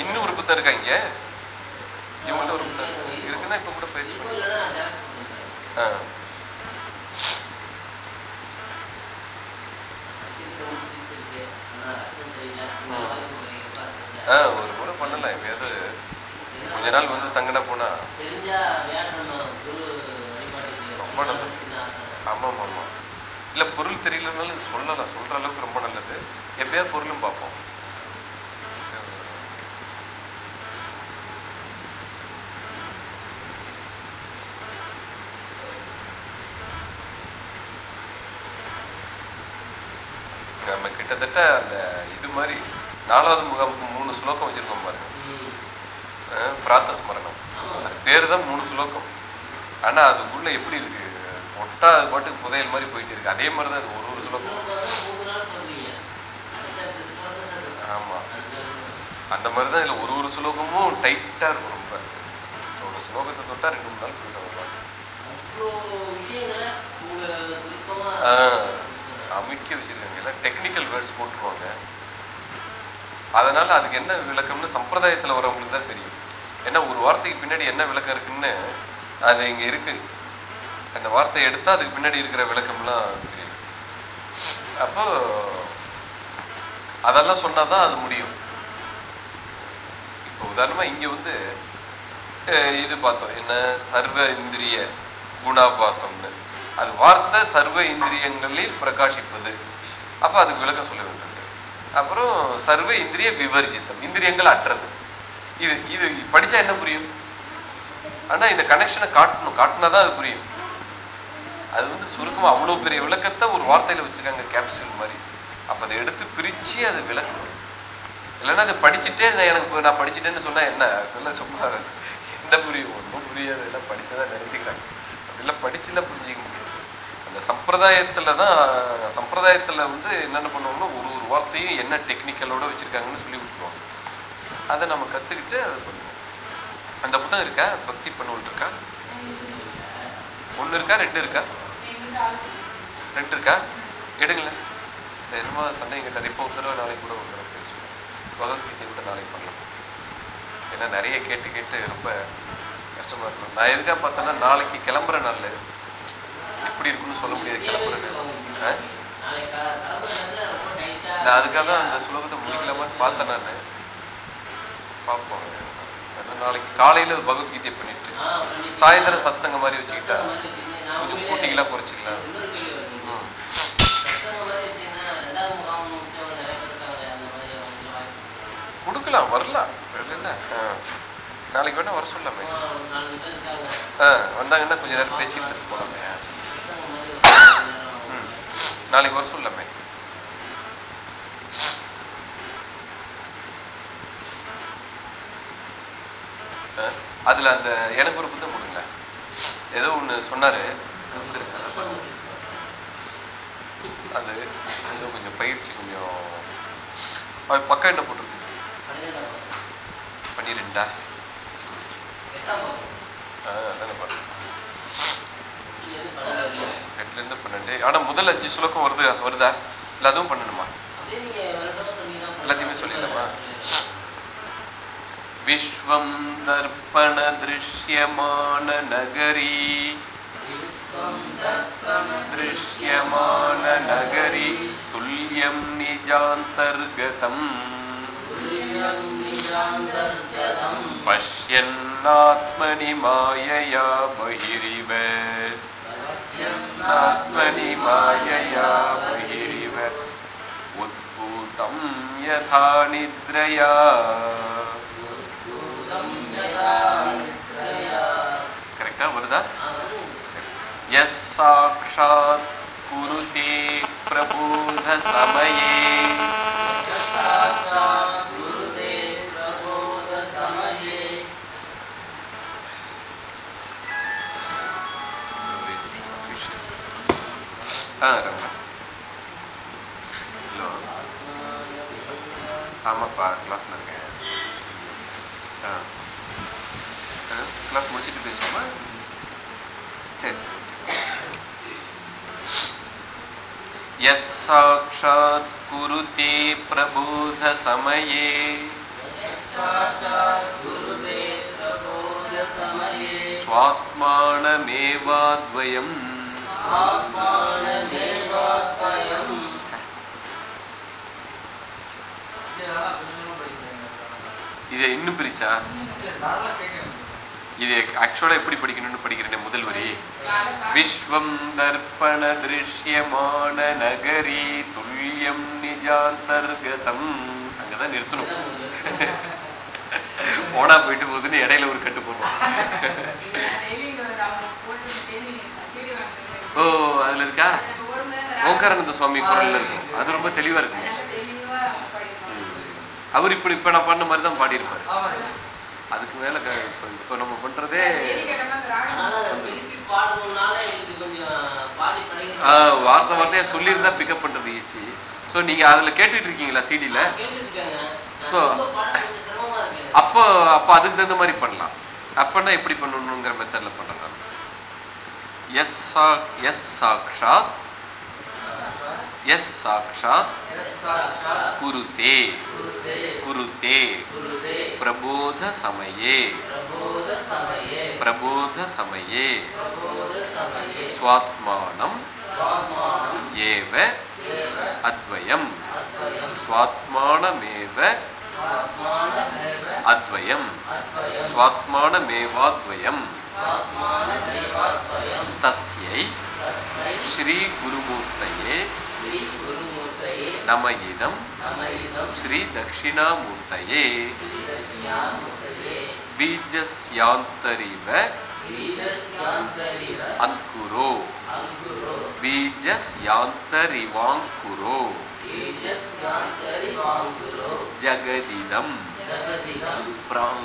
இன்னும் ஒரு புத்தகம் இருக்கா இங்க? இவங்கள்ட்ட ஒரு புத்தகம் இருக்குன்னா இப்ப கூட பயிற்சி இப்போ பண்ணி இல்லைன்னா நான் ஜாஸ்தி பண்ணிக்கிறேன். ஆ வச்சிருக்கிற ஒரு piece இருக்கு. ஆனா அர்த்தம் தெரியல. இந்த ம். மாதிரி ஒரு எப்ப அர்த்தம் ஆ. ஒரு முறை பண்ணலாம் எப்பயாவது கொஞ்ச நாள் வந்து தங்கினா போனா ரொம்ப நல்லது. ஆமாம் ஆமாம் இல்ல பொருள் தெரியலனாலும் சொல்லலாம். சொல்ற அளவுக்கு ரொம்ப நல்லது. எப்பயாவது பொருளும் பார்ப்போம். நம்ம கிட்டத்தட்ட அந்த மாதிரி நாலாவது முகாமுக்கு மூணு ஸ்லோகம் வச்சிருக்கோம் பாருங்க. பிராத்த ஸ்மரணம். அது பேர் தான் மூணு ஸ்லோகம் ஆனா அதுக்குள்ள எப்படி இருக்கு? ஒட்டா அது பாட்டுக்கு புதையல் மாதிரி போயிட்டு இருக்கு. அதே மாதிரி தான் அது ஒரு ஒரு ஸ்லோகம் ஸ்லோகம் வந்து மூணு நாள் சொல்றீங்க. அடுத்தடுத்த ஸ்லோகம் தான் சொல்றேன். ஆமா. அந்த மாதிரி தான் இதுல ஒரு ஒரு ஸ்லோகமும் டைட்டா இருக்கும் ரொம்ப. ஒரு ஸ்லோகத்தை தொட்டா ரெண்டு மூணு நாள் சுருக்கமா ஆஹ் அமுக்கி வச்சிருக்காங்க. எல்லாம் டெக்னிக்கல் வேர்ட்ஸ் போட்டுருவாங்க. அதனால அதுக்கு என்ன விளக்கம்னு சம்பிரதாயத்துல வரவங்களுக்கு தான் தெரியும். ஏன்னா ஒரு வார்த்தைக்கு பின்னாடி என்ன விளக்கம் இருக்குன்னு அது இங்க இருக்கு. அந்த வார்த்தையை எடுத்தா அதுக்கு பின்னாடி இருக்கிற விளக்கம்லாம் தெரியும். அப்போ அதெல்லாம் சொன்னாதான் அது முடியும். இப்போ உதாரணமா இங்க வந்து இது பார்த்தோம். என்ன? சர்வ இந்திரிய குணாபாசம்னு. அது வார்த்தை சர்வ இந்திரியங்களில் பிரகாசிப்பது. அப்ப அதுக்கு விளக்கம் சொல்ல வேண்டும். அப்புறம் சர்வ இந்திரிய விவர்ஜித்தம் இந்திரியங்கள் அற்றது. இது இது படிச்சா என்ன புரியும்? ஆனா இந்த கனெக்ஷனை காட்டணும் காட்டினாதான் அது புரியும். அது வந்து சுருக்கமா அவ்வளவு பெரிய விளக்கத்தை ஒரு வார்த்தையில வச்சிருக்காங்க கேப்சூல் மாதிரி. அப்ப அதை எடுத்து பிரிச்சு அதை விளக்கணும். இல்லைன்னா அதை படிச்சுட்டே நான் எனக்கு நான் படிச்சுட்டேன்னு சொன்னா என்ன? அதெல்லாம் சும்மா என்ன புரியும்? ஒன்றும் புரியாது. எல்லாம் படிச்சதா நினைச்சுக்கிறாங்க. அப்படிலாம் படிச்சுலாம் புரிஞ்சிக்க அந்த சம்பிரதாயத்தில் தான் சம்பிரதாயத்தில் வந்து என்னென்ன பண்ணுவோம்னா ஒரு ஒரு வார்த்தையும் என்ன டெக்னிக்கலோட வச்சுருக்காங்கன்னு சொல்லி விட்டுருவாங்க அதை நம்ம கற்றுக்கிட்டு அதை பண்ணுவோம். அந்த புத்தகம் இருக்கா? பக்தி பண்ணுவல் இருக்கா? ஒன்று இருக்கா? ரெண்டு இருக்கா? ரெண்டு இருக்கா? எடுங்களேன். என்னமோ சண்டை கேட்டார். இப்போ ஒரு தடவை நாளைக்கு கூட ஒரு தடவை பேசுவோம். பகவத்கீதை கூட நாளைக்கு பண்ணலாம். ஏன்னா நிறைய கேட்டு கேட்டு ரொம்ப கஷ்டமாக இருக்கும். நான் எதுக்காக பார்த்தேன்னா நாளைக்கு கிளம்புற நாள் எப்படி இருக்குன்னு சொல்ல முடியாது கிளம்புறது நான் அதுக்காக அந்த சுலோகத்தை முடிக்கலாமான்னு பார்த்தேன் நான். பார்ப்போம். நாளைக்கு காலையில பகவத்கீதையை பண்ணிட்டு ஆ, பண்ணி- சாயந்தரம் சத்சங்க மாதிரி வச்சுக்கிட்டா கொஞ்சம் கூட்டிக்கலாம் குறைச்சிக்கலாம். கொடுக்கலாம் வரலாம். ஆ. நாளைக்கு வேணா வர சொல்லாமே. ஆ வந்தாங்கன்னா கொஞ்சம் நேரம் பேசிட்டு போகலாமே சத்தம் மாதிரி ஒரு நாலு நேரம் ம். நாளைக்கு வர சொல்லமே ஆ, அதுல அந்த எனக்கு ஒரு புத்தகம் கொடுங்க ஏதோ ஒண்ணு சொன்னாரு. அது ஏதோ கொஞ்சம் பயிற்சி கொஞ்சம் அவன் பக்கம் என்ன போட்டிருக்கு? பன்னிரெண்டாம் பன்னிரெண்டா? ஆ அதானே பாரு இதுலேருந்து பன்னெண்டு வரையும். எட்டுல இருந்து பன்னெண்டு ஆனா முதல் அஞ்சு சுலக்கம் வருது வருதா? இல்ல அதுவும் பண்ணணுமா? எல்லாத்தையுமே சொல்லிடலாமா? விஸ்வம் தர்ப்பண திருஷ்யமான நகரி. திருஷ்யமான நகரி. துல்லியம் நிஜாந்தர்கதம். பஷ்யன்னாத்மனி மாயையா பகிரிவ. यन्नात्मनि मायया बहिरिव उद्भूतं यथा निद्रया। करेक्ट वर् यः साक्षात् कुरुते प्रबोधसमये। ஆ ரமணா ஹலோ ஆமாப்பா கிளாஸ்ல இருக்கேன் ஆ கிளாஸ் முடிச்சுட்டு பேசுவோமா சரி சரி यः साक्षात् कुरुते प्रबोधसमये स्वात्मानमेवाद्वयम् இதை இன்னும் பிரிச்சா? இது ஆக்சுவலா எப்படி படிக்கணும்னு படிக்கிறேன் முதல் வரி. விஸ்வம் தர்ப்பண திருஷ்யமான நகரி துல்லியம் நிஜாந்தர்கதம். அங்கதான் நிறுத்தணும். போனா போயிட்டு போகுதுன்னு இடையில ஒரு கட்டு போடுவோம். ஓ அதுல இருக்கா? ஓங்காரானந்த சுவாமி குரல்ல இருக்கும் அது ரொம்ப தெளிவா இருக்கும் அவர் இப்படி இப்ப நான் பண்ண மாதிரி தான் பாடியிருப்பாரு. அதுக்கு மேல இப்ப- நம்ம பண்றதே வார்த்தை வார்த்தையா சொல்லியிருந்தா பிக்கப் பண்றது ஈஸி ஸோ நீங்க அதுல கேட்டுட்டு இருக்கீங்களா சிரமமா இருக்கு. அப்போ அப்போ அதுக்கு தகுந்த மாதிரி பண்ணலாம். அப்பன்னா எப்படி பண்ணணுங்கிற மெத்தட்ல பண்ணலாம். எஸ் சா எஸ் சாக்ஷாத் எஸ் சாக்ஷாத் குருதே குருதே பிரபோத சமயே பிரபோத சமயே ஸ்வாத்மானம் ஏவ श्री श्रीगुरुमूर्तये नम इदं श्रीदक्षिणामूर्तये बीजस्यान्तरिव अङ्कुरो बीजस्यान्तरिवाङ्कुरो जगदिदं प्राङ्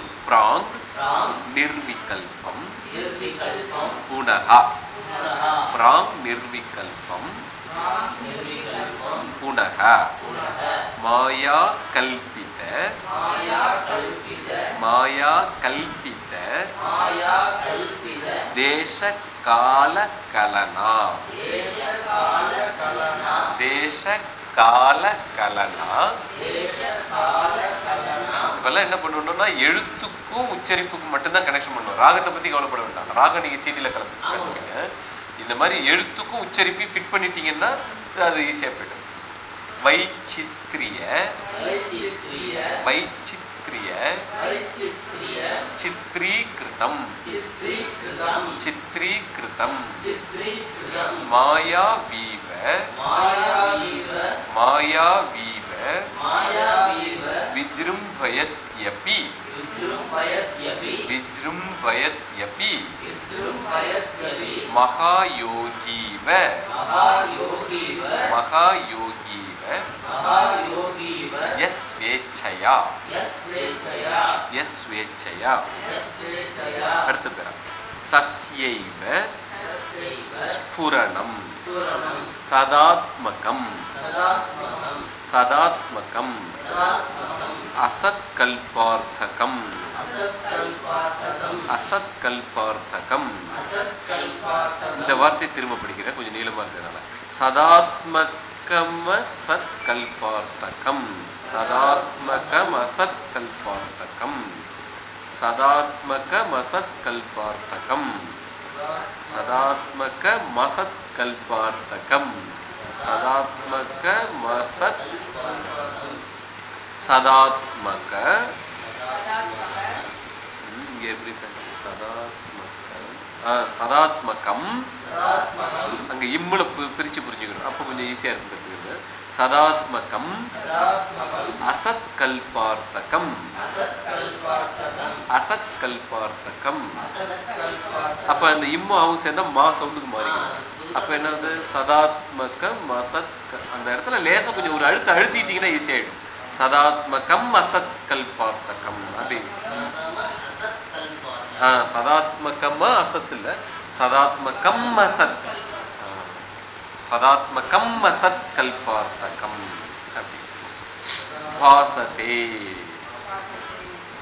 निर्विकल्पं புனக. பிராங் நிர்விகல்பம். புனக. மாயா கல்பித. மாயா கல்பித. தேச கால கலனா. தேச கால கலனா. இப்பெல்லாம் என்ன பண்ணணும்னா எழுத்துக்கும் உச்சரிப்புக்கும் மட்டும்தான் கனெக்ஷன் பண்ணுவோம். ராகத்தை பத்தி கவலைப்பட வேண்டாம். ராகம் நீங்க சீடியில கலந்து இந்த மாதிரி எழுத்துக்கும் உச்சரிப்பையும் ஃபிட் பண்ணிட்டீங்கன்னா அது ஈஸியா போயிடும். வைச்சித்ரிய வைச்சித்ரிய சித்ரீகிருதம் சித்ரீகிருதம் மாயாவீவ. மாயாவீவ. விஜம்பயத்யபி விஜம்பயத்யபி மகாயோகீவ. மகாயோகீவ. யஸ்வேச்சயா. யஸ்வேச்சயா. அடுத்த பேரா. சஸ்யைவ. ஸ்புரணம். சதாத்மகம். சதாத்மகம். அசத்கல்பார்த்தகம். அசத்கல்பார்த்தகம். இந்த வார்த்தை திரும்ப படிக்கிறேன் கொஞ்சம் நீளமாக இருக்கிறதுனால. சதாத்மகம் சத்கல்பார்த்தகம். சதாத்மகம் அசத்கல்பார்த்தகம் சதாத்மக மசத்கல்பார்த்தகம் சதாத்மக மசத்கல்பார்த்தகம் சதாத்மக மசத் சதாத்மக. இங்கே எப்படி சதாத்மக. சதாத்மகம். அங்கே இம்மில் பிரிச்சு புரிஞ்சுக்கணும். அப்போ கொஞ்சம் ஈஸியாக இருந்துருக்குது சதாத்மகம் அசத் கல்பார்த்தகம் அசத் கல்பார்த்தகம் அப்போ அந்த இம்மாவும் சேர்ந்தால் மா சவுண்டுக்கு மாறிக்கலாம் அப்போ என்னது? சதாத்மகம் அசத் அந்த இடத்துல லேசாக கொஞ்சம் ஒரு அழுத்த அழுத்திட்டீங்கன்னா ஈஸியாயிடும் சதாத்மகம் அசத் கல்பார்த்தகம் அப்படி. ஆ சதாத்மகம் அசத் இல்லை. சதாத்மகம் அசத் சதாத்மகம் அசத் கல்பார்த்தகம் பாசத்தே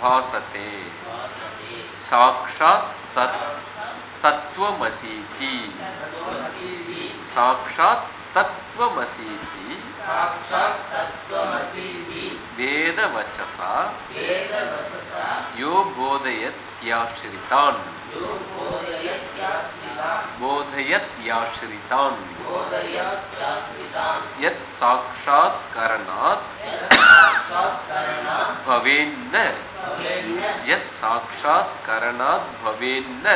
பாசதே சாட்சாத் தத் तत्त्वमसीति। साक्षात् तत्त्वमसीति। वेदवचसा। यो बोधयत्याश्रितान्। போதயத் யாசிரிதான் யத் சாட்சாத் கரணாத் பவேன்ன எஸ் சாட்சாத் கரணாத் பவேன்ன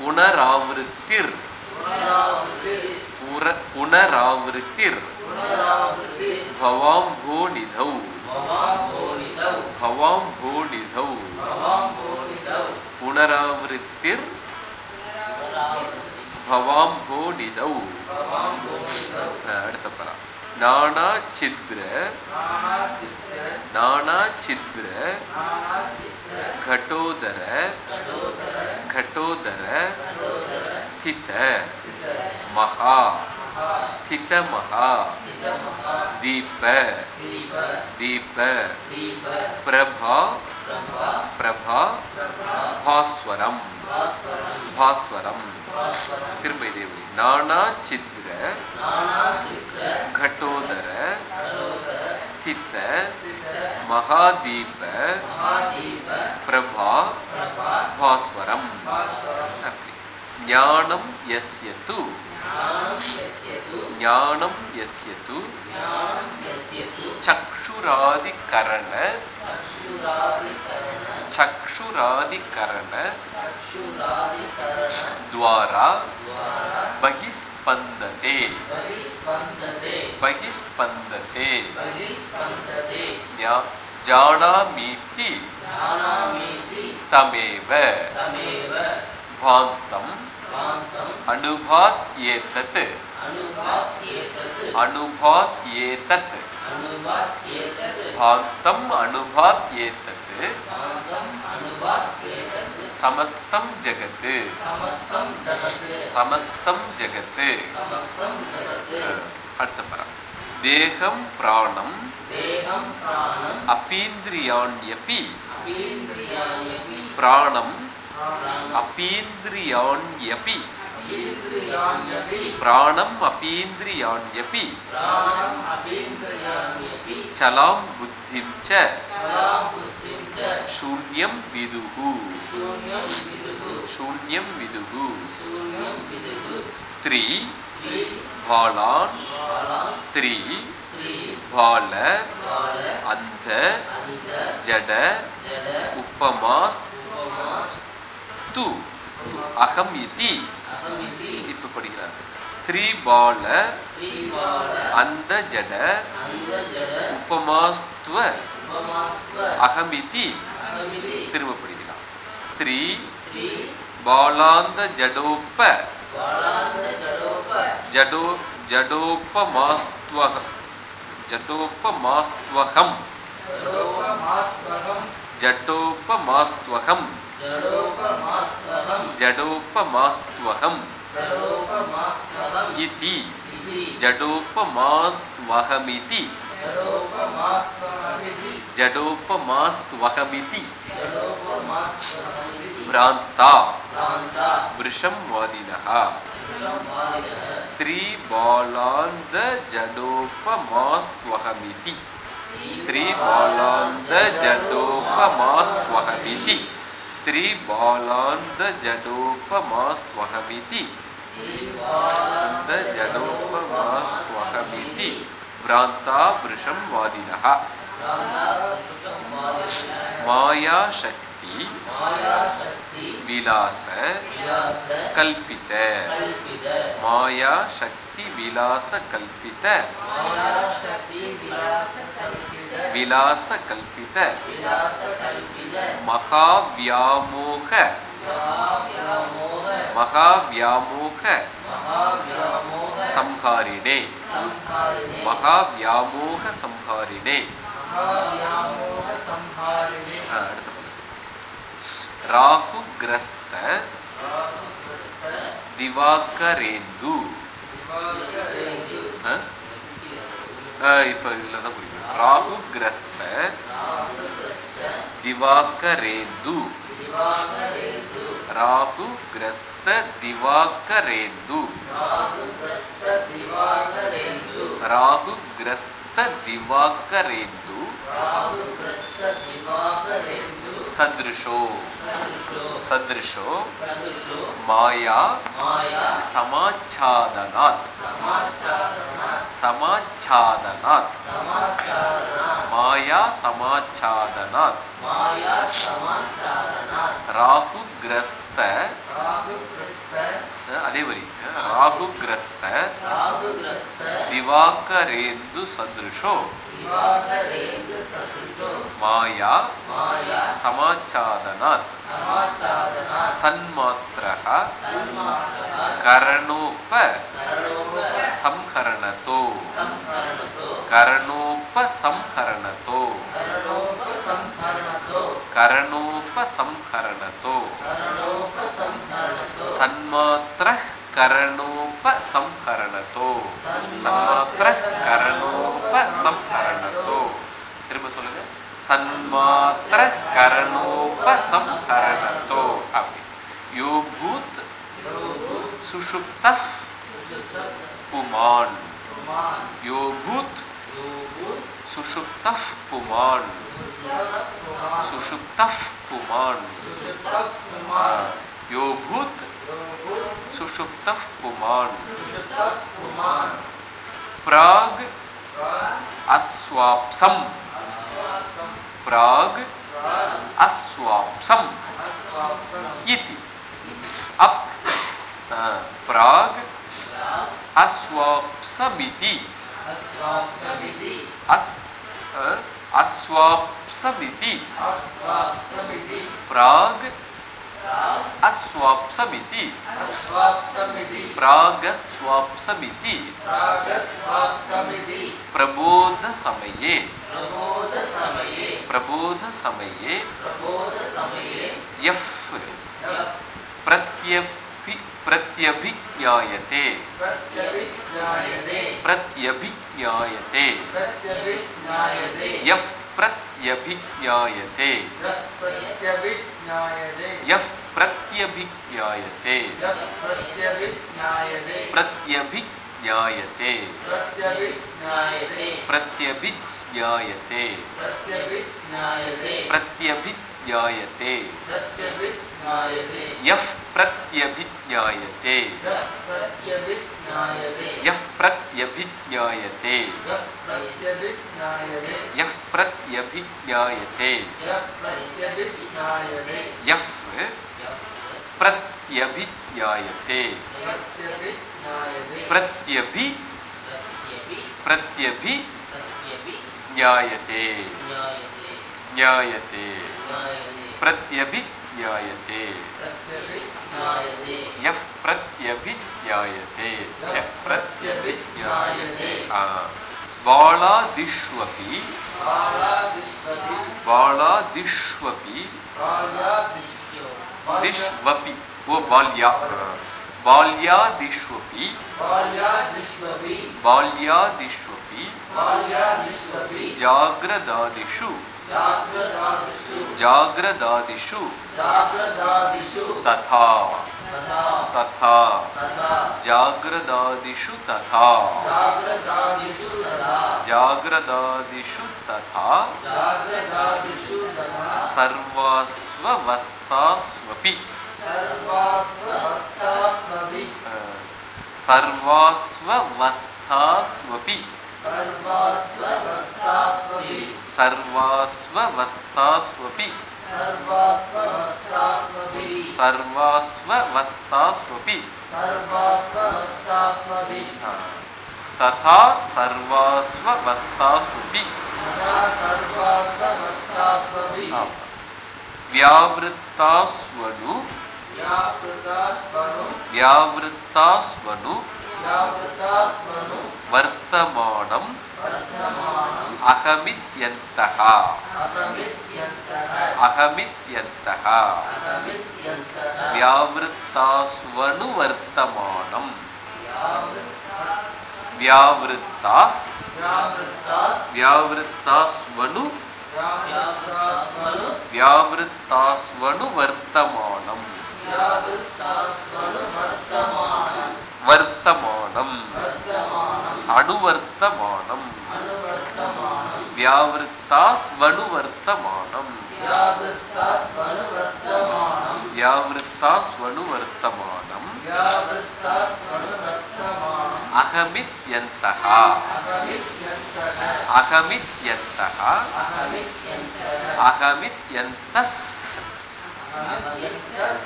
உணராவிருத்திர் உணராவிருத்திர் பவாம் போனிதௌ பவாம் போனிதௌ புனராவிருத்திர் पुनरावृत्तिः भवाम्भोनिधौ भवाम्भोनिधौ भवाम्भोनिधौ भवाम्भोनिधौ पुनरावृत्तिर् पुनरावृत्तिः भवाम्भोनिधौ भवाम्भोनिधौ அஹ் அடுத்த பரா நானா சித்ர नानाचित्र நானா சித்ர नानाचित्र घटोदर कटोदर घटोदर कटोदर स्थित स्थित महा महा स्थित महा स्थितमहा दीप दीप दीप दीप प्रभा பிரபா பாஸ்வரம் பாஸ்வரம். திரும்ப இதே வரி. நானா சித்திர கடோதர ஸ்தித்த மகாதீப பிரபா பாஸ்வரம். ஞானம் எஸ்ய தூ ஞானம் எஸ்ய தூ சக்ஷுராதிகரண चक्षुराधिकरण। द्वारा बहिस्पंदते। बहिस्पंदते। जानामीति तमेव। भान्तम् अनुभवात् एतत् अनुभवात् एतत् பாக்தம் அனுபாத் ஏத்தது. சமஸ்தம் ஜகத்து. சமஸ்தம் ஜகத்து. அடுத்த பரம் தேகம் பிராணம். அப்பீந்திரியாண்யபி பிராணம். அப்பீந்திரியாண்யபி பிராணம் அபீந்திரியாண்யபி சலாம் புத்திம் சூன்யம் விதுகு. சூன்யம் விதுகு. ஸ்திரீ வாழான் ஸ்திரீ வாழ அந்த. ஜட. உப்பமாஸ். து. அகம் இதி. இப்போ படிக்கிறார் திரிபால அந்த ஜட உபமாஸ்துவ அகமிதி திரும்ப படிக்கலாம் ஸ்திரீ பாலாந்த ஜடோப்ப ஜடோ ஜடோப்பமாஸ்துவகம் ஜடோப்பமாஸ்துவகம் ஜடோப்பமாஸ்துவகம் Jadu pa mast vaham. Jadu pa mast vaham. Iti. Jadu pa mast vaham iti. Jadu pa mast vaham iti. Brantaa. Brisham. Sri baland jadu pa mast vaham iti. Sri baland jadu pa mast vaham iti. Shri बालांत जडोपमास्त्वहमिति। बालांत जडोपमास्त्वहमिति। Bhranta वृषं वादिनः। माया शक्ति। विलास कल्पित। माया शक्ति विलास कल्पित। माया शक्ति विलास कल्पित। विलास कल्पित மகாவியாமோக महाव्यामोह மகாவியாமோக महाव्यामोह சம்ஹாரிணே संहारिणे மகாவியாமோக சம்ஹாரிணே महाव्यामोह संहारिणे ஆ, அடுத்த பதம். ராகு கிரஸ்த திவாகரேந்து ஆ? ஆ, இப்ப இதுல தான் குறிப்பிடும் ರಾಹುಗ್ರಸ್ತ ದಿವಾಕರೇದ್ದು ರಾಹುಗ್ರಸ್ತ ದಿವಾಕರೇದ್ದು ರಾಹುಗ್ರಸ್ತ ದಿವಾಕರೇದ್ದು ರಾಹುಗ್ರಸ್ತ ದಿವಾಕರೇದ್ದು திவாகரேந்து சத்ருஷோ சத்ருஷோ மாயா சமாச்சாதனாத் சமாச்சாதனாத் மாயா சமாச்சாதனாத் ராகு கிரஸ்த அதே வரி ராகு கிரஸ்த திவாகரேந்து சத்ருஷோ माया समाचादनात् सन्मात्रः करणोप संहरणतो। करणोप संहरणतो। करणोप संहरणतो। सन्मात्रः करणोप संहरणतो। सन्मात्र मात्र करणोपसंहरणतो अपि। यो भूत सुषुप्त पुमान। यो भूत सुषुप्त पुमान। सुषुप्त पुमान। हाँ, यो भूत सुषुप्त पुमान। प्राग अस्वाप्सम प्राग अस्वाप्सम इति। अप प्राग अस्वाप्समिति अस अस्वापसमिति अस्वाप्समिति प्राग अस्वाप्समिति। प्रागस्वाप्समिति। प्रबोध समये प्रबोध समये यफ प्रत्यभि प्रत्यभिज्ञायते। प्रत्यभिज्ञायते। प्रत्यभिज्ञायते। प्रत्यभिज्ञायते। यः प्रत्यभिज्ञायते। प्रत्यभिज्ञायते। प्रत्यभिज्ञायते। प्रत्यभिज्ञायते। यः प्रत्यभिज्ञायते। यः प्रत्यभिज्ञायते। यः प्रत्यभिज्ञायते। यः प्रत्यभिज्ञायते। प्रत्यभि प्रत्यभि ज्ञायते। ज्ञायते। प्रत्यभिज्ञायते। यः प्रत्यभिज्ञायते यः प्रत्यभिज्ञायते बालादिष्वपि। बालादिष्वपि। दिष्वपि। वो बाल्या। बाल्यादिष्वपि। बाल्यादिष्वपि। बाल्यादिष्वपि। बाल्यादिष्वपि। जाग्रदादिषु। जाग्रदादिषु जाग्रदादिषु तथा। तथा। जाग्रदादिषु तथा। जाग्रदादिषु तथा। जाग्रदादिषु तथा। जाग्रदादिषु तथा। सर्वस्ववस्तास्वपि सर्वास्ववस्थास्वपि। सर्वास्ववस्थास्वपि। सर्वास्वस्थास्वपि सर्वास्वस्थास्वपि तथा सर्वास्वस्थास्वपि व्यावृत्तास्वनु। व्यावृत्तास्वनु। வர்த்தமானம் அகமித்யந்தகா. அகமித்யந்தகா. வியாவிருத்தாஸ்வனு வர்த்தமானம். வியாவிருத்தாஸ். வியாவிருத்தாஸ்வனு. வியாவிருத்தாஸ்வனு வர்த்தமானம். வர்த்தமானம். அணுவர்த்தமானம். வியாவிருத்தாஸ் வனுவர்த்தமானம் வியாவிருத்தாஸ் வனுவர்த்தமானம் அகமித்யந்தகா. அகமித்யந்தகா. அகமித்யந்தஸ்.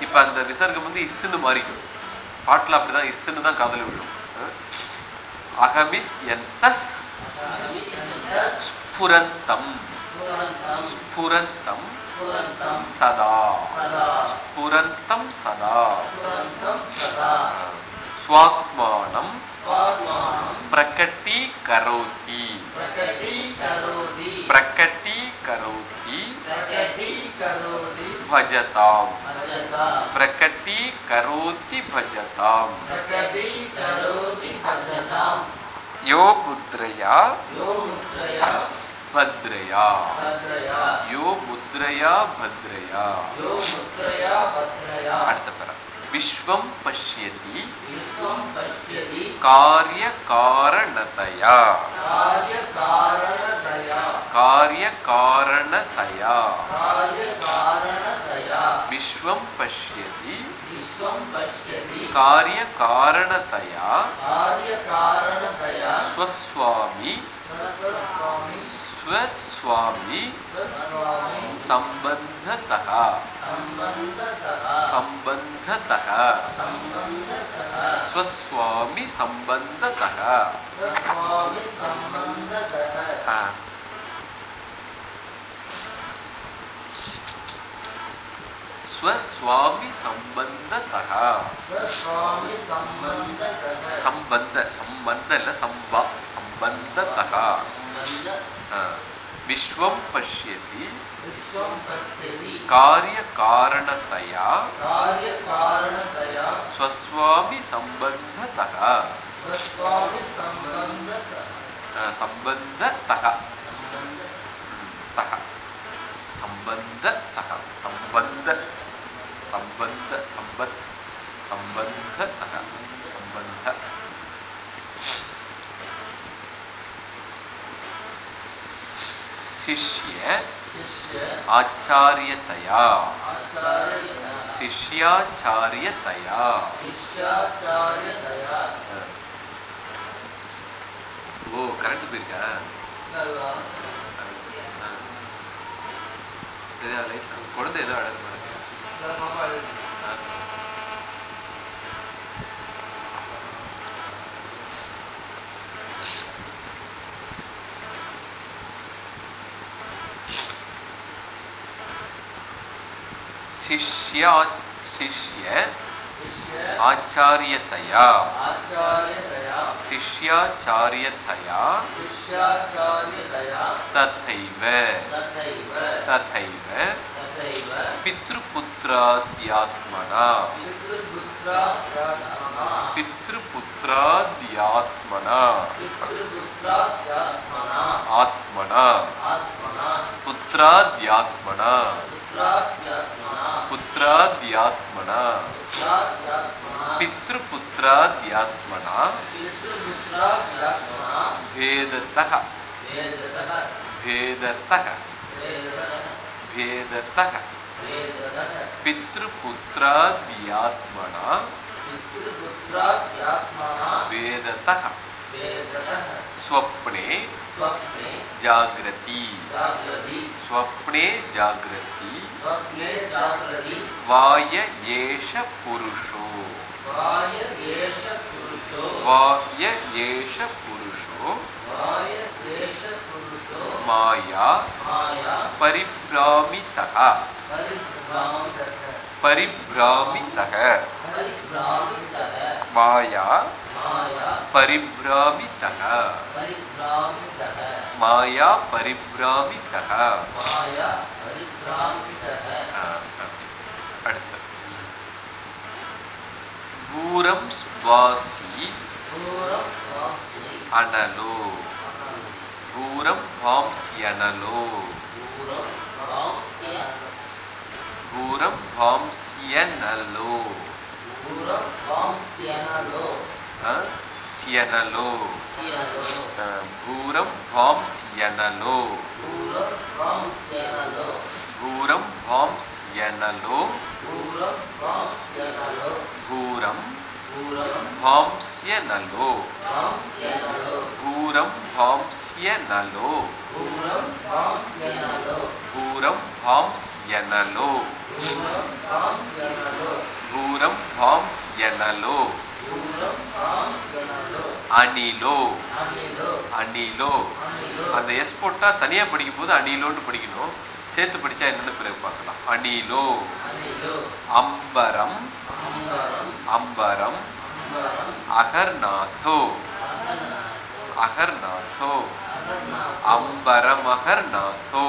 இப்ப அந்த விசர்க்கம் வந்து இஸ்ன்னு மாறிக்கும். பாட்டில் அப்படிதான் இசுன்னு தான் காதல் விழும். அகமி எந்த ஸ்புரந்தம். ஸ்புரந்தம் சதா. ஸ்புரந்தம் சதா. ஸ்வாத்மானம் பிரகட்டி கரோதி பிரகட்டி கரோதி வஜதாம். பஜதாம் भजता பிரகட்டீகரோதி பஜதாம் प्रकटीकरोति भजताम् யோ முத்ரயா यो मुद्रया भद्रया भद्रया யோ முத்ரயா பத்ரயா यो मुद्रया भद्रया அடுத்த பெற விஸ்வம் பஷ்யதி विश्वं पश्यति காரிய காரணதயா कार्यकारणतया காரிய காரணதயா कार्यकारणतया விஸ்வம் பஷ்யதி विश्वं पश्यति। कार्यकारणतया स्वस्वामी स्वस्वामी सम्बन्धतः। सम्बन्धतः। स्वस्वामी सम्बन्धतः। ஸ்வஸ்வாமி சம்பந்ததா ஸ்வஸ்வாமி சம்பந்ததா சம்பந்த சம்பந்த இல்ல சம்பா சம்பந்ததா விஸ்வம் பஷ்யதி. விஸ்வம் பஷ்யதி. காரிய காரணதயா. காரிய காரணதயா. ஸ்வஸ்வாமி சம்பந்ததா ஸ்வஸ்வாமி சம்பந்ததா சம்பந்ததா சிஷ்ய ஆச்சாரியதயா ஆச்சாரியதயா சிஷ்யாச்சாரியதயா சிஷ்யாச்சாரியதயா அஹ். ஓ கரண்ட் போயிருக்கா. குழந்தை ஏதோ அழகு शिष्य शिष्य आचार्यतया। शिष्याचार्यतया। तथैव। तथैव। पितृपुत्राद्यात्मना। पितृपुत्राद्यात्मना। आत्मना। पुत्राद्यात्मना। पितृपुत्राद्यात्मना। पितृपुत्राद्यात्मना। भेदतः। भेदतः। भेदतः। पितृपुत्राद्यात्मना। स्वप्ने। जागृति स्वप्ने जागृति वाय येष पुरुषो। वाय येष पुरुषो। वाय येष पुरुषो। वाय येष पुरुषो। माया। माया। परिभ्रामितः। परिभ्रामितः। परिभ्रामितः। परिभ्रामितः। माया। माया। परिभ्रामितः। परिभ्रामितः। माया परिभ्रामितः। माया। அடுத்து பூரம் ஸ்வாசி பூரம் வாசி அனலோ பூரம் வாம்ஸ்யனலோ பூரம் வாசி பூரம் வாம்ஸ்யனலோ பூரம் வாசியனலோ அஹ், ஸ்யனலோ சியனலோ அஹ், பூரம் பூரம் வாசியனலோ பூரம் பூரம் வாசியனலோ பூரம் வாம்ஸ்யனலோ வாசியனலோ பூரம் பூரம் வாசியனலோ பூரம் பூரம் வாசியனலோ அணிலோ அனிலோ அணிலோ அனிலோ அந்த எஸ் போட்டா தனியா படிக்கும் போது அணிலோன்னு படிக்கணும் சேர்த்து படிச்சா என்னன்னு பிறகு பார்க்கலாம். அணிலோ. அனிலோ அம்பரம். அம்பரம். அம்பரம். அம்பரம். அகர்நாதோ. அகர்நாதோ. அம்பரமகர்நாதோ.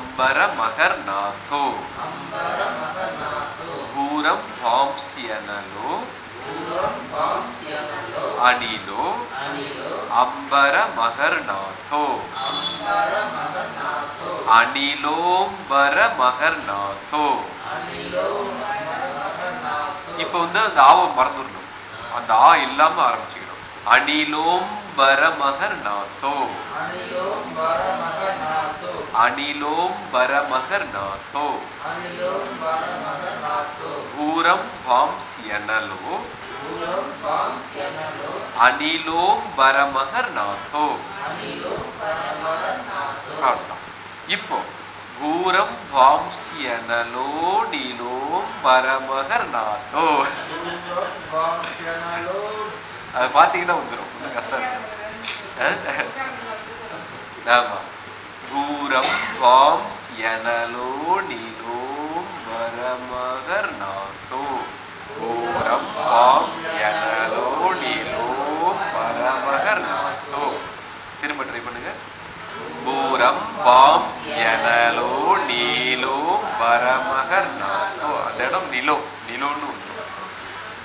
அம்பரமகநாதோ பூரம் வாசியனலோ அணிலோ. அம்பர அம்பரமகர்நாதோ. அம்பரமகநாதோ அணிலோம்பரமகர்நாதோ. அனிலோ இப்போ வந்து அந்த ஆவை மறந்துடணும். அந்த ஆ இல்லாம ஆரம்பிச்சுக்கணும். அனிலோம் அனிலோ மரமகநாதோ அனிலோம் அனிலோ மரமகநாதோ ஊரம் வாம்ஸ்யனலோ எனலோ அணிலோம்பரமகர்நாதோ அனிலோ மரமகநாதோ அவ்வளவுதான். இப்போ பூரம் வாம்ஸ்யனலோ நீலோம் பரமகர்நாதோ பூரம் வாசியனலோ அது பார்த்தீங்கன்னா வந்துடும் ஒன்றும் கஷ்டம் இல்லை அஹ்? ஆமா. பூரம் வாம்ஸ்யனலோ நீலோம் பரமகர்நாதோ எனலோ வாம்ஸ்யனலோ பரமகர் நாத்தோ திரும்ப ட்ரை பண்ணுங்க. பூரம் வாம்ஸ்யனலோ நீலோ பரமகர்நாதோ அந்த இடம் நிலோ. நிலோன்னு ஒன்று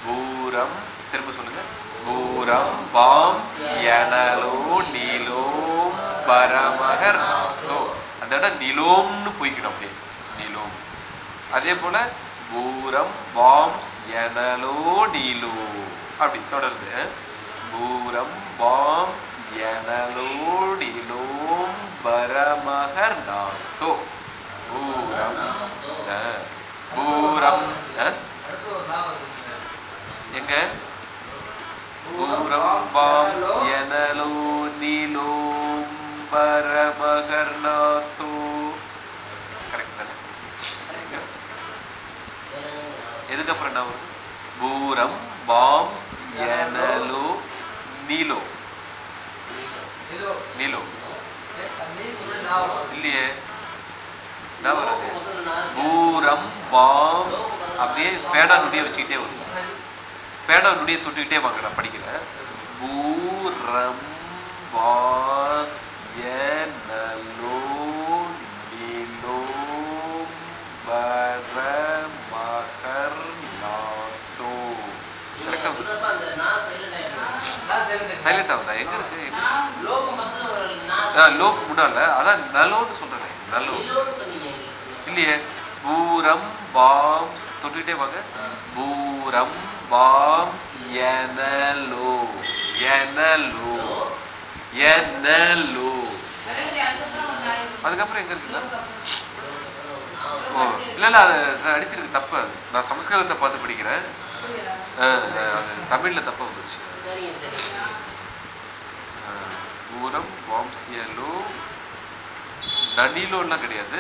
பூரம் திரும்ப சொல்லுங்க பூரம் பாம்ஸ் எனலோ நீலோம் பரமகர் நாத்தோ அந்த இடம் நிலோம்னு போய்க்கணும் அப்படியே. நிலோம். அதே போல பூரம் பாம்ஸ் எனலோ நீலோ. அப்படி தொடர்ந்து. பூரம் பாம்ஸ் எனலோ நீலோம் பரமகர் நாத்தோ பூரம் பூரம் எங்க? பூரம் பாம்ஸ் எனலோ நீலோம் பரமகர் நாத்தோ கரெக்ட் தானே எதுக்கு அப்புறம் என்ன வருது பாம்ஸ் எனலோ நீலோ ஏ, வரும். இல்லையே. என்ன வருது? பூரம் பாம்ஸ் அப்படியே பேடா நுடிய வச்சுக்கிட்டே வரும். பேடா நுடிய தொட்டுக்கிட்டே வாங்க நான் படிக்கிறேன் பூரம் பாஸ் எனலோ நீலோ பரமகர் நாத்தோ கரெக்டா நான் தெரிஞ்சேன். சைலண்ட் ஆகுதா? எங்க இருக்கு? லோக்கு முன்னால அதான் நலோன்னு சொல்றேன். நலோ. இல்லையே. பூரம் பாம்ஸ். தொட்டுக்கிட்டே வாங்க. பூரம் பாம்ஸ் எனலோ. எனலோ. எனலோ. அதுக்கப்புறம் எங்க இருக்குல்ல ஓ இல்ல இல்ல அது அடிச்சிருக்கு. தப்பு நான் சமஸ்கிருதத்தை பார்த்து படிக்கிறேன். அது தமிழ்ல தப்பா வந்துருச்சு. பூரம் எனலோ நனிலோலாம் கிடையாது.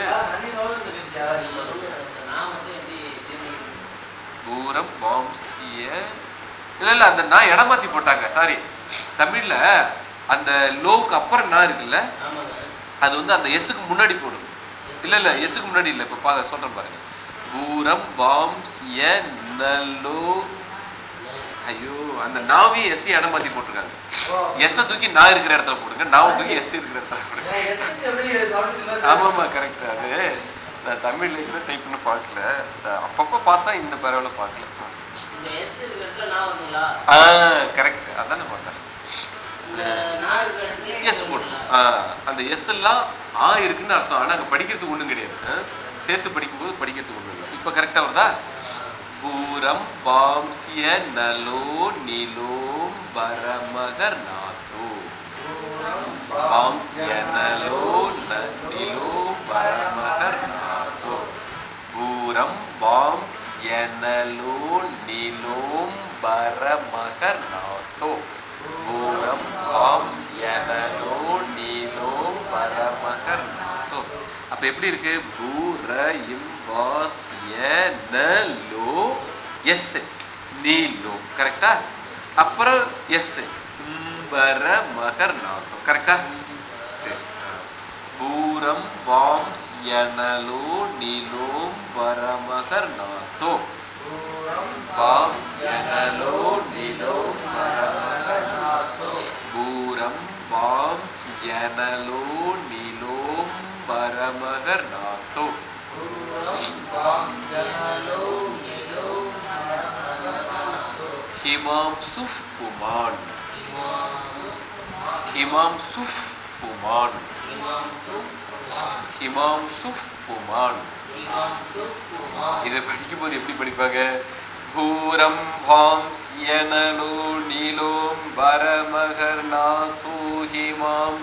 பூரம் பாம்சிய இல்ல இல்ல அந்த நான் இடம் மாத்தி போட்டாங்க. சாரி தமிழ்ல அந்த லோவுக்கு அப்புறம் நான் இருக்குல்ல அது வந்து அந்த எஸ்ஸுக்கு முன்னாடி போடும். இல்ல இல்ல எஸ்ஸுக்கு முன்னாடி இல்ல. இப்ப பா சொல்றேன் பாருங்க. பூரம் பாம்சிய நலோ. ஐயோ அந்த நாவையும் எஸ்சி இடம் மாத்தி போட்டிருக்காங்க. எஸ்ஸை தூக்கி நான் இருக்கிற இடத்துல போடுங்க நான் தூக்கி எஸ் இருக்கிற இடத்துல போடுங்க. நான் எதுக்கு எப்படி கவனிக்கல? ஆமாமா கரெக்ட் அது நான் தமிழ்ல இருக்கிற டைப் பண்ணி பார்க்கல அப்பப்போ பார்த்தா இந்த பரவல பார்க்கல இந்த எஸ் இருக்கிற இடத்துல நான் வருங்களா ஆ கரெக்ட் அதானே பார்த்தேன். எஸ் போட்டு ஆ, அந்த எஸ் எல்லாம் ஆ இருக்குன்னு அர்த்தம். ஆனா அங்க படிக்கிறதுக்கு ஒண்ணும் கிடையாது? சேர்த்து படிக்கும்போது படிக்கிறதுக்கு ஒண்ணும் இல்லை. இப்ப கரெக்டா வருதா? பூரம் பாம்சிய நலோ நிலோம் பரமகர் நாதோ பாம்சிய நலோ ந- நிலோம் பரமகர் நாதோ பூரம் பாம்ஸ் எனலோ நிலோம் பரமகர் நாதோ பூரம் பாம்ஸ் எனலோ நிலோம் பரமகர் நாதோ அப்ப எப்படி இருக்கு? பூர இம் வாஸ் எனலோ எஸ் நீலோ கரெக்டா அப்புறம் எஸ் பர மகர் நாதோ கரெக்டா சரி ஆ. பூரம் பாம்ஸ் எனலோ நீலோம் பரமகர் நாதோ பாம்ஸ் எனலோ நீலோம் பரமகர் நாதோ பூரம் பாம்ஸ் எனலோ நீலோம் பரமகர் நாதோ ஹிமாம் சுஃப் புமான் ஹிமாம் சுஃப் புமான் ஹிமாம் சுஃப் புமான் இதை படிக்கும்போது எப்படி படிப்பாங்க? பூரம் பாம்ஸ் எனலோ நீலோம் பரமகர் நாதோ ஹிமாம்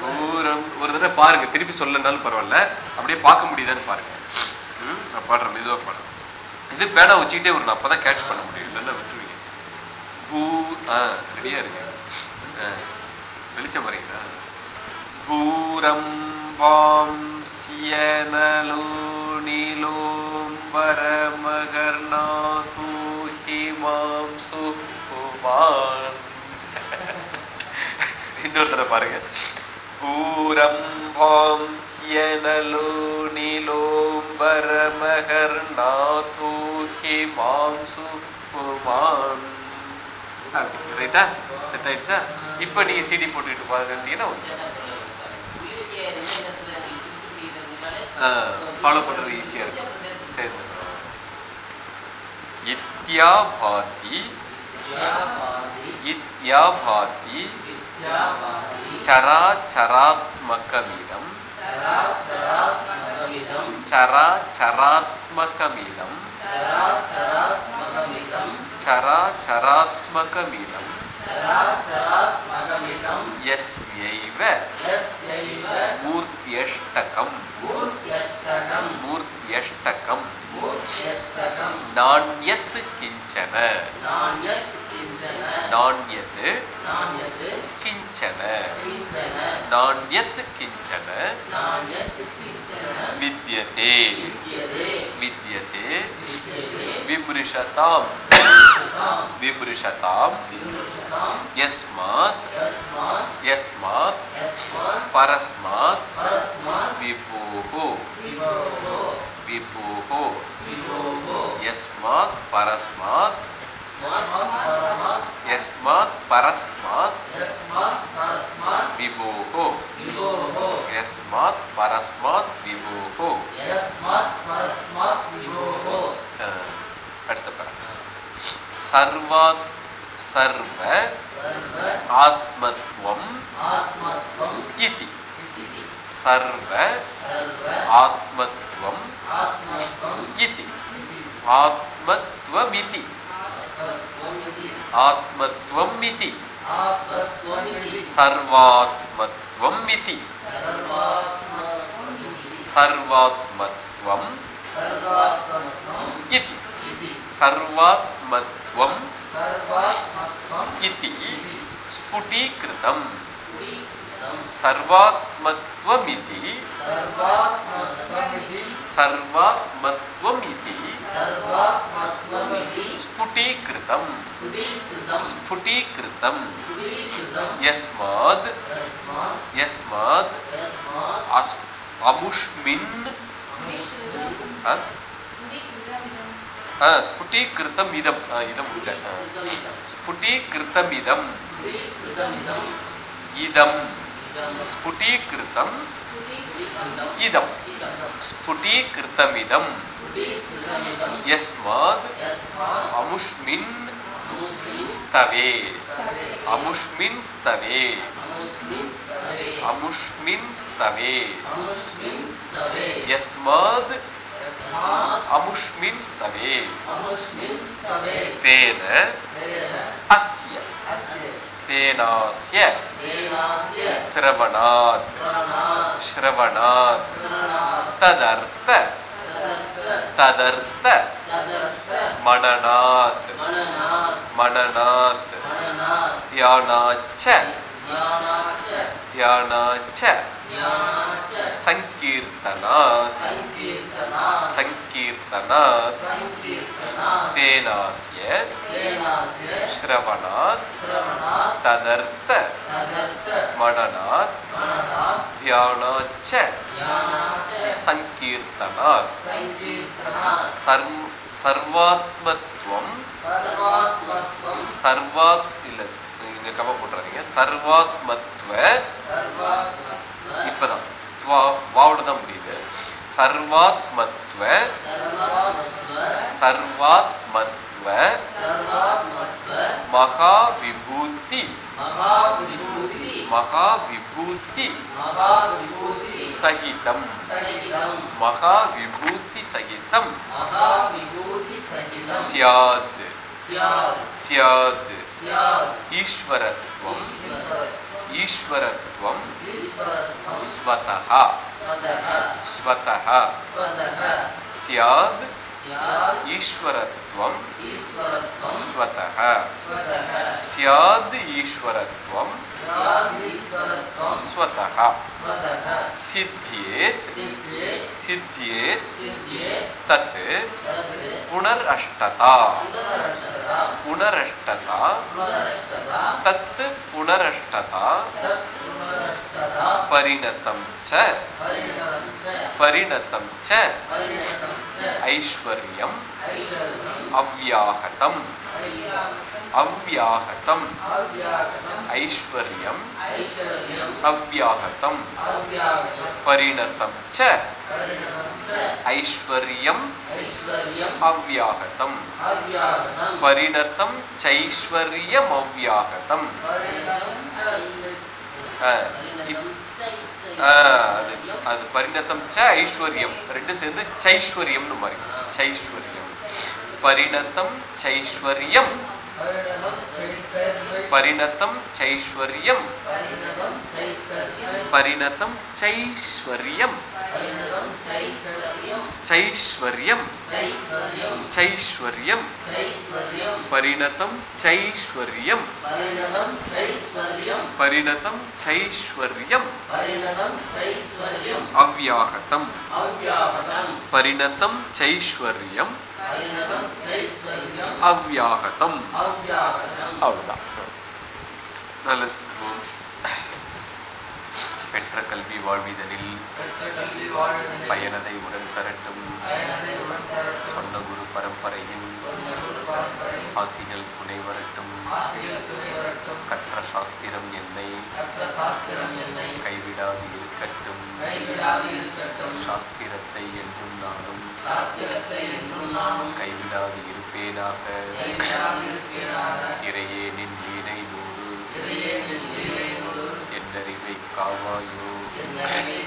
தூரம் பூரம் ஒரு தடவை பாருங்க திருப்பி சொல்லனாலும் பரவாயில்ல. அப்படியே பார்க்க முடியுதான்னு பாருங்க. நான் பாடுறேன் மெதுவாக பாடுறேன். இது பேடா வச்சுக்கிட்டே வரணும் அப்பதான் கேட்ச் பண்ண முடியும். இல்லைன்னா விட்டுருவீங்க. பூ ஆ ரெடியாக இருக்கு வெளிச்சம் வரீங்களா பூரம் பாம் சியனலோ நீலோம் பரமகர் நாதோ சுகுமான் இன்னொரு தடவை பாருங்க. பூரம் பாம் சியனலோ நீலோம் பரமகர் நாதோ ஹிமாம் சுகுமான் ரைட்டா? செட் ஆயிடுச்சா? இப்போ நீங்க சிடி போட்டுக்கிட்டு பாருங்கன்னா ஃபாலோ பண்றது ஈஸியா இருக்கும் சேர்ந்து இத்யாபாதி இத்யாபாதி சராச்சராத்மகமிதம். சராச்சராத்மகமிதம். சராச்சராத்மகமிதம். யஸ்யைவ மூர்த்தியஷ்டகம். மூர்த்தியஷ்டகம். நாண்யத் கிஞ்சன. நாண்யத் किंचन। नान्यत् किंचन विद्यते। विद्यते। विमृशताम् विमृशताम् यस्मात्। यस्मात्। परस्मात्। विभोः। विभोः। यस्मात्। परस्मात्। யஸ்மாத் பரஸ்மாத் விபூஹு யஸ்மாத் பரஸ்மாத் விபூஹு அஹ், அடுத்த பாருங்க சர்வாத் சர்வ ஆத்மத்வம் இதி சர்வ ஆத்மத்வம் இதி ஆத்மத்வமிதி ஆத்மத்வம் இதி சர்வாத்மத்வம் இதி சர்வாத்மத்வம் இதி சர்வாத்மத்வம் सर्वात्मत्वमिति। सर्वात्मत्वमिति। सर्वात्मत्वमिति। स्फुटीकृतम्। स्फुटीकृतम्। यस्माद्। यस्माद्। अमुष्मिन्। स्फुटीकृतम् इदम् इदम् स्फुटीकृतमिदम्। इदम्। स्फुटीकृतम् इदं स्फुटीकृतमिदं यस्माद् अमुष्मिन् स्तवे। अमुष्मिन् स्तवे। अमुष्मिन् स्तवे। यस्माद् अमुष्मिन् स्तवे। तेन अस्य। அமுஷ்மின் ஸ்தவே அமுஷ்மின் ஸ்தவே யஸ்மாத் அமுஷ்மின் ஸ்தவே தேன தியானாச்ச சங்கீர்த்தனாத். சங்கீர்த்தனாத். தேனாஸ்ய ஸ்ரவணாத். ததர்த்த. மனநாத் தியானாச்ச சங்கீர்த்தனாத். சர்வ சர்வாத்மத்வம் சர்வாத் இல்ல இங்க கம போட்டுறாதீங்க. சர்வாத்மத்வ இப்பதான் துவா வாவோட தான் முடியுது சர்வாத்மத்வ சர்வாத்மத்வ மகா விபூதி மகா விபூதி சகிதம் மகா விபூதி சகிதம் சியாத் சியாத் ஈஸ்வரத்வம் ईश्वरत्वं स्वतः। स्वतः। स्याद् ईश्वरत्वं स्वतः। स्याद् ईश्वरत्वं स्वतः। सिद्ध्येत्। सिद्ध्येत्। तत्। पुनरष्टता। पुनरष्टता। तत् पुनरष्टता। புனரஷ்டதா பரிணதம் ச. பரிணதம் ச. ஐஸ்வர்யம். அவ்யாகதம் அவ்யாகதம் அவ்யாகதம் ஐஸ்வர்யம் ஐஸ்வர்யம். அவ்யாகதம் அவ்யாகதம் பரிணதம் ச அது அது பரிணதம் ச ஐஸ்வர்யம். ரெண்டு சேர்ந்து சைஸ்வர்யம்னு மாதிரி சைஸ்வர்யம். பரிணத்தம் சைஸ்வர்யம். பரிணத்தம் சைஸ்வர்யம். பரிணத்தம் சைஸ்வர்யம். பரிணதம் சைஸ்வர்யம் பரிணதம் சைஸ்வர்யம் பரிணதம் சைஸ்வர்யம் சைஸ்வர்யம் சைஸ்வர்யம் சைஸ்வர்யம் ஐஸ்வர்யம் பரிணதம் சைஸ்வர்யம் பரிணதம் ஐஸ்வர்யம் பரிணதம் சைஸ்வர்யம் பரிணதம் ஐஸ்வர்யம் அவ்யாகதம் அவ்யாகதம் பரிணதம் சைஸ்வர்யம் பரிணதம் சைஸ்வர்யம் அவ்யாகதம் அவ்யாகதம் அவ்வளவுதான் நல்லது பெற்ற கல்வி வாழ்வதனை பயனதை உடன் தரட்டும். சொன்ன குரு பரம்பரையின் ஆசிகள் துணை வரட்டும். கற்ற சாஸ்திரம் என்னை கைவிடாது இருக்கட்டும். சாஸ்திரத்தை என்றும் நானும் கைவிடாது இருப்பேனாக.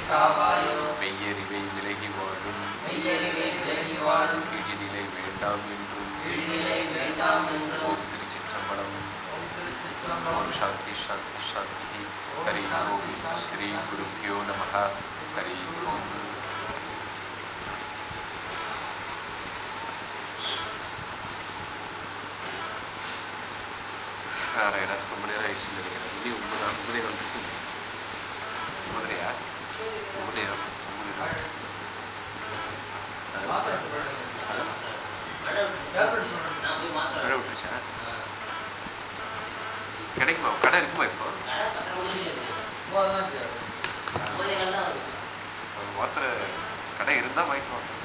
காவாயோ மெய்யறிவை விலகி வாழும். மெய்யறிவை விலகி வாழும். இழிநிலை வேண்டாம் என்றும். கீழ்நிலை வேண்டாம் என்றும். ஓம் திருச்சிற்றம்பலம். ஓம் திருச்சிற்றம்பலம். ஓம் சாந்தி சாந்தி சாந்தி. ஹரி ஓம் ஸ்ரீ குருப்பியோ நமக ஹரி ஓம். ரொம்ப நேரம் ஆயிடுச்சு நினைக்கிறேன். ஒன்பது ஒன்பதே வந்துருக்கு ஒன்பதரையா? கிடைக்குமா கடை இருக்குமா இப்போ மாத்திரை கடை இருந்தால் வாங்கிக்குவாங்க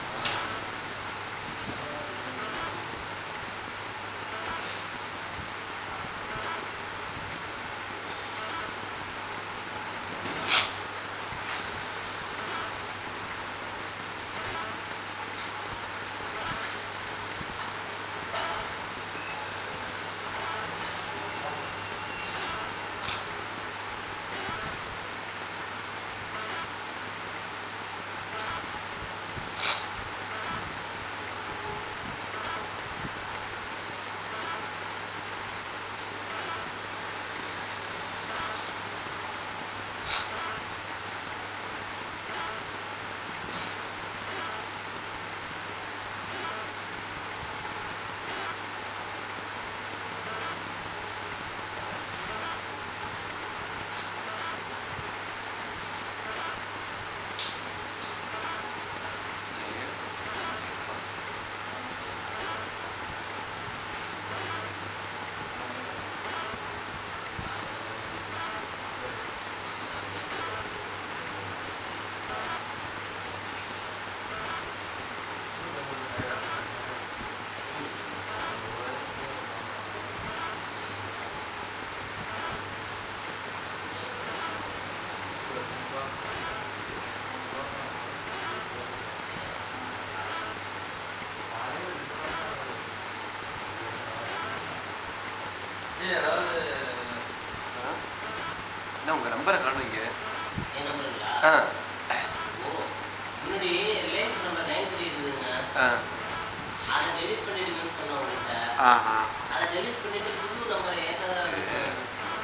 பண்ணிட்டு புது நம்பரை ஏற்றதா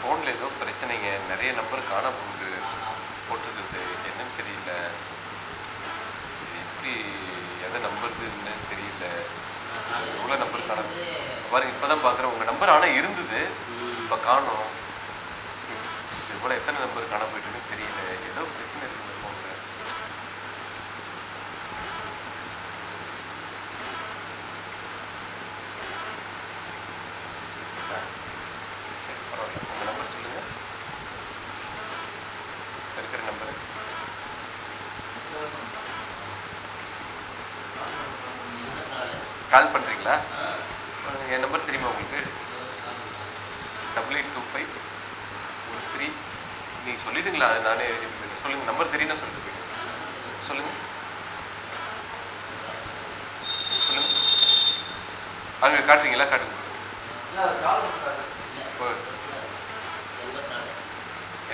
ஃபோனில் ஏதோ பிரச்சனைங்க. நிறைய நம்பர் காண போகுது. போட்டிருக்குது. என்னன்னு தெரியல. இது எப்படி எதை நம்பருதுன்னு தெரியல. எவ்வளோ நம்பர் காண பாருங்க இப்போ தான் பார்க்குறேன் உங்கள் நம்பர் ஆனால் இருந்தது இப்போ காணோம். போல் எத்தனை நம்பர் காண தெரியல. ஏதோ பிரச்சனை இருக்குது ஃபோனில் சரி பரவாயில்ல உங்கள் நம்பர் சொல்லுங்கள் இருக்கிற நம்பரு கால் பண்ணுறீங்களா என் நம்பர் தெரியுமா உங்களுக்கு double eight two five one three நீங்கள் சொல்லிடுங்களா அது நானே எழுதிட்டு போயிடுறேன் சொல்லுங்கள் நம்பர் தெரியும்னா சொல்லிட்டு போயிடுங்க சொல்லுங்கள் சொல்லுங்கள் அங்கே காட்டுறீங்களா காட்டுங்க இல்ல அது கால் பண்றாரு இப்போ எண்பத்தி நாலு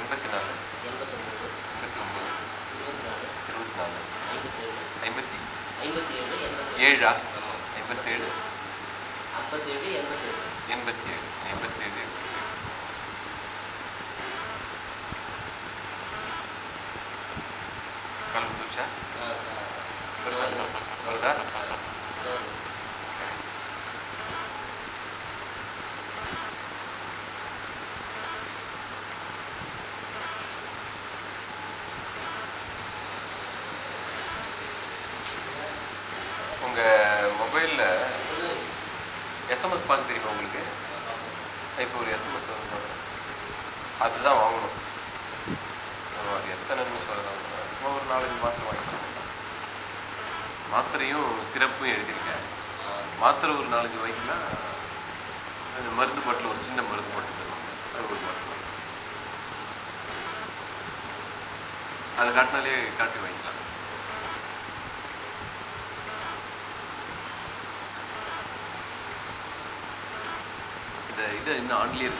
எண்பத்தி நாலு எண்பத்தொம்பது எண்பத்தி ஒம்பது இருபத்தி நாலு இருபத்தி நாலு ஐம்பத்தேழு ஐம்பத்தி ஐம்பத்தி ஏழு எண்பத்தி ஏழா ஐம்பத்தேழு ஐம்பத்தேழு எண்பத்தேழு எண்பத்தி ஏழு எண்பத்தி ஏழு கால் முடிச்சா வருதா வருதா உங்க மொபைல்ல எஸ்எம்எஸ் பார்க்க தெரியுமா உங்களுக்கு இப்போ ஒரு எஸ்எம்எஸ் வரும் பாருங்க. அதுதான் வாங்கணும் ஆமா, அது எத்தனை நிமிஷம் வரலாம் சும்மா ஒரு நாலஞ்சு மாத்திரை வாங்கிக்கலாம் மாத்திரையும் சிறப்பும் எழுதியிருக்கேன் மாத்திரை ஒரு நாலஞ்சு வாங்கிக்கலாம் அந்த மருந்து பாட்டில் ஒரு சின்ன மருந்து பாட்டில் தருவாங்க அது ஒரு மாத்திரை அதை காட்டினாலே காட்டி வாங்கிக்கலாம் இந்த இது